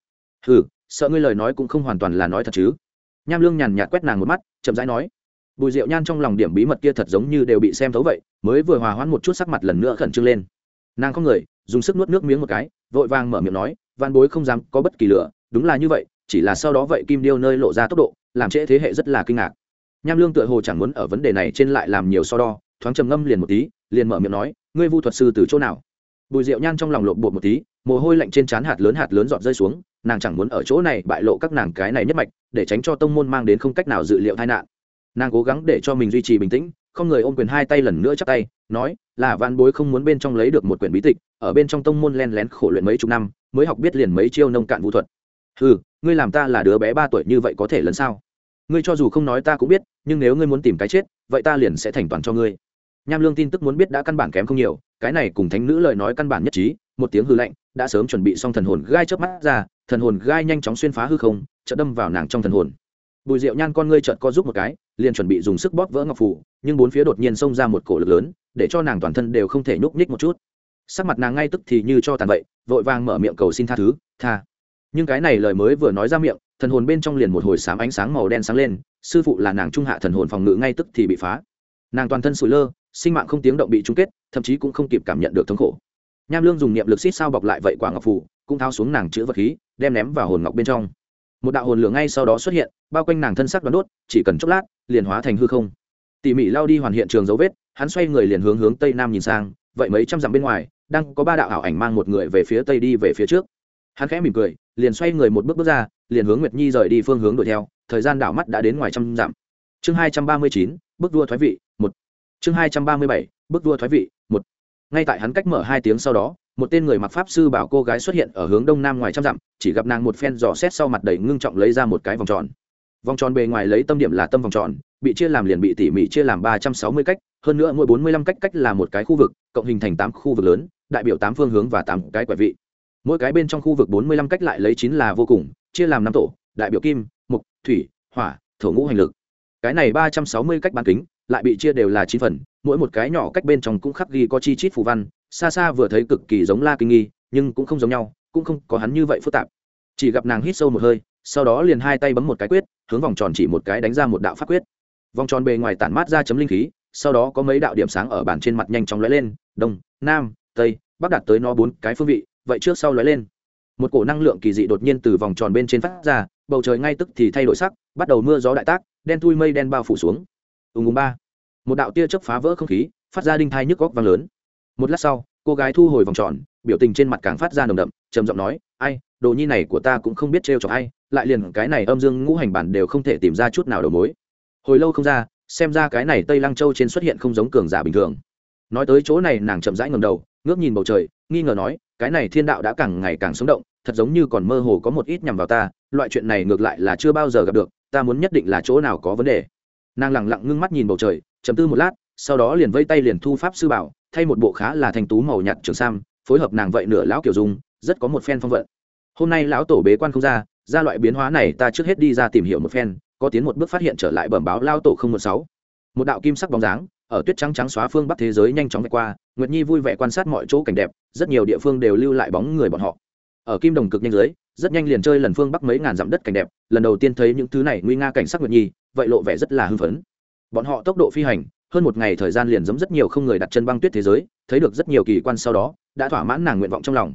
Hừ, sợ ngươi lời nói cũng không hoàn toàn là nói thật chứ. Nham lương nhàn nhạt quét nàng một mắt, chậm rãi nói. Bùi rượu nhan trong lòng điểm bí mật kia thật giống như đều bị xem thấu vậy, mới vừa hòa hoãn một chút sắc mặt lần nữa khẩn trương lên. Nàng không người dùng sức nuốt nước miếng một cái, vội vàng mở miệng nói van bối không dám có bất kỳ lửa, đúng là như vậy, chỉ là sau đó vậy kim điêu nơi lộ ra tốc độ, làm trễ thế hệ rất là kinh ngạc. Nham lương tựa hồ chẳng muốn ở vấn đề này trên lại làm nhiều so đo, thoáng trầm ngâm liền một tí, liền mở miệng nói, ngươi vu thuật sư từ chỗ nào? Bùi rượu nhan trong lòng lộn bột một tí, mồ hôi lạnh trên trán hạt lớn hạt lớn dọn rơi xuống, nàng chẳng muốn ở chỗ này bại lộ các nàng cái này nhất mạch, để tránh cho tông môn mang đến không cách nào dự liệu tai nạn. Nàng cố gắng để cho mình duy trì bình tĩnh không người ôm quyền hai tay lần nữa chắp tay, nói, là vạn bối không muốn bên trong lấy được một quyển bí tịch, ở bên trong tông môn len lén khổ luyện mấy chục năm, mới học biết liền mấy chiêu nông cạn vũ thuật. Ừ ngươi làm ta là đứa bé ba tuổi như vậy có thể lần sao? Ngươi cho dù không nói ta cũng biết, nhưng nếu ngươi muốn tìm cái chết, vậy ta liền sẽ thành toàn cho ngươi. Nham lương tin tức muốn biết đã căn bản kém không nhiều, cái này cùng thánh nữ lời nói căn bản nhất trí, một tiếng hư lạnh đã sớm chuẩn bị xong thần hồn gai chớp mắt ra, thần hồn gai nhanh chóng xuyên phá hư không, chợt đâm vào nàng trong thần hồn. Bùi Diệu nhan con ngươi trợn co giúp một cái liền chuẩn bị dùng sức bóp vỡ ngọc phủ, nhưng bốn phía đột nhiên xông ra một cổ lực lớn, để cho nàng toàn thân đều không thể nhúc nhích một chút. Sắc mặt nàng ngay tức thì như cho tàn vậy, vội vàng mở miệng cầu xin tha thứ, tha. Nhưng cái này lời mới vừa nói ra miệng, thần hồn bên trong liền một hồi sám ánh sáng màu đen sáng lên, sư phụ là nàng trung hạ thần hồn phòng ngự ngay tức thì bị phá. Nàng toàn thân sủi lơ, sinh mạng không tiếng động bị chung kết, thậm chí cũng không kịp cảm nhận được thống khổ. Nham lương dùng niệm lực xít sao bọc lại vậy quả ngọc phủ cũng thao xuống nàng chữ vật khí, đem ném vào hồn ngọc bên trong một đạo hồn lửa ngay sau đó xuất hiện, bao quanh nàng thân sắc đoán đốt, chỉ cần chốc lát, liền hóa thành hư không. Tỉ mỉ lao đi hoàn hiện trường dấu vết, hắn xoay người liền hướng hướng tây nam nhìn sang, vậy mấy trăm dặm bên ngoài, đang có ba đạo ảo ảnh mang một người về phía tây đi về phía trước. Hắn khẽ mỉm cười, liền xoay người một bước bước ra, liền hướng nguyệt nhi rời đi phương hướng đuổi theo, thời gian đảo mắt đã đến ngoài trăm dặm. Chương hai trăm ba mươi chín, bước đua thoái vị, một. Chương hai trăm ba mươi bảy, bước đua thoái vị, một. Ngay tại hắn cách mở hai tiếng sau đó một tên người mặc pháp sư bảo cô gái xuất hiện ở hướng đông nam ngoài trăm dặm, chỉ gặp nàng một phen dò xét sau mặt đầy ngưng trọng lấy ra một cái vòng tròn. Vòng tròn bề ngoài lấy tâm điểm là tâm vòng tròn, bị chia làm liền bị tỉ mỉ chia làm ba trăm sáu mươi cách, hơn nữa mỗi bốn mươi lăm cách cách là một cái khu vực, cộng hình thành tám khu vực lớn, đại biểu tám phương hướng và tám cái quẻ vị. Mỗi cái bên trong khu vực bốn mươi lăm cách lại lấy chín là vô cùng, chia làm năm tổ, đại biểu kim, mục, thủy, hỏa, thổ ngũ hành lực. Cái này ba trăm sáu mươi cách bán kính, lại bị chia đều là chín phần, mỗi một cái nhỏ cách bên trong cũng khắc ghi có chi chít phù văn xa xa vừa thấy cực kỳ giống la kinh nghi, nhưng cũng không giống nhau, cũng không có hắn như vậy phức tạp. Chỉ gặp nàng hít sâu một hơi, sau đó liền hai tay bấm một cái quyết, hướng vòng tròn chỉ một cái đánh ra một đạo pháp quyết. Vòng tròn bề ngoài tản mát ra chấm linh khí, sau đó có mấy đạo điểm sáng ở bàn trên mặt nhanh chóng lóe lên, đông, nam, tây, bắc đạt tới nó bốn cái phương vị, vậy trước sau lóe lên. Một cổ năng lượng kỳ dị đột nhiên từ vòng tròn bên trên phát ra, bầu trời ngay tức thì thay đổi sắc, bắt đầu mưa gió đại tác, đen thui mây đen bao phủ xuống. Ùng ùng ba. Một đạo tia chớp phá vỡ không khí, phát ra đinh thai nhức góc vang lớn một lát sau, cô gái thu hồi vòng tròn, biểu tình trên mặt càng phát ra nồng đậm, trầm giọng nói, ai, đồ nhi này của ta cũng không biết trêu chọc ai, lại liền cái này âm dương ngũ hành bản đều không thể tìm ra chút nào đầu mối. Hồi lâu không ra, xem ra cái này tây lăng châu trên xuất hiện không giống cường giả bình thường. Nói tới chỗ này, nàng chậm rãi ngầm đầu, ngước nhìn bầu trời, nghi ngờ nói, cái này thiên đạo đã càng ngày càng sống động, thật giống như còn mơ hồ có một ít nhằm vào ta, loại chuyện này ngược lại là chưa bao giờ gặp được, ta muốn nhất định là chỗ nào có vấn đề. Nàng lẳng lặng ngưng mắt nhìn bầu trời chấm tư một lát sau đó liền vây tay liền thu pháp sư bảo, thay một bộ khá là thành tú màu nhạt trường sam, phối hợp nàng vậy nửa lão kiểu dung, rất có một phen phong vận. Hôm nay lão tổ bế quan không ra ra loại biến hóa này ta trước hết đi ra tìm hiểu một phen, có tiến một bước phát hiện trở lại bẩm báo lao tổ không một sáu. Một đạo kim sắc bóng dáng, ở tuyết trắng trắng xóa phương bắc thế giới nhanh chóng vạch qua, nguyệt nhi vui vẻ quan sát mọi chỗ cảnh đẹp, rất nhiều địa phương đều lưu lại bóng người bọn họ. Ở kim đồng cực nhanh dưới, rất nhanh liền chơi lần phương bắc mấy ngàn dặm đất cảnh đẹp, lần đầu tiên thấy những thứ này nguy nga cảnh sắc nguyệt nhi, vậy lộ vẻ rất là hưng phấn. Bọn họ tốc độ phi hành hơn một ngày thời gian liền giống rất nhiều không người đặt chân băng tuyết thế giới, thấy được rất nhiều kỳ quan sau đó, đã thỏa mãn nàng nguyện vọng trong lòng.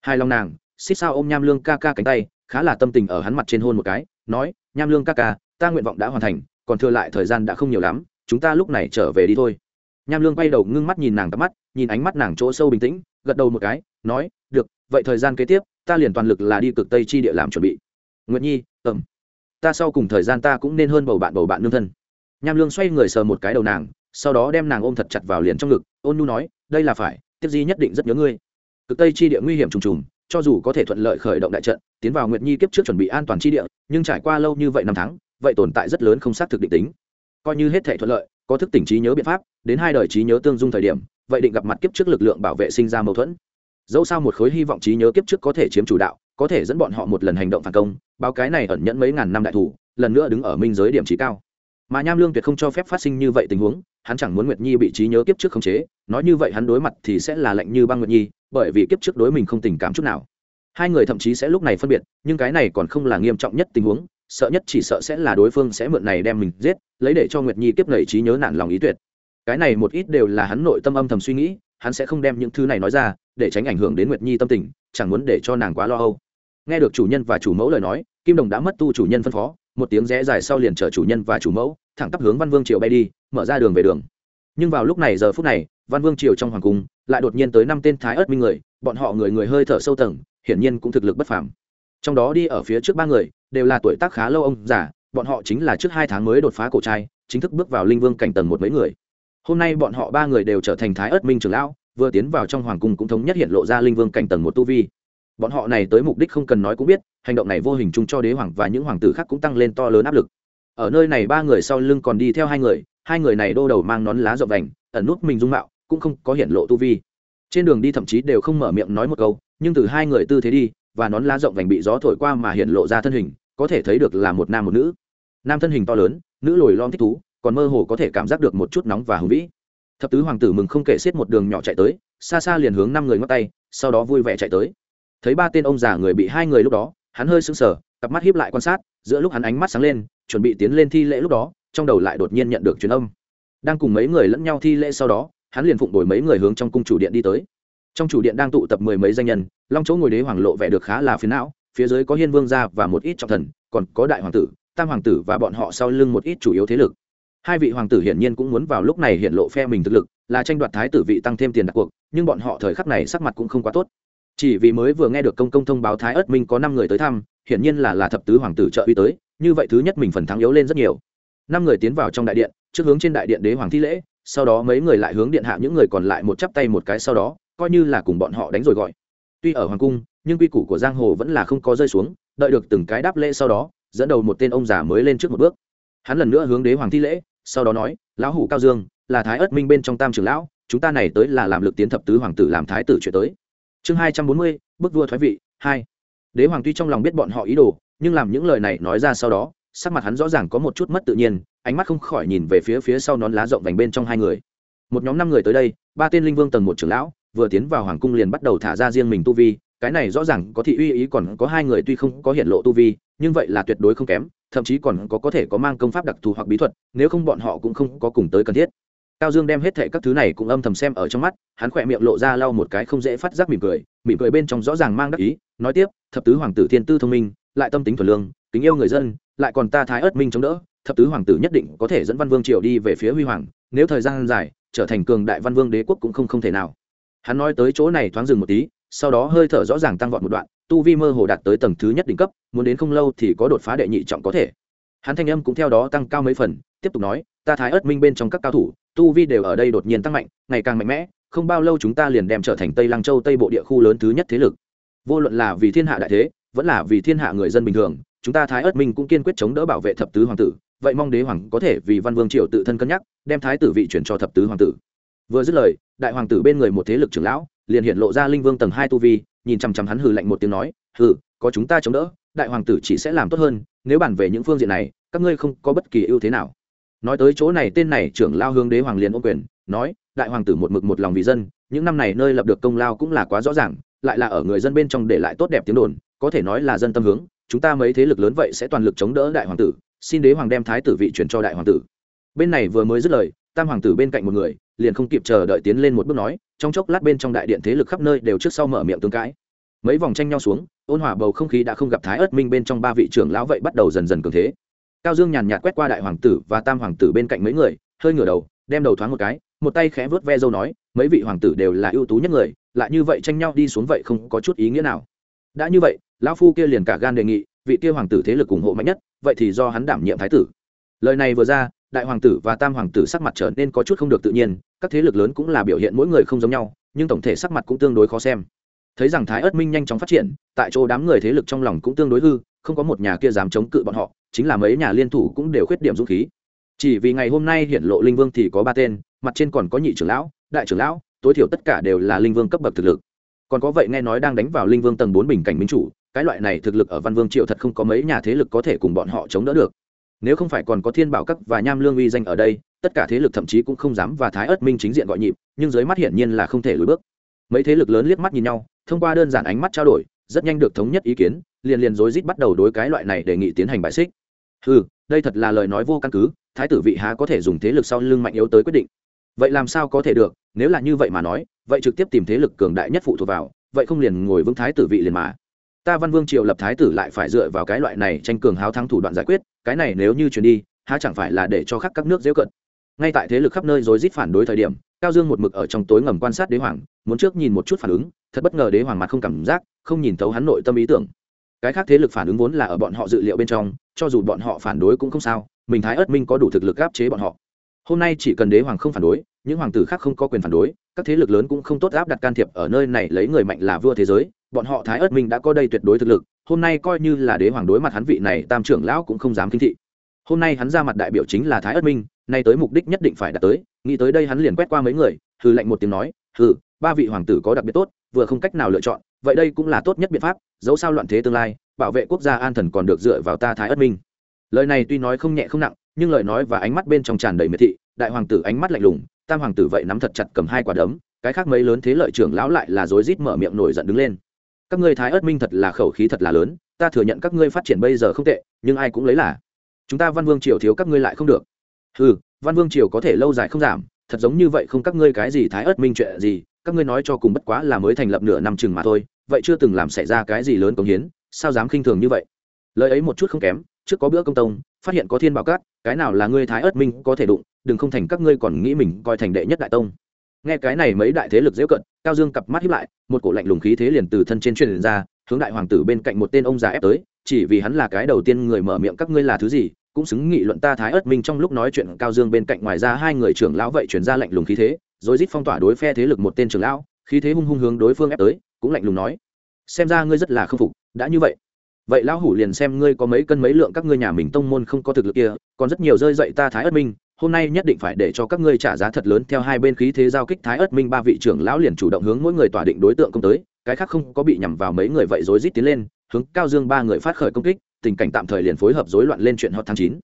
Hai lòng nàng, xích sao ôm nham lương ca ca cánh tay, khá là tâm tình ở hắn mặt trên hôn một cái, nói, nham lương ca ca, ta nguyện vọng đã hoàn thành, còn thừa lại thời gian đã không nhiều lắm, chúng ta lúc này trở về đi thôi. Nham lương quay đầu ngưng mắt nhìn nàng tắm mắt, nhìn ánh mắt nàng chỗ sâu bình tĩnh, gật đầu một cái, nói, được, vậy thời gian kế tiếp, ta liền toàn lực là đi cực tây chi địa làm chuẩn bị. Nguyệt nhi ẩm ta sau cùng thời gian ta cũng nên hơn bầu bạn bầu bạn nương thân. Nham lương xoay người sờ một cái đầu nàng sau đó đem nàng ôm thật chặt vào liền trong ngực, ôn nu nói, đây là phải, tiếp di nhất định rất nhớ ngươi. Cực tây chi địa nguy hiểm trùng trùng, cho dù có thể thuận lợi khởi động đại trận, tiến vào nguyệt nhi kiếp trước chuẩn bị an toàn chi địa, nhưng trải qua lâu như vậy năm tháng, vậy tồn tại rất lớn không xác thực định tính. Coi như hết thể thuận lợi, có thức tỉnh trí nhớ biện pháp, đến hai đời trí nhớ tương dung thời điểm, vậy định gặp mặt kiếp trước lực lượng bảo vệ sinh ra mâu thuẫn. Dẫu sao một khối hy vọng trí nhớ kiếp trước có thể chiếm chủ đạo, có thể dẫn bọn họ một lần hành động phản công, báo cái này ẩn nhẫn mấy ngàn năm đại thủ, lần nữa đứng ở minh giới điểm trí cao mà nham lương tuyệt không cho phép phát sinh như vậy tình huống, hắn chẳng muốn nguyệt nhi bị trí nhớ kiếp trước khống chế, nói như vậy hắn đối mặt thì sẽ là lạnh như băng nguyệt nhi, bởi vì kiếp trước đối mình không tình cảm chút nào. Hai người thậm chí sẽ lúc này phân biệt, nhưng cái này còn không là nghiêm trọng nhất tình huống, sợ nhất chỉ sợ sẽ là đối phương sẽ mượn này đem mình giết, lấy để cho nguyệt nhi kiếp nảy trí nhớ nản lòng ý tuyệt. Cái này một ít đều là hắn nội tâm âm thầm suy nghĩ, hắn sẽ không đem những thứ này nói ra, để tránh ảnh hưởng đến nguyệt nhi tâm tình, chẳng muốn để cho nàng quá lo âu. Nghe được chủ nhân và chủ mẫu lời nói, kim đồng đã mất tu chủ nhân phân phó một tiếng rẽ dài sau liền chở chủ nhân và chủ mẫu, thẳng tắp hướng văn vương triều bay đi, mở ra đường về đường. Nhưng vào lúc này giờ phút này, văn vương triều trong hoàng cung lại đột nhiên tới năm tên thái ớt minh người, bọn họ người người hơi thở sâu tầng, hiển nhiên cũng thực lực bất phàm. Trong đó đi ở phía trước ba người, đều là tuổi tác khá lâu ông già, bọn họ chính là trước hai tháng mới đột phá cổ trai, chính thức bước vào linh vương cảnh tầng một mấy người. Hôm nay bọn họ ba người đều trở thành thái ớt minh trưởng lão, vừa tiến vào trong hoàng cung cũng thống nhất hiện lộ ra linh vương cảnh tầng một tu vi bọn họ này tới mục đích không cần nói cũng biết, hành động này vô hình chung cho đế hoàng và những hoàng tử khác cũng tăng lên to lớn áp lực. Ở nơi này ba người sau lưng còn đi theo hai người hai người này đô đầu mang nón lá rộng vành, ẩn nút mình dung mạo, cũng không có hiện lộ tu vi. Trên đường đi thậm chí đều không mở miệng nói một câu, nhưng từ hai người tư thế đi, và nón lá rộng vành bị gió thổi qua mà hiện lộ ra thân hình, có thể thấy được là một nam một nữ. Nam thân hình to lớn, nữ lồi lom thích thú, còn mơ hồ có thể cảm giác được một chút nóng và hùng vĩ. Thập tứ hoàng tử mừng không kể xiết một đường nhỏ chạy tới, xa xa liền hướng năm người ngót tay, sau đó vui vẻ chạy tới thấy ba tên ông già người bị hai người lúc đó, hắn hơi sững sờ, cặp mắt hiếp lại quan sát, giữa lúc hắn ánh mắt sáng lên, chuẩn bị tiến lên thi lễ lúc đó, trong đầu lại đột nhiên nhận được truyền âm. Đang cùng mấy người lẫn nhau thi lễ sau đó, hắn liền phụng đổi mấy người hướng trong cung chủ điện đi tới. Trong chủ điện đang tụ tập mười mấy danh nhân, long chỗ ngồi đế hoàng lộ vẻ được khá là phiến não, phía dưới có hiên vương gia và một ít trọng thần, còn có đại hoàng tử, tam hoàng tử và bọn họ sau lưng một ít chủ yếu thế lực. Hai vị hoàng tử hiển nhiên cũng muốn vào lúc này hiện lộ phe mình thực lực, là tranh đoạt thái tử vị tăng thêm tiền đặt cuộc, nhưng bọn họ thời khắc này sắc mặt cũng không quá tốt chỉ vì mới vừa nghe được công công thông báo thái ất minh có năm người tới thăm, hiển nhiên là là thập tứ hoàng tử trợ uy tới, như vậy thứ nhất mình phần thắng yếu lên rất nhiều. Năm người tiến vào trong đại điện, trước hướng trên đại điện đế hoàng thi lễ, sau đó mấy người lại hướng điện hạ những người còn lại một chắp tay một cái sau đó, coi như là cùng bọn họ đánh rồi gọi. Tuy ở hoàng cung, nhưng quy củ của giang hồ vẫn là không có rơi xuống, đợi được từng cái đáp lễ sau đó, dẫn đầu một tên ông già mới lên trước một bước. Hắn lần nữa hướng đế hoàng thi lễ, sau đó nói, lão hủ cao dương, là thái ất minh bên trong tam trưởng lão, chúng ta này tới là làm lực tiến thập tứ hoàng tử làm thái tử chuyện tới chương hai trăm bốn mươi, bức vua thoái vị, hai. Đế hoàng tuy trong lòng biết bọn họ ý đồ, nhưng làm những lời này nói ra sau đó, sắc mặt hắn rõ ràng có một chút mất tự nhiên, ánh mắt không khỏi nhìn về phía phía sau nón lá rộng vành bên trong hai người. Một nhóm năm người tới đây, ba tên linh vương tầng một trưởng lão, vừa tiến vào hoàng cung liền bắt đầu thả ra riêng mình tu vi, cái này rõ ràng có thị uy ý còn có hai người tuy không có hiện lộ tu vi, nhưng vậy là tuyệt đối không kém, thậm chí còn có có thể có mang công pháp đặc thù hoặc bí thuật, nếu không bọn họ cũng không có cùng tới cần thiết cao dương đem hết thệ các thứ này cũng âm thầm xem ở trong mắt, hắn khỏe miệng lộ ra lau một cái không dễ phát giác mỉm cười mỉm cười bên trong rõ ràng mang đắc ý, nói tiếp, thập tứ hoàng tử thiên tư thông minh, lại tâm tính thuần lương, kính yêu người dân, lại còn ta thái ớt minh chống đỡ, thập tứ hoàng tử nhất định có thể dẫn văn vương triều đi về phía huy hoàng, nếu thời gian dài, trở thành cường đại văn vương đế quốc cũng không không thể nào. Hắn nói tới chỗ này thoáng dừng một tí, sau đó hơi thở rõ ràng tăng vọt một đoạn, tu vi mơ hồ đạt tới tầng thứ nhất đỉnh cấp, muốn đến không lâu thì có đột phá đệ nhị trọng có thể. Hắn thanh âm cũng theo đó tăng cao mấy phần, tiếp tục nói, ta thái ớt minh bên trong các cao thủ tu vi đều ở đây đột nhiên tăng mạnh, ngày càng mạnh mẽ, không bao lâu chúng ta liền đem trở thành tây lăng châu tây bộ địa khu lớn thứ nhất thế lực. Vô luận là vì thiên hạ đại thế, vẫn là vì thiên hạ người dân bình thường, chúng ta thái ớt minh cũng kiên quyết chống đỡ bảo vệ thập tứ hoàng tử, vậy mong đế hoàng có thể vì văn vương triều tự thân cân nhắc, đem thái tử vị chuyển cho thập tứ hoàng tử. Vừa dứt lời, đại hoàng tử bên người một thế lực trưởng lão, liền hiện lộ ra linh vương tầng hai tu vi, nhìn chằm chằm hắn hừ lạnh một tiếng nói, hừ, có chúng ta chống đỡ, đại hoàng tử chỉ sẽ làm tốt hơn, nếu bàn về những phương diện này, các ngươi không có bất kỳ ưu thế nào nói tới chỗ này tên này trưởng lao hướng đế hoàng liền ô quyền, nói, đại hoàng tử một mực một lòng vì dân, những năm này nơi lập được công lao cũng là quá rõ ràng, lại là ở người dân bên trong để lại tốt đẹp tiếng đồn, có thể nói là dân tâm hướng, chúng ta mấy thế lực lớn vậy sẽ toàn lực chống đỡ đại hoàng tử, xin đế hoàng đem thái tử vị chuyển cho đại hoàng tử. Bên này vừa mới dứt lời, tam hoàng tử bên cạnh một người, liền không kịp chờ đợi tiến lên một bước nói, trong chốc lát bên trong đại điện thế lực khắp nơi đều trước sau mở miệng tương cãi. Mấy vòng tranh nhau xuống, ôn hòa bầu không khí đã không gặp thái ớt minh bên trong ba vị trưởng lão vậy bắt đầu dần dần cường thế cao dương nhàn nhạt quét qua đại hoàng tử và tam hoàng tử bên cạnh mấy người, hơi ngửa đầu, đem đầu thoáng một cái, một tay khẽ vớt ve dâu nói, mấy vị hoàng tử đều là ưu tú nhất người, lại như vậy tranh nhau đi xuống vậy không có chút ý nghĩa nào. Đã như vậy, lão phu kia liền cả gan đề nghị, vị kia hoàng tử thế lực ủng hộ mạnh nhất, vậy thì do hắn đảm nhiệm thái tử. Lời này vừa ra, đại hoàng tử và tam hoàng tử sắc mặt trở nên có chút không được tự nhiên, các thế lực lớn cũng là biểu hiện mỗi người không giống nhau, nhưng tổng thể sắc mặt cũng tương đối khó xem. Thấy rằng thái ớt minh nhanh chóng phát triển, tại chỗ đám người thế lực trong lòng cũng tương đối hư, không có một nhà kia dám chống cự bọn họ chính là mấy nhà liên thủ cũng đều khuyết điểm dũng khí. Chỉ vì ngày hôm nay hiện lộ linh vương thì có ba tên, mặt trên còn có nhị trưởng lão, đại trưởng lão, tối thiểu tất cả đều là linh vương cấp bậc thực lực. Còn có vậy nghe nói đang đánh vào linh vương tầng bốn bình cảnh minh chủ, cái loại này thực lực ở văn vương triệu thật không có mấy nhà thế lực có thể cùng bọn họ chống đỡ được. Nếu không phải còn có thiên bảo cấp và nham lương uy danh ở đây, tất cả thế lực thậm chí cũng không dám và thái ất minh chính diện gọi nhịp, nhưng dưới mắt hiển nhiên là không thể lùi bước. Mấy thế lực lớn liếc mắt nhìn nhau, thông qua đơn giản ánh mắt trao đổi, rất nhanh được thống nhất ý kiến, liền liền rối rít bắt đầu đối cái loại này đề nghị tiến hành bài xích ừ đây thật là lời nói vô căn cứ, thái tử vị há có thể dùng thế lực sau lưng mạnh yếu tới quyết định. Vậy làm sao có thể được, nếu là như vậy mà nói, vậy trực tiếp tìm thế lực cường đại nhất phụ thuộc vào, vậy không liền ngồi vững thái tử vị liền mà. Ta văn vương triều lập thái tử lại phải dựa vào cái loại này tranh cường háo thắng thủ đoạn giải quyết, cái này nếu như chuyển đi, há chẳng phải là để cho khắc các nước dễ cận. Ngay tại thế lực khắp nơi rồi rít phản đối thời điểm, cao dương một mực ở trong tối ngầm quan sát đế hoàng, muốn trước nhìn một chút phản ứng, thật bất ngờ đế hoàng mặt không cảm giác, không nhìn thấu hắn nội tâm ý tưởng cái khác thế lực phản ứng vốn là ở bọn họ dự liệu bên trong, cho dù bọn họ phản đối cũng không sao, mình thái ớt minh có đủ thực lực áp chế bọn họ. Hôm nay chỉ cần đế hoàng không phản đối, những hoàng tử khác không có quyền phản đối, các thế lực lớn cũng không tốt áp đặt can thiệp ở nơi này lấy người mạnh là vua thế giới, bọn họ thái ớt minh đã có đây tuyệt đối thực lực, hôm nay coi như là đế hoàng đối mặt hắn vị này tam trưởng lão cũng không dám kinh thị. Hôm nay hắn ra mặt đại biểu chính là thái ớt minh, nay tới mục đích nhất định phải đạt tới, nghĩ tới đây hắn liền quét qua mấy người, hừ lạnh một tiếng nói, hừ, ba vị hoàng tử có đặc biệt tốt, vừa không cách nào lựa chọn vậy đây cũng là tốt nhất biện pháp, dẫu sao loạn thế tương lai, bảo vệ quốc gia an thần còn được dựa vào ta thái ất minh. Lời này tuy nói không nhẹ không nặng, nhưng lời nói và ánh mắt bên trong tràn đầy miệt thị, đại hoàng tử ánh mắt lạnh lùng, tam hoàng tử vậy nắm thật chặt cầm hai quả đấm, cái khác mấy lớn thế lợi trưởng lão lại là rối rít mở miệng nổi giận đứng lên. Các ngươi thái ất minh thật là khẩu khí thật là lớn, ta thừa nhận các ngươi phát triển bây giờ không tệ, nhưng ai cũng lấy là. Chúng ta văn vương triều thiếu các ngươi lại không được. Ừ văn vương triều có thể lâu dài không giảm, thật giống như vậy không các ngươi cái gì thái ất minh chuyện gì các ngươi nói cho cùng bất quá là mới thành lập nửa năm chừng mà thôi, vậy chưa từng làm xảy ra cái gì lớn công hiến, sao dám khinh thường như vậy? Lời ấy một chút không kém, trước có bữa công tông, phát hiện có thiên bảo cát cái nào là ngươi thái ớt minh có thể đụng, đừng không thành các ngươi còn nghĩ mình coi thành đệ nhất đại tông. Nghe cái này mấy đại thế lực dễ cận, cao dương cặp mắt hiếp lại, một cổ lạnh lùng khí thế liền từ thân trên truyền ra, hướng đại hoàng tử bên cạnh một tên ông già ép tới, chỉ vì hắn là cái đầu tiên người mở miệng các ngươi là thứ gì, cũng xứng nghị luận ta thái ớt minh trong lúc nói chuyện cao dương bên cạnh ngoài ra hai người trưởng lão vậy chuyển ra lạnh lùng khí thế rồi rít phong tỏa đối phe thế lực một tên trưởng lão, khí thế hung hung hướng đối phương ép tới, cũng lạnh lùng nói, xem ra ngươi rất là khâm phục, đã như vậy. Vậy lão hủ liền xem ngươi có mấy cân mấy lượng các ngươi nhà mình tông môn không có thực lực kia, còn rất nhiều rơi dậy ta thái ất minh, hôm nay nhất định phải để cho các ngươi trả giá thật lớn theo hai bên khí thế giao kích thái ất minh. Ba vị trưởng lão liền chủ động hướng mỗi người tỏa định đối tượng công tới, cái khác không có bị nhằm vào mấy người vậy rối rít tiến lên, hướng cao dương ba người phát khởi công kích, tình cảnh tạm thời liền phối hợp rối loạn lên chuyện hot tháng chín.